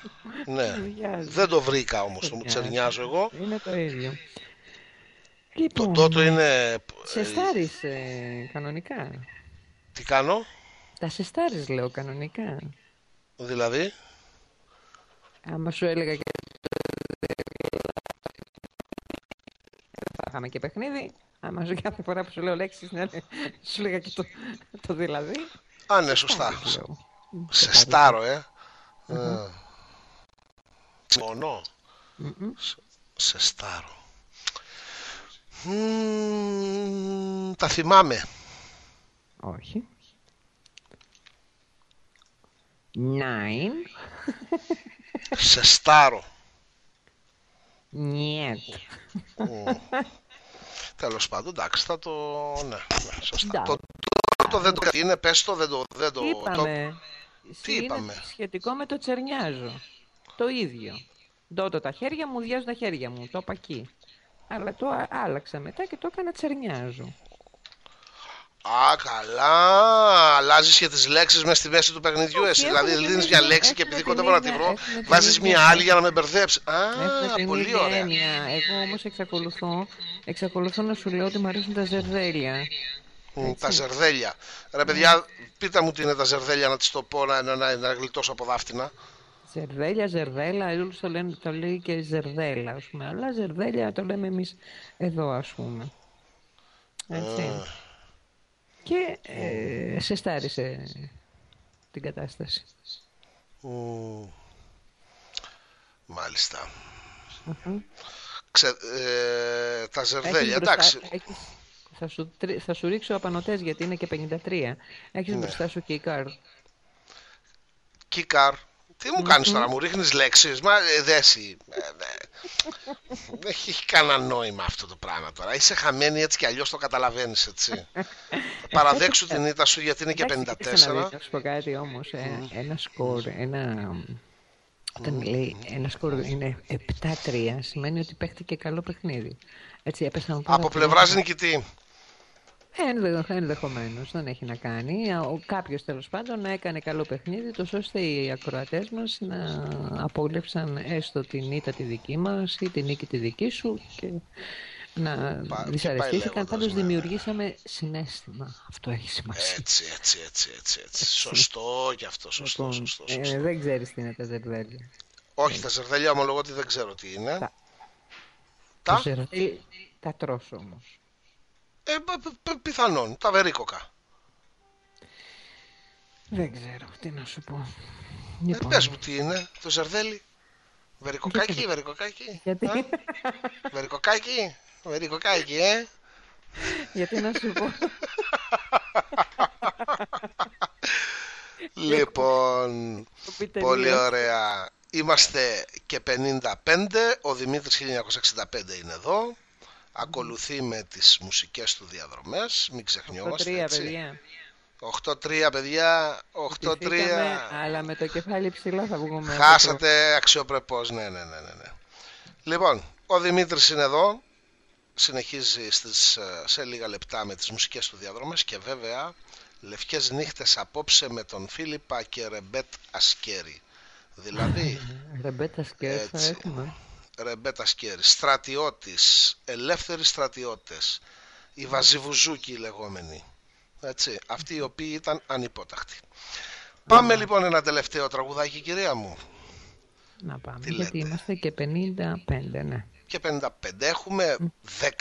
Ναι. Μουδιάζω. Δεν το βρήκα όμως το μου τσερνιάζω εγώ. Είναι το ίδιο. Το Λοιπόν, Τότο είναι... σε στάρεις ε, κανονικά. Τι κάνω, Τα σε στάρεις λέω κανονικά. δηλαδή; Άμα σου έλεγα και... είχαμε και παιχνίδι. Άμα σου κάθε φορά που σου λέω λέξεις, ναι, ναι, σου έλεγα και το, το δηλαδή. Α, ναι, σωστά. Στάρεις, λέω. Σε στάρω, ε. Ε. Μόνο. Σε- Σε στάρω. Μμμ, τα θυμάμαι. Όχι. Nine. Σε στάρω. Niet. Τέλος πάντων, εντάξει, θα το... Ναι, ναι σωστά. Εντάξει. Το, το δεν το... Τι είναι, πες το, δεν το... Δεν το, το... Είπαμε. Τι Είναι είπαμε; σχετικό με το τσερνιάζο. Το ίδιο. Ντότο τα χέρια μου, διάζω τα χέρια μου. Το είπα εκεί. Αλλά το α- άλλαξα μετά και το έκανα τσερνιάζο. Α, καλά. Αλλάζεις και τις λέξεις μες στη μέση του παιχνιδιού. Όχι, Εσύ έχουμε δηλαδή την δίνεις ίδια- μια λέξη και έχουμε επειδή την κοντεύω να τη ίδια- βρω, έχουμε την βάζεις ίδια- μια άλλη για να με μπερδέψεις. Έχουμε Α, την πολύ ίδια ωραία. έννοια. Εγώ όμως εξακολουθώ, εξακολουθώ να σου λέω ότι μου αρέσουν τα ζερδέλια. Μ, Τα ζερδέλια. Ρε παιδιά, πείτε μου τι είναι τα ζερδέλια να τη το πω να, να, να, να γλιτώσω από δάφτυνα. Ζερδέλια, ζερδέλα, όλους το λένε, το λέει και ζερδέλα, ας πούμε. Αλλά ζερδέλια το λέμε εμείς εδώ, ας πούμε. Έτσι. Και ε, σε στάρισε την κατάσταση. Μ, Μάλιστα. Ξε, ε, τα Έχεις ζερδέλια, μπροστά- εντάξει. έχεις θα σου, τρι- θα σου ρίξω απανοτές γιατί είναι και 53. Έχεις Ναι. μπροστά σου κίκαρ. Κίκαρ. Τι μου κάνεις τώρα, μου ρίχνεις λέξεις; Μα ε, δέσει. Ε, ναι. Δεν έχει κανένα νόημα αυτό το πράγμα τώρα. Είσαι χαμένη έτσι κι αλλιώς το καταλαβαίνεις έτσι. Παραδέξου την ήττα σου γιατί είναι και Εντάξει, κοίταξε να δεις, 54. Να σου πω κάτι όμως. ε, ένα σκορ, ένα... Όταν λέει ένα σκορ είναι 7-3, σημαίνει ότι παίχτηκε καλό παιχνίδι. Έτσι, έπεσαν πάρα Από πολλά- πλευράς νικητή. Ενδεχομένω, ενδεχομένως, δεν έχει να κάνει. Ο κάποιος τέλος πάντων να έκανε καλό παιχνίδι, τόσο ώστε οι ακροατές μας να απόλαυσαν έστω την ήττα τη δική μας ή την νίκη τη δική σου και να Πα- και δυσαρεστήθηκαν. πάει Πάντως λέγοντας, ναι, δημιουργήσαμε συνέστημα. Αυτό έχει σημασία. Έτσι, έτσι, έτσι, έτσι, έτσι. Σωστό και αυτό, σωστό, Λοιπόν, σωστό, ε, σωστό. δεν ξέρεις τι είναι τα ζερβέλια. Όχι, τα ζερδέλια ομολογώ ότι δεν ξέρω τι είναι. Τα- Τα, Το ζερβέλι τα τρως όμως. Ε, π- π- π- πιθανόν, τα βερίκοκα. Δεν ξέρω τι να σου πω. Ε, Λοιπόν, πες μου τι είναι, το ζερδέλι. Βερικοκάκι, βερικοκάκι. γιατί, ε; Βερικοκάκι, βερικοκάκι, ε. γιατί να σου πω. Λοιπόν, Το πείτε πολύ λίγο. ωραία. Είμαστε και 55, ο Δημήτρης 1965 είναι εδώ. Ακολουθεί με τις μουσικές του διαδρομές, μην ξεχνιόμαστε 8-3, έτσι. παιδιά. 8-3 παιδιά, 8-3. Χτυπηθήκαμε, αλλά με το κεφάλι ψηλά θα βγούμε. από Χάσατε αξιοπρεπώς, ναι, ναι, ναι, ναι, ναι. Λοιπόν, ο Δημήτρης είναι εδώ, συνεχίζει στις, ε, σε λίγα λεπτά με τις μουσικές του διαδρομές και βέβαια λευκές νύχτες απόψε με τον Φίλιππα και Ρεμπέτ Ασκέρι. Δηλαδή, το- Ρεμπέτα σκέρ θα Έτσι. έχουμε. Ρεμπέτ Ασκέρι, στρατιώτης, ελεύθεροι στρατιώτες, οι βαζιβουζούκοι οι λεγόμενοι. Έτσι, αυτοί οι οποίοι ήταν ανυπόταχτοι. Πάμε λοιπόν ένα τελευταίο τραγουδάκι κυρία μου. Να πάμε. Τι γιατί λέτε; είμαστε και 55, ναι. και 55 έχουμε 13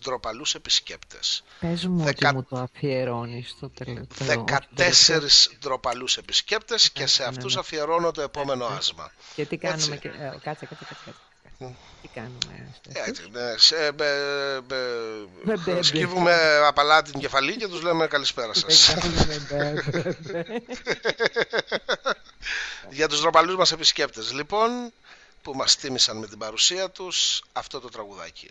ντροπαλούς επισκέπτες. Πες μου Δεκα- ότι μου το αφιερώνεις στο τελευταίο. 14 ντροπαλούς επισκέπτες και σε ναι, αυτούς ναι. αφιερώνω το επόμενο άσμα. Και τι κάνουμε Έτσι. και... ε, κάτσε, κάτσε, κάτσε. Κάτσε. Τι κάνουμε. Στέφη; Έτσι, ναι, σε, μπε, μπε, Μπε, μπε, μπε. σκύβουμε απαλά την κεφαλή και τους λέμε καλησπέρα σας. Δεν κάνουμε, μπε, μπε, μπε. Για τους ντροπαλούς μας επισκέπτες λοιπόν που μας τίμησαν με την παρουσία τους αυτό το τραγουδάκι.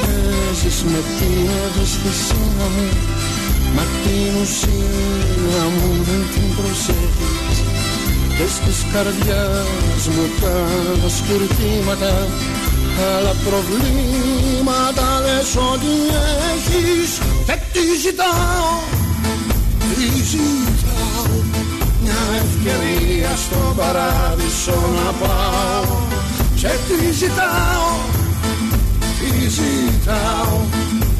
Παίζεις με την ευαισθησία μου. Μα την ουσία μου δεν την προσέχεις. Πες της καρδιάς μου τα σκυρτήματα Άλλα προβλήματα λες ότι έχεις. Και τι ζητάω, τι ζητάω; Μια ευκαιρία στον παράδεισο να πάω. Και τι ζητάω, τι ζητάω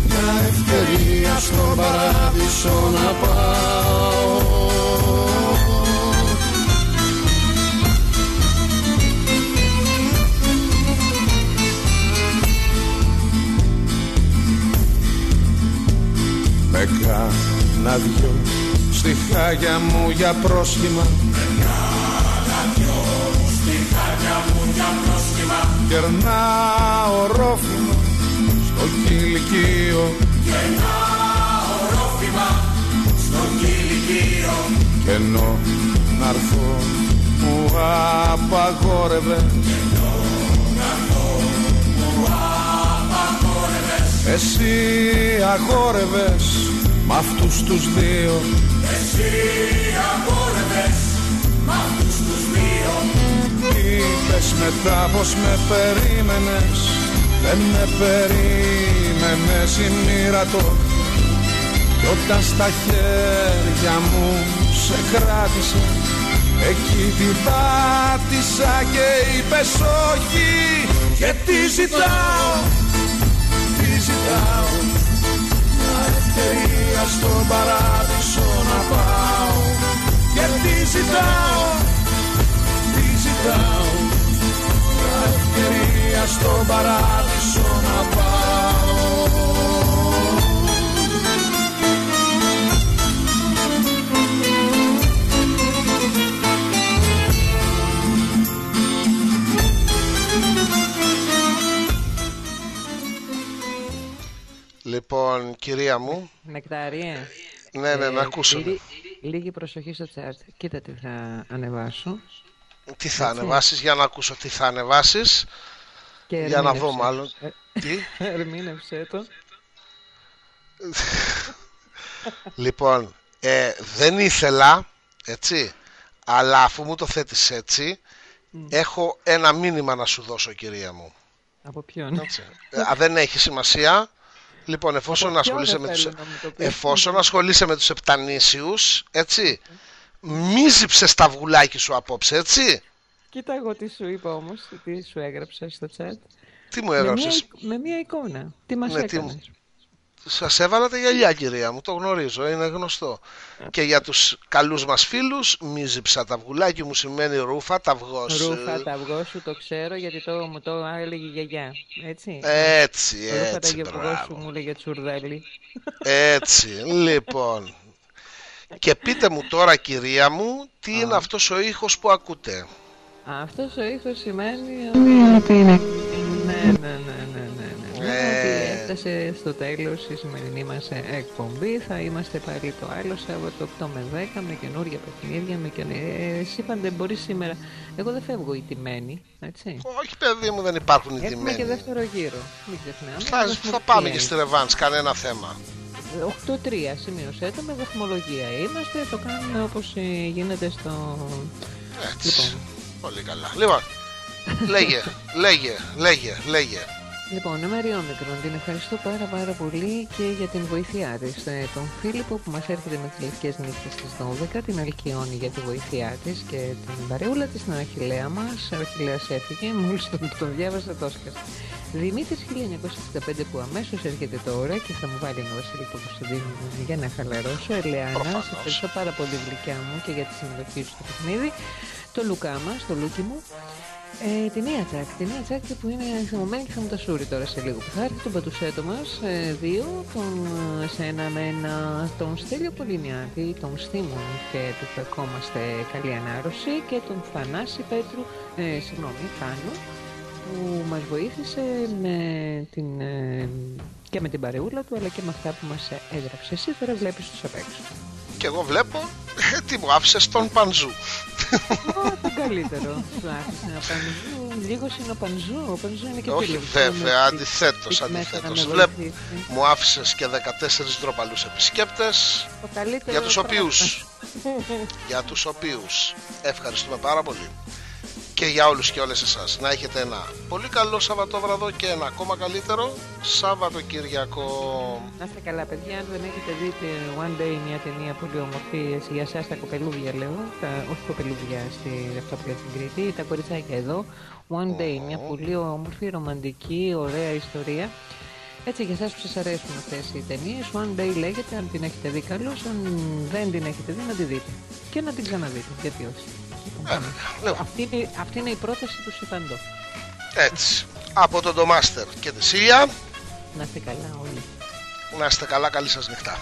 Μια ευκαιρία στον παράδεισο να πάω. Με κάνα δυο στιχάκια μου για πρόσχημα. Κερνάω ρόφημα στο κηλικείο. Κι ενώ να έρθω μου απαγόρευε. Εσύ αγόρευες μ' αυτούς τους δύο. Εσύ αγόρευες μ' αυτούς τους δύο. Είπες μετά πως με περίμενες; Δεν με περίμενες η μοίρα το. Κι όταν στα χέρια μου σε κράτησε Εκεί την πάτησα και είπες όχι. Και τι ζητάω, τι ζητάω Μια ευκαιρία στον παράδεισο να πάω. Και τι ζητάω, τι ζητάω. Μια ευκαιρία στον παράδεισο να πάω Λοιπόν, κυρία μου, Νεκτάριε. ναι, ναι, να ε, ακούσω. λί- λίγη προσοχή στο chat. Κοίτα τι θα ανεβάσω. Τι θα ανεβάσεις για να ακούσω τι θα ανεβάσεις. Και Για να δω ερμήνευσέ. μάλλον. Ε, Τι; Ερμήνευσέ το. Λοιπόν, ε, δεν ήθελα, έτσι, αλλά αφού μου το θέτεις έτσι, έχω ένα μήνυμα να σου δώσω, κυρία μου. Από ποιον; Έτσι. Ε, α, δεν έχει σημασία. Λοιπόν, εφόσον Από ποιον ασχολείσαι, δεν με τους, θέλω να μου το πεις; εφόσον ασχολείσαι με τους επτανήσιους, έτσι, μη ζύψες τα αυγουλάκι σου απόψε, έτσι; Κοίτα εγώ τι σου είπα όμως, τι σου έγραψα στο chat. Τι μου Με μια, έγραψες; εικ- με μια εικόνα. Τι μας Ναι, τι έκανες; μου- Σας έβαλα τα γυαλιά, κυρία μου, το γνωρίζω, είναι γνωστό. Και για τους καλούς μας φίλους, μη ζύψα τα αυγουλάκι μου σημαίνει ρούφα, τα αυγός. Ρούφα τα αυγός σου το ξέρω γιατί το, μου το έλεγε η γιαγιά. Έτσι. Έτσι, Ρούφα τα έτσι, αυγό σου μπράβο. μου έλεγε τσουρδέλι. Έτσι, λοιπόν. Και πείτε μου τώρα, κυρία μου, τι είναι αυτός ο ήχος που ακούτε; Αυτός ο ήχος σημαίνει ότι... ότι είναι... Ναι, ναι, ναι, ναι, ναι, ναι. Ε. Ότι έφτασε στο τέλος η σημερινή μας ε, εκπομπή. Θα είμαστε πάλι το άλλο Σάββατο 8 με 10 με καινούργια παιχνίδια. Με καινο... ε, εσύ πάντε μπορείς σήμερα... Εγώ δεν φεύγω ηττημένη, έτσι. Όχι, παιδί μου, δεν υπάρχουν Έχουμε και ηττημένοι. δεύτερο γύρο. Μην ξεχνάμε. Θα, θα Βαθμολογία πάμε και είναι. στη ρεβάνς, κανένα θέμα. 8-3 σημείωσέ το με βαθμολογία είμαστε. Το κάνουμε όπως ε, γίνεται στο... Έτσι. Λοιπόν. Πολύ καλά. Λοιπόν, λέγε, λέγε, λέγε, λέγε. Λοιπόν, η Μαρία Όμικρον, την ευχαριστώ πάρα πάρα πολύ και για την βοήθειά της. Ε, τον Φίλιππο που μας έρχεται με τις λευκές νύχτες στις 12, την Αλκιόνη για τη βοήθειά της και την παρεούλα της, την Αχιλέα μας. Ο Αχιλέας έφυγε, μόλις τον, τον διάβασα το έσκασα. Δημήτρης 1965 που αμέσως έρχεται τώρα και θα μου βάλει ένα Βασίλη το Κωνσταντίνο για να χαλαρώσω. Ελεάνα, Προφανώς. σε ευχαριστώ πάρα πολύ γλυκιά μου και για τη συμμετοχή σου στο παιχνίδι. Το Λουκά μας, το Λούκι μου. Ε, τη Νία Τσάκ, τη Νία Τσάκ που είναι θυμωμένη και θα μου τα σούρει τώρα σε λίγο. Θα έρθει τον πατουσέτο μας, ε, δύο, τον ε, σένα με ένα, τον Στέλιο Πολυνιάτη, τον Στίμων και του ευχόμαστε καλή ανάρρωση και τον Θανάση Πέτρου, ε, συγγνώμη, Θάνο, που μας βοήθησε με την, ε, και με την παρεούλα του αλλά και με αυτά που μας έγραψε. Εσύ τώρα βλέπεις τους απ' έξω. Και εγώ βλέπω, ε, τι μου άφησες τον Πανζού. Ω, τον καλύτερο. Σου άφησε ένα πανζού. Λίγο είναι ο πανζού. Ο πανζού είναι και Όχι, φίλος. βέβαια, Είναι αντιθέτως, εκεί μέσα να αντιθέτως. με Βλέπω, βοηθήσει. μου άφησες και 14 ντροπαλούς επισκέπτες, Το καλύτερο για τους πράγμα. οποίους, για τους οποίους ευχαριστούμε πάρα πολύ. Και για όλους και όλες εσάς να έχετε ένα πολύ καλό Σαββατόβραδο και ένα ακόμα καλύτερο Σαββατοκυριακό. Να είστε καλά, παιδιά. Αν δεν έχετε δει τη One Day, μια ταινία πολύ όμορφη έτσι, για εσάς τα κοπελούδια, λέω. Τα, όχι κοπελούδια, στη, αυτό που λέει στην Κρήτη, τα κοριτσάκια εδώ. One Day, μια πολύ όμορφη, ρομαντική, ωραία ιστορία. Έτσι, για εσάς που σας αρέσουν αυτές οι ταινίες, One Day λέγεται. Αν την έχετε δει, καλώς. Αν δεν την έχετε δει, να τη δείτε. Και να την ξαναδείτε. Γιατί όχι. Λοιπόν, πάμε. Λοιπόν, Αυτή, είναι, αυτή είναι η πρόταση του Σιφαντό. έτσι, από τον Ντομάστερ και τη Σίλια, Να είστε καλά όλοι. να είστε καλά, καλή σας νυχτά.